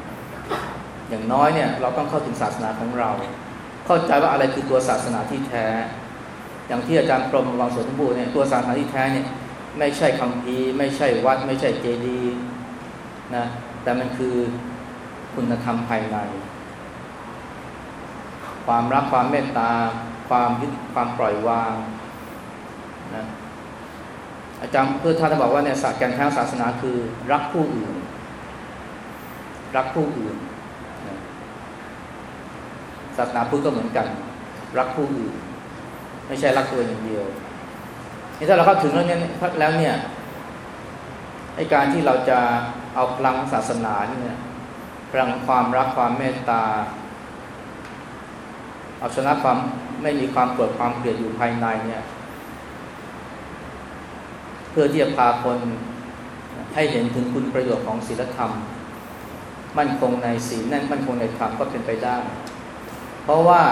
อย่างน้อยเนี่ยเราต้องเข้าถึงศาสนาของเรา เข้าใจว่าอะไรคือตัวศาสนาที่แท้ อย่างที่อาจารย์พรหมวังสวนบูเนี่ยตัวศาสนาที่แท้เนี่ยไม่ใช่คำพีไม่ใช่วัด ไม่ใช่เจดีย์นะแต่มันคือคุณธรรมภายใน ความรักความเมตตา ความยึดความปล่อยวางนะ อาจารย์เพื่อท่านบอกว่าเนี่ยศาสตร์การแท้ศาสนาคือรักผู้อื่น รักผู้อื่นศาสนาพุทธก็เหมือนกัน รักผู้อื่น ไม่ใช่รักตัวอย่างเดียวนี่ถ้าเราเข้าถึงแล้วเนี่ยแล้วเนี่ยไอการที่เราจะเอาพลังศาสนาเนี่ยพลังความรักความเมตตาเอาชนะความไม่มีความโกรธความเกลียดอยู่ภายในเนี่ย พื่อที่จะพาคนให้เห็นถึงคุณประโยชน์ของศีลธรรม มั่นคงในศีลนั่นมั่นคงในธรรมก็เป็นไปได้ เพราะว่า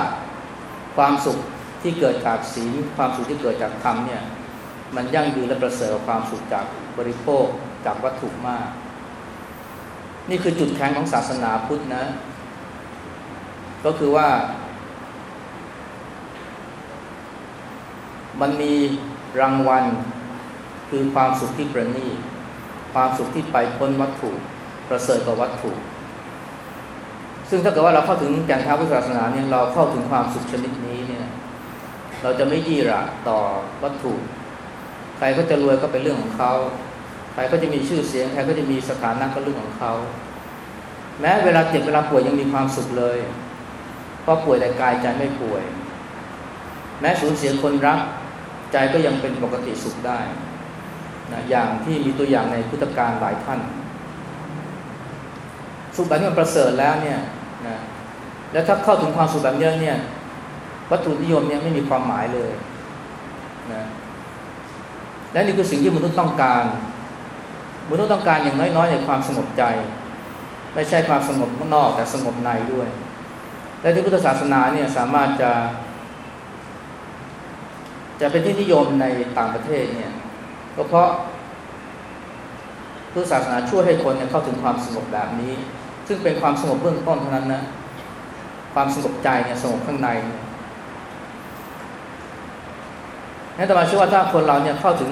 ความสุขที่เกิดจากศีลความสุขที่เกิดจากธรรมเนี่ยมันยั่งยืนและประเสริฐความสุขจากบริโภคจากวัตถุมาก นี่คือจุดแข็งของศาสนาพุทธนะ ก็คือว่า มันมีรางวัล คือความสุขที่ประณีตความสุขที่ไปพ้นวัตถุ ประเสริฐกว่าวัตถุ ซึ่งถ้าเกิดว่าเราเข้าถึงแก่นแท้พุทธศาสนาเนี่ยเราเข้าถึงความสุขชนิดนี้เนี่ยเราจะไม่ยี่ระต่อวัตถุ ใครก็จะรวยก็เป็นเรื่องของเขาใครก็จะมีชื่อเสียงใครก็จะมีสถานะก็เรื่องของเขาแม้เวลาเจ็บเวลาป่วยยังมีความสุขเลย เพราะป่วยแต่กายใจไม่ป่วย แม้สูญเสียคนรัก ใจก็ยังเป็นปกติสุขได้ นะอย่างที่มีตัวอย่างในพุทธการหลายท่านสุขแบบนี้มันประเสริฐแล้วเนี่ยนะแล้วถ้าเข้าถึงความสุขแบบนี้เนี่ยวัตถุนิยมเนี่ยไม่มีความหมายเลยนะและนี่คือสิ่งที่มนุษย์ต้องการมนุษย์ต้องการอย่างน้อยๆในความสงบใจ ไม่ใช่ความสงบข้างนอกแต่สงบในด้วย และที่พุทธศาสนาเนี่ยสามารถจะ จะเป็นที่นิยมในต่างประเทศเนี่ย ก็เพราะพุทธศาสนาช่วยให้คนเข้าถึงความสงบแบบนี้ ซึ่งเป็นความสงบเบื้องต้นเท่านั้นนะความสงบใจเนี่ยสงบข้างในนั่นแต่มาเชื่อว่าถ้าคนเราเนี่ยเข้าถึง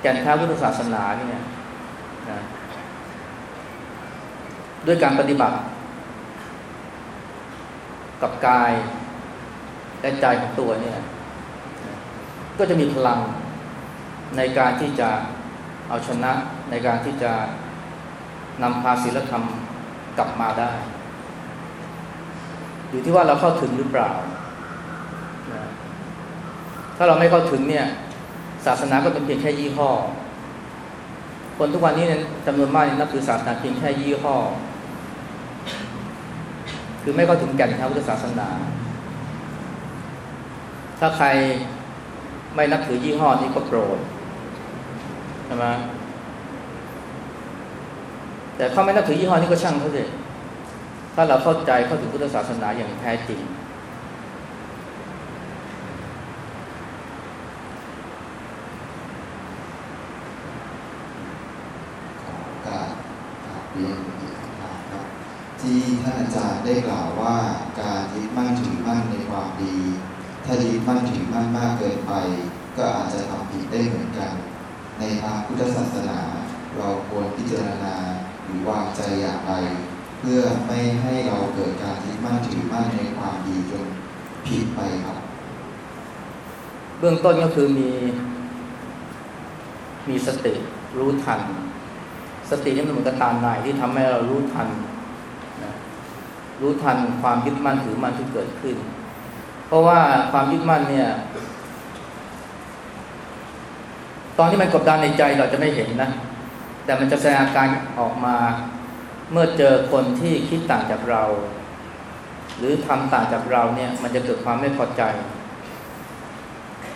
แก่นแท้พุทธศาสนาเนี่ยนะด้วยการปฏิบัติ กับกายและใจของตัวเนี่ย ก็จะมีพลัง ในการที่จะเอาชนะในการที่จะนำพาศีลธรรมกลับมาได้ อยู่ที่ว่าเราเข้าถึงหรือเปล่า ถ้าเราไม่เข้าถึงเนี่ยศาสนาก็เป็นเพียงแค่ยี่ห้อ คนทุกวันนี้เนี่ยจำนวนมากนับถือศาสนาเพียงแค่ยี่ห้อ คือไม่เข้าถึงแก่นแท้พุทธศาสนา ถ้าใครไม่นับถือยี่ห้อนี้ก็โปรด ใช่ไหมแต่เขาไม่นับถือยี่ห้อนี้ก็ช่างเขาสิถ้าเราเข้าใจเข้าถึงพุทธศาสนาอย่างแท้จริง
เรียนอีกคำถามครับที่ท่านอาจารย์ได้กล่าวว่าการยึดมั่นถือมั่นในความดี ถ้ายึดมั่นถือมั่นมากเกินไป ก็อาจจะทำผิดได้เหมือนกัน ในทางพุทธศาสนา เราควรพิจารณาหรือวางใจอย่างไร เพื่อไม่ให้เราเกิดการยึดมั่นถือมั่นในความดีจนผิดไปครับ
เบื้องต้นก็คือมี มีสติรู้ทัน สตินี่มันเหมือนกับตาในที่ทำให้เรารู้ทันนะรู้ทันความยึดมั่นถือมั่นที่เกิดขึ้น เพราะว่าความยึดมั่นเนี่ย ตอนที่มันกดดันในใจเราจะไม่เห็นนะ แต่มันจะแสดงอาการออกมา เมื่อเจอคนที่คิดต่างจากเรา หรือทำต่างจากเราเนี่ย มันจะเกิดความไม่พอใจ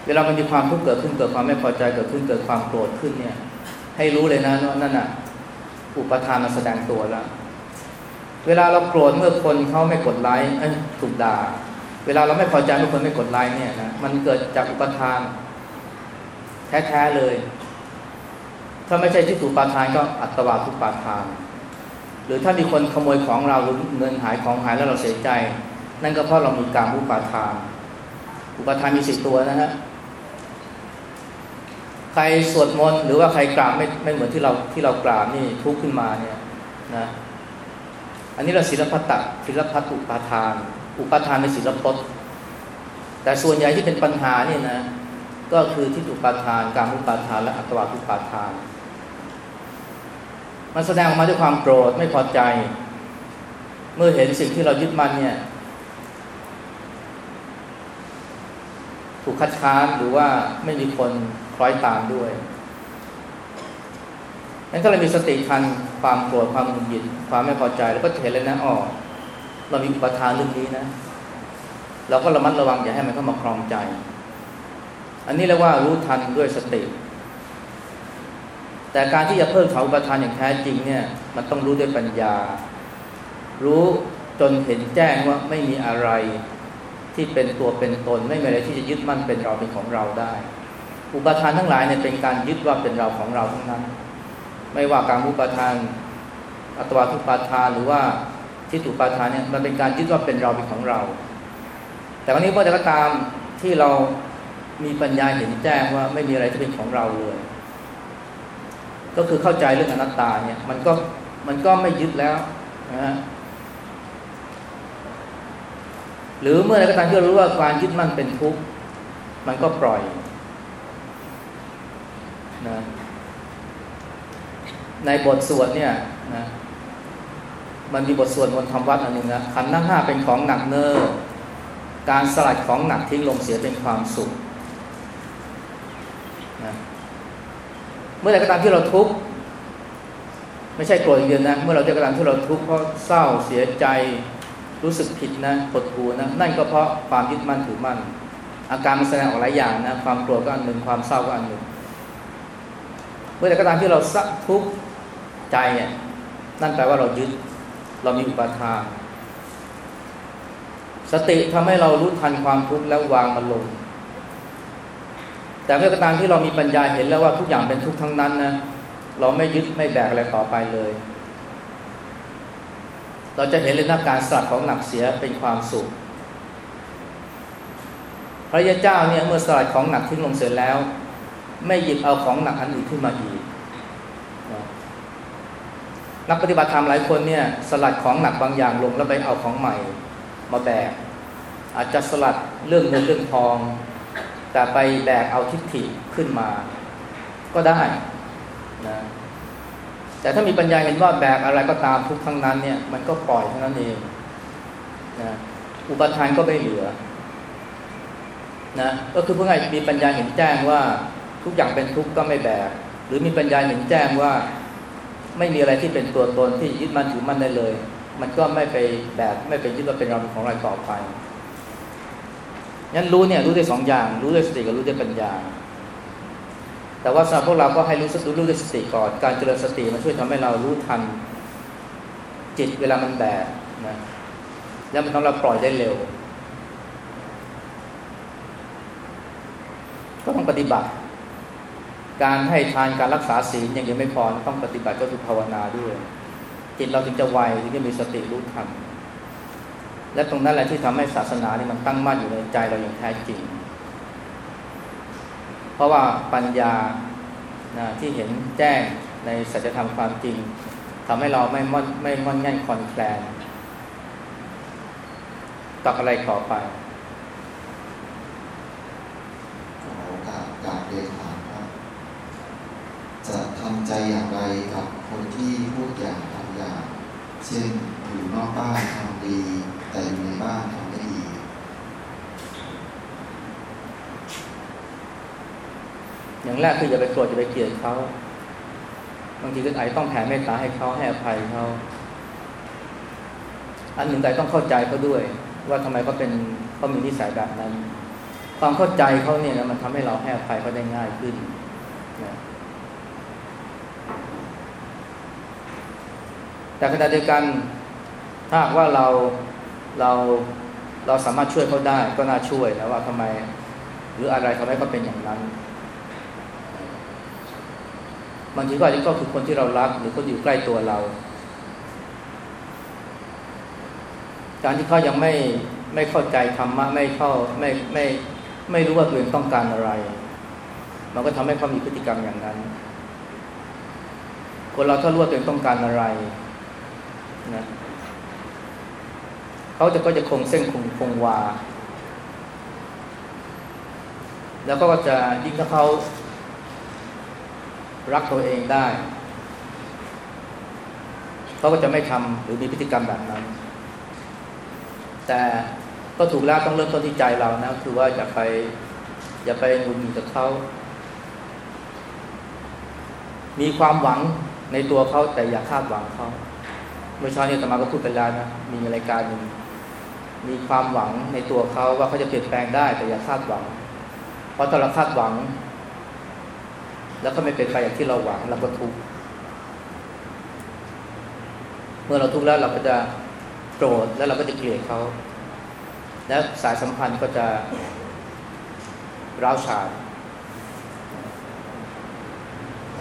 เวลามันมีความทุกข์เกิดขึ้นเกิดความไม่พอใจเกิดขึ้นเกิดความโกรธขึ้นเนี่ย ให้รู้เลยนะว่านั่นน่ะ อุปทานมาแสดงตัวแล้ว เวลาเราโกรธเมื่อคนเขาไม่กดไลค์ถูกด่า เวลาเราไม่พอใจเมื่อคนไม่กดไลค์เนี่ยนะมันเกิดจากอุปทาน แท้ๆเลย ถ้าไม่ใช่ที่ถูกปาทานก็อัตวาทุกปาทาน หรือถ้ามีคนขโมยของเราหรือเงินหายของหายแล้วเราเสียใจ นั่นก็เพราะเรามีการอุปาทาน อุปาทานมีสิบตัวนะฮะใครสวดมนต์หรือว่าใครกราบไม่ไม่เหมือนที่เราที่เรากราบนี่ทุกขึ้นมาเนี่ยนะอันนี้เราศิลพัตตะศิลพัตุปาทาน อุปาทานในศีลพจน์แต่ส่วนใหญ่ที่เป็นปัญหาเนี่ยนะ ก็คือที่อุปทานการอุปทานและอัตวาทุปาทาน มันแสดงออกมาด้วยความโกรธไม่พอใจ เมื่อเห็นสิ่งที่เรายึดมั่นเนี่ย ถูกคัดค้านหรือว่าไม่มีคนคล้อยตามด้วยงั้นถ้าเรามีสติทันความโกรธความหงุดหงิดความไม่พอใจแล้วก็เห็นเลยนะอ๋อเรามีอุปทานเรื่องนี้นะ เราก็ระมัดระวังอย่าให้มันเข้ามาครองใจ อันนี้เรียกว่ารู้ทันด้วยสติ แต่การที่จะเพิ่มเขาอุปทานอย่างแท้จริงเนี่ยมันต้องรู้ด้วยปัญญา รู้จนเห็นแจ้งว่าไม่มีอะไรที่เป็นตัวเป็นตน ไม่มีอะไรที่จะยึดมั่นเป็นเราเป็นของเราได้ อุปทานทั้งหลายเนี่ยเป็นการยึดว่าเป็นเราของเราทั้งนั้น ไม่ว่าการอุปทานอัตวาทุปาทานหรือว่าที่ถูกปาทานเนี่ยมันเป็นการยึดว่าเป็นเราเป็นของเรา แต่วันนี้เมื่อใดก็ตามที่เรา มีปัญญาเห็นแจ้งว่าไม่มีอะไรที่เป็นของเราเลย ก็คือเข้าใจเรื่องอนัตตาเนี่ย มันก็มันก็ไม่ยึดแล้วนะฮะหรือเมื่อใดก็ตามที่เรารู้ว่าการยึดมั่นเป็นทุกข์มันก็ปล่อยนะในบทสวดเนี่ยนะมันมีบทสวดมนต์ทำวัดอันหนึ่งนะขันธ์ทั้งห้าเป็นของหนักเนอการสลัดของหนักทิ้งลงเสียเป็นความสุขนะ เมื่อไหร่ก็ตามที่เราทุกข์ไม่ใช่โกรธอย่างเดียวนะ เมื่อเราเจอก็ตามที่เราทุกข์เพราะเศร้าเสียใจรู้สึกผิดนะหดหูนะ นั่นก็เพราะความยึดมั่นถือมั่น อาการมันแสดงออกหลายอย่างนะ ความโกรธก็อันหนึ่งความเศร้าก็อันหนึ่งเมื่อใดก็ตามที่เราสักทุกข์ใจเนี่ยนั่นแปลว่าเรายึดเรามีอุปทานสติทำให้เรารู้ทันความทุกข์แล้ววางมันลง แต่เมื่อกตามที่เรามีปัญญาเห็นแล้วว่าทุกอย่างเป็นทุกข์ทั้งนั้นนะเราไม่ยึดไม่แบกอะไรต่อไปเลย เราจะเห็นเลยนะการสลัดของหนักเสียเป็นความสุข พระยาเจ้าเนี่ยเมื่อสลัดของหนักทิ้งลงเสร็จแล้ว ไม่หยิบเอาของหนักอันอื่นขึ้นมาอีกนักปฏิบัติธรรมหลายคนเนี่ยสลัดของหนักบางอย่างลงแล้วไปเอาของใหม่ มาแบกอาจจะสลัดเรื่องเงินเรื่องทอง แต่ไปแบกเอาทิฏฐิขึ้นมา ก็ได้นะแต่ถ้ามีปัญญาเห็นว่าแบกอะไรก็ตามทุกทั้งนั้นเนี่ย มันก็ปล่อยเท่านั้นเองนะอุปทานก็ไม่เหลือนะก็คือเพื่อให้มีปัญญาเห็นแจ้งว่าทุกอย่างเป็นทุกข์ก็ไม่แบก หรือมีปัญญาเห็นแจ้งว่า ไม่มีอะไรที่เป็นตัวตนที่ยึดมั่นถือมั่นได้เลย มันก็ไม่ไปแบบไม่ไปยึดว่าเป็นเราของเราต่อไป งั้นรู้เนี่ยรู้ได้สองอย่าง รู้ด้วยสติกับรู้ด้วยปัญญา แต่ว่าสำหรับพวกเราก็ให้รู้สึกรู้ด้วยสติก่อน การเจริญสติมันช่วยทำให้เรารู้ทันจิตเวลามันแบกนะแล้วมันทำเราปล่อยได้เร็ว ก็ต้องปฏิบัติ การให้ทานการรักษาศีลอย่างเดียวไม่พอต้องปฏิบัติก็คือภาวนาด้วย จิตเราถึงจะไวถึงจะมีสติรู้ทัน และตรงนั้นแหละที่ทำให้ศาสนานี่มันตั้งมั่นอยู่ในใจเราอย่างแท้จริง เพราะว่าปัญญานะที่เห็นแจ้งในสัจธรรมความจริงทำให้เราไม่ม่อนไม่ม่อนแง่นคอนแคลนตักอะไรต่อไป
ขอกาสกราบเรียนถามจะทำใจอย่างไรกับคนที่พูดอย่างทำอย่าง เช่นอยู่นอกบ้านทำดี แต่ยู่ในบ้านทำไม่ดี
อย่างแรกคืออย่าไปโกรธอย่าไปเกลียดเขาบางทีก็อาจต้องแผ่เมตตาให้เขาให้อภัยเขาอันหนึ่งใจต้องเข้าใจเขาด้วย ว่าทำไมเขาเป็นเขามีนิสัยแบบนั้น ความเข้าใจเขาเนี่ยมันทำให้เราให้อภัยเขาได้ง่ายขึ้นนะแต่ขณะเดียวกันถ้าว่าเรา เราเราสามารถช่วยเขาได้ก็น่าช่วยนะว่าทำไม หรืออะไรทำให้เขาเป็นอย่างนั้นบางทีก็อาจจะก็คือคนที่เรารัก หรือคนอยู่ใกล้ตัวเรา การที่เขายังไม่ไม่เข้าใจธรรมะไม่เข้าไม่ไม่ไม่รู้ว่าตัวเองต้องการอะไร มันก็ทำให้เขามีพฤติกรรมอย่างนั้น คนเราถ้ารู้ว่าตัวเองต้องการอะไรนะ เขาจะก็จะคงเส้นคงคงวา แล้วก็จะยิ่งถ้าเขารักตัวเองได้ เขาก็จะไม่ทำหรือมีพฤติกรรมแบบนั้น แต่ก็ถูกแล้วต้องเริ่มต้นที่ใจเรานะ คือว่าอย่าไป อย่าไปหงุดหงิดกับเขา มีความหวังในตัวเขาแต่อย่าคาดหวังเขาเมื่อเช้านี้ตมาก็พูดไปแล้วนะ มีรายการหนึ่ง มีความหวังในตัวเขาว่าเขาจะเปลี่ยนแปลงได้แต่อย่าคาดหวัง เพราะถ้าเราคาดหวัง แล้วก็ไม่เป็นไปอย่างที่เราหวังเราก็ทุกข์เมื่อเราทุกข์แล้วเราก็จะโกรธแล้วเราก็จะเกลียดเขา และสายสัมพันธ์ก็จะร้าวฉาน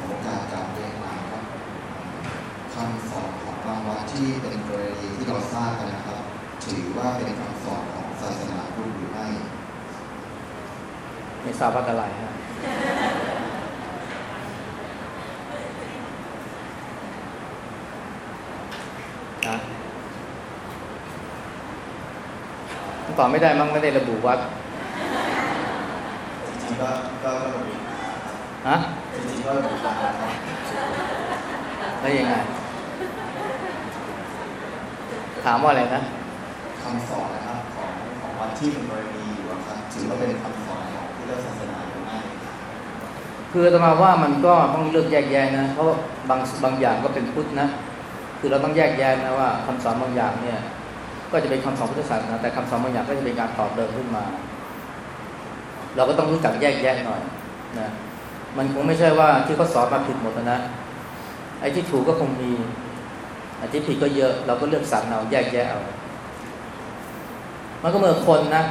โอกาสกาบเรียนถาครับคำสอนของบางวัดที่เป็นกรณีที่เราทราบกันนะครับ ถือว่าเป็นคำสอนของศาสนาพุทธหรือไม่
ไม่ทราบว่าอะไรฮะนะตอบไม่ได้มั้งไม่ได้ระบุวัด
จริงๆก็ก็ก็ระบุ
ฮะ
จริงๆก็ระบุตามนะครับ
แล้วยังไง ถามว่าอะไรนะ
คำสอนนะครับของของวัดที่เป็นกรณีอยู่อะครับถือว่าเป็นคำสอนของพุทธศาสนาหรือไม่
คือตมาว่ามันก็ต้องเลือกแยกแยะนะ เพราะบางบางอย่างก็เป็นพุทธนะ คือเราต้องแยกแยะนะว่าคำสอนบางอย่างเนี่ย ก็จะเป็นคำสอนพุทธศาสนาแต่คำสอนบางอย่างก็จะเป็นการต่อเติมขึ้นมา เราก็ต้องรู้จักแยกแยะหน่อยนะมันคงไม่ใช่ว่าที่เขาสอนมาผิดหมดนะไอ้ที่ถูกก็คงมีไอ้ที่ผิดก็เยอะ เราก็เลือกสรรเอาแยกแยะเอา มันก็เหมือนคนนะ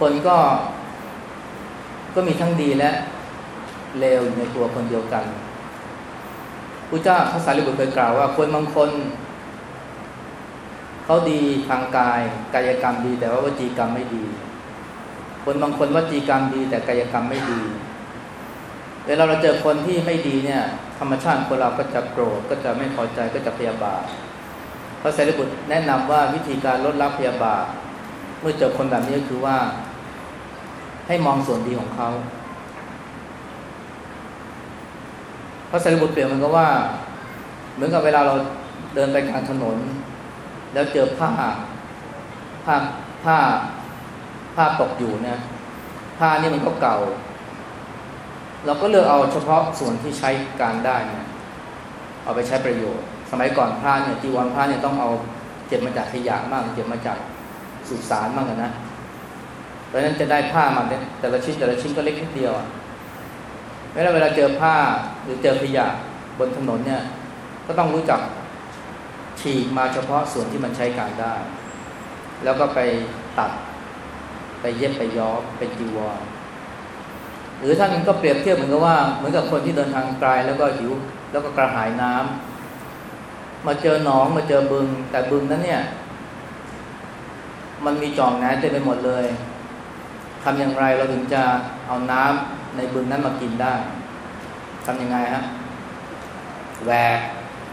คนก็ ก็มีทั้งดีและเลวอยู่ในตัวคนเดียวกันพระเจ้าพระสารีบุตรเคยกล่าวว่า คนบางคนเขาดีทางกายกายกรรมดี แต่ว่าวจีกรรมไม่ดี คนบางคนวจีกรรมดี แต่กายกรรมไม่ดีเวลาเราเจอคนที่ไม่ดีเนี่ย ธรรมชาติคนเราก็จะโกรธก็จะไม่พอใจก็จะพยาบาทพระสารีบุตรแนะนำว่าวิธีการลดละพยาบาท เมื่อเจอคนแบบนี้ก็คือว่า ให้มองส่วนดีของเขาพระสารีบุตรเปรียบมันก็ว่า เหมือนกับเวลาเราเดินไปกลางถนน แล้วเจอผ้าผ้าผ้าผ้าตกอยู่เนี่ยผ้านี่มันก็เก่า เราก็เลือกเอาเฉพาะส่วนที่ใช้การได้เนี่ยเอาไปใช้ประโยชน์ สมัยก่อนผ้าเนี่ยจีวรผ้าเนี่ยต้องเอาเก็บมาจากขยะมากเก็บมาจาก สุสานมากนะเพราะนั้นจะได้ผ้ามาเนี่ยแต่ละชิ้นแต่ละชิ้นก็เล็กนิดเดียวอะเวลาเวลาเจอผ้าหรือเจอขยะบนถนนเนี่ย ก็ต้องรู้จักฉีกมาเฉพาะส่วนที่มันใช้การได้ แล้วก็ไปตัด ไปเย็บไปย้อมเป็นจีวรหรือท่านก็เปรียบเทียบเหมือนกับว่าเหมือนกับคนที่เดินทางไกลแล้วก็หิว แล้วก็กระหายน้ำมาเจอหนองมาเจอบึงแต่บึงนั้นเนี่ย มันมีจ่องน้ำเต็มไปหมดเลยทำอย่างไรเราถึงจะเอาน้ำในบึงนั้นมากินได้ทำยังไงฮะแหวก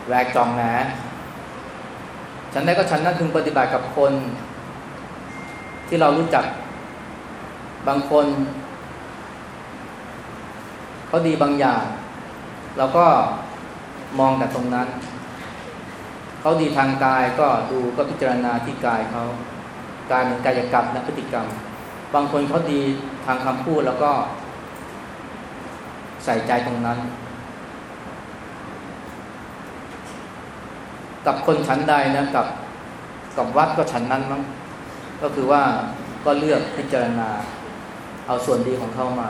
แหวกจ่องน้ำฉันได้ก็ฉันนั้นถึงปฏิบัติกับคน ที่เรารู้จักบางคนเขาดีบางอย่าง เราก็มองแต่ตรงนั้น เขาดีทางกายก็ดูก็พิจารณาที่กายเขา กายเหมือนกายกรรมและพฤติกรรม บางคนเขาดีทางคำพูดแล้วก็ ใส่ใจตรงนั้น กับคนชั้นใดนะกับกับวัดก็ชั้นนั้นมั้งก็คือว่าก็เลือกพิจารณา เอาส่วนดีของเขามา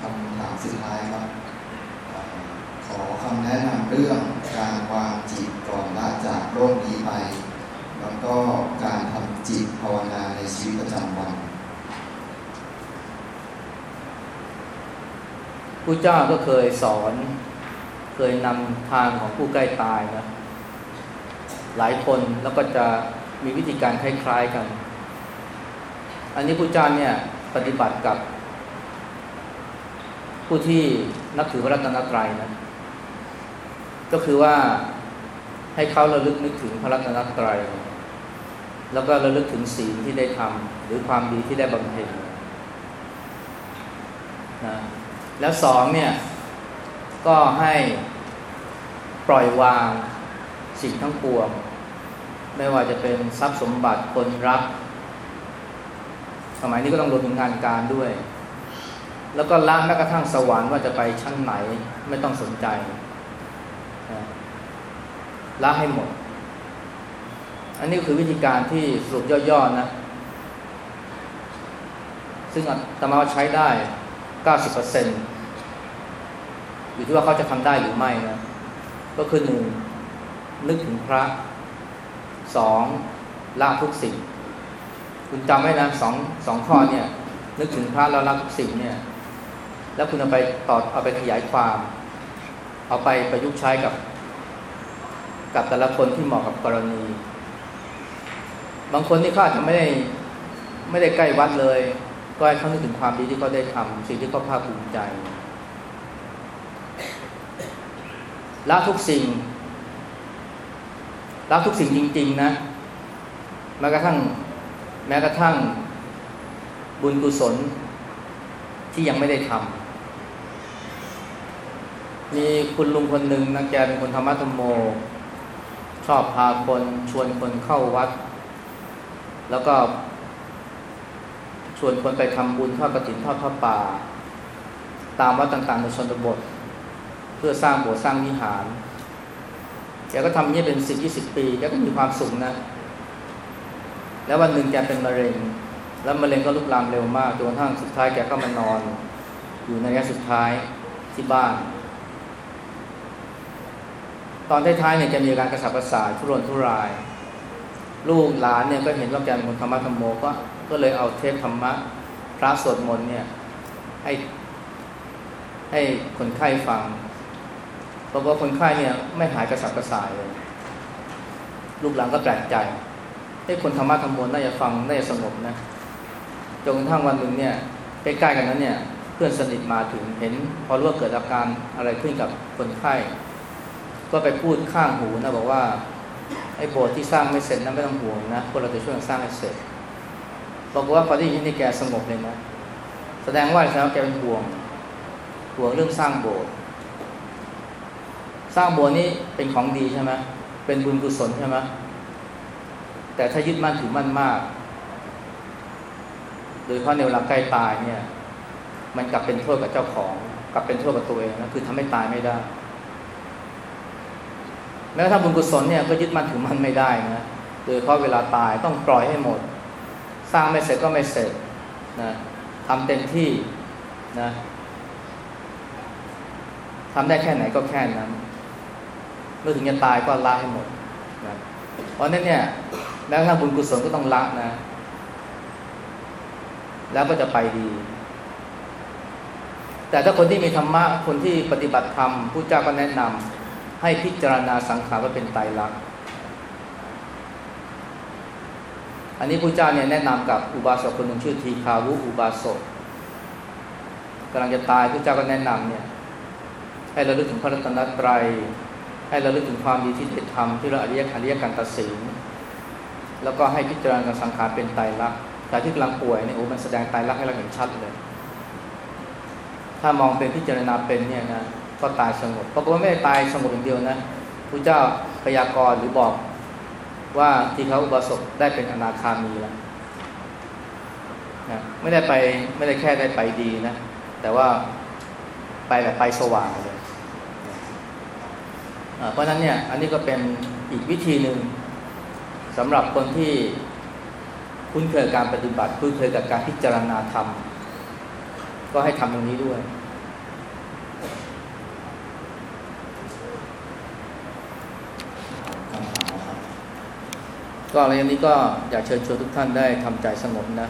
คำถามสุดท้ายครับขอคำแนะนำเรื่องการวางจิตก่อนละจากโลกนี้ไป แล้วก็การทำจิตภาวนาในชีวิตประจำวัน
ผู้เจ้าก็เคยสอนเคยนำทางของผู้ใกล้ตายนะหลายคนแล้วก็จะมีวิธีการคล้ายๆกัน อันนี้ผู้เจ้าเนี่ยปฏิบัติกับ ผู้ที่นับถือพระรัตนตรัยนะก็คือว่าให้เขาระลึกนึกถึงพระรัตนตรัย แล้วก็ระลึกถึงศีลที่ได้ทำหรือความดีที่ได้บำเพ็ญนะแล้วสองเนี่ย ก็ให้ปล่อยวางสิ่งทั้งปวง ไม่ว่าจะเป็นทรัพย์สมบัติคนรัก สมัยนี้ก็ต้องรวมถึงงานการด้วย แล้วก็ละแม้กระทั่งสวรรค์ว่าจะไปชั้นไหนไม่ต้องสนใจละให้หมด อันนี้คือวิธีการที่สรุปย่อๆนะ ซึ่งตมาใช้ได้ 90%อยู่ที่ว่าเขาจะทำได้หรือไม่นะก็คือหนึ่งนึกถึงพระสองละทุกสิ่ง คุณจำไว้นะสองสองข้อเนี่ย นึกถึงพระแล้วละทุกสิ่งเนี่ย แล้วคุณเอาไปต่อเอาไปขยายความ เอาไปประยุกต์ใช้กับ กับแต่ละคนที่เหมาะกับกรณี บางคนนี่เขาอาจจะไม่ได้ไม่ได้ใกล้วัดเลย ก็ให้เขานึกถึงความดีที่เขาได้ทำสิ่งที่เขาภาคภูมิใจละทุกสิ่งละทุกสิ่งจริง ๆ นะแม้กระทั่ง แม้กระทั่งบุญกุศลที่ยังไม่ได้ทำมีคุณลุงคนหนึ่งนะแกเป็นคนธรรมะธรรมโม ชอบพาคนชวนคนเข้าวัด แล้วก็ชวนคนไปทำบุญทอดกระถิ่นทอดผ้าป่า ตามวัดต่างๆในชนบท เพื่อสร้างโบสถ์สร้างวิหารแกก็ทำนี้เป็นสิบยี่สิบปีแกก็มีความสุขนะ แล้ววันหนึ่งแกเป็นมะเร็ง แล้วมะเร็งก็ลุกลามเร็วมากจนกระทั่งสุดท้ายแกก็มานอน อยู่ในระยะสุดท้ายที่บ้าน ตอนท้ายๆเนี่ยแกมีอาการกระสับกระส่ายทุรนทุราย ลูกหลานเนี่ยก็เห็นว่าแกเป็นคนธรรมะธรรมโมก็ก็เลยเอาเทปธรรมะพระสวดมนต์เนี่ยให้ให้คนไข้ฟังพราะว่าคนไข้เนี่ยไม่หายกระสับกระส่ายเลย ลูกหลังก็แปลกใจให้คนธรรมะธรรมโมน่าจะฟังน่าจะสงบนะจนกระทั่งวันหนึ่งเนี่ยใกล้ๆกันนั้นเนี่ยเพื่อนสนิทมาถึงเห็น พอรู้ว่าเกิดอาการอะไรขึ้นกับคนไข้ ก็ไปพูดข้างหูนะบอกว่า ไอ้โบสถ์ที่สร้างไม่เสร็จนั้นไม่ต้องห่วงนะพวกเราจะช่วยสร้างให้เสร็จบอกว่าพอได้ยินนี่แกสงบเลยนะแสดงว่าแสดงว่าแกเป็นห่วงห่วงเรื่องสร้างโบสถ์สร้างโบสถ์นี้เป็นของดีใช่ไหมเป็นบุญกุศลใช่ไหมแต่ถ้ายึดมั่นถือมั่นมาก โดยเพราะในเวลาใกล้ตายเนี่ย มันกลับเป็นโทษกับเจ้าของ กลับเป็นโทษกับตัวเองนะคือทำให้ตายไม่ได้ แม้กระทั่งบุญกุศลเนี่ยก็ยึดมั่นถือมั่นไม่ได้นะโดยเพราะเวลาตายต้องปล่อยให้หมด สร้างไม่เสร็จก็ไม่เสร็จนะทำเต็มที่นะทำได้แค่ไหนก็แค่นั้น เมื่อถึงจะตายก็ละให้หมดนะเพราะนั้นเนี่ยแม้กระทั่งบุญกุศลก็ต้องละนะ แล้วก็จะไปดี แต่ถ้าคนที่มีธรรมะคนที่ปฏิบัติธรรมผู้เจ้าก็แนะนำ ให้พิจารณาสังขารว่าเป็นไตรลักษณ์อันนี้ผู้เจ้าเนี่ยแนะนำกับอุบาสกคนหนึ่งชื่อทีคาวุอุบาสกกำลังจะตายผู้เจ้าก็แนะนำเนี่ยให้เราลึกถึงพระรัตนตรัยให้เราลึกถึงความดีที่ได้ทำที่เราอริยอริยการตัดสินแล้วก็ให้พิจารณาสังขารเป็นไตรลักษณ์แต่ที่กำลังป่วยเนี่ยโอ้มันแสดงไตรลักษณ์ให้เราเห็นชัดเลย ถ้ามองเป็นพิจารณาเป็นเนี่ยนะ ก็ตายสงบปรากฏว่าไม่ได้ตายสงบอย่างเดียวนะพระเจ้าพยากรณ์หรือบอกว่าที่เขาอุบาสกได้เป็นอนาคามีแล้วนะไม่ได้ไปไม่ได้แค่ได้ไปดีนะ แต่ว่าไปแบบไปสว่างเลยเพราะนั้นเนี่ย อันนี้ก็เป็นอีกวิธีหนึ่งสำหรับคนที่คุ้นเคยการปฏิบัติคุ้นเคยกับการพิจารณาธรรม ก็ให้ทำตรงนี้ด้วย ก็อะไรอย่างนี้ก็อยากเชิญชวนทุกท่านได้ทำใจสงบนะ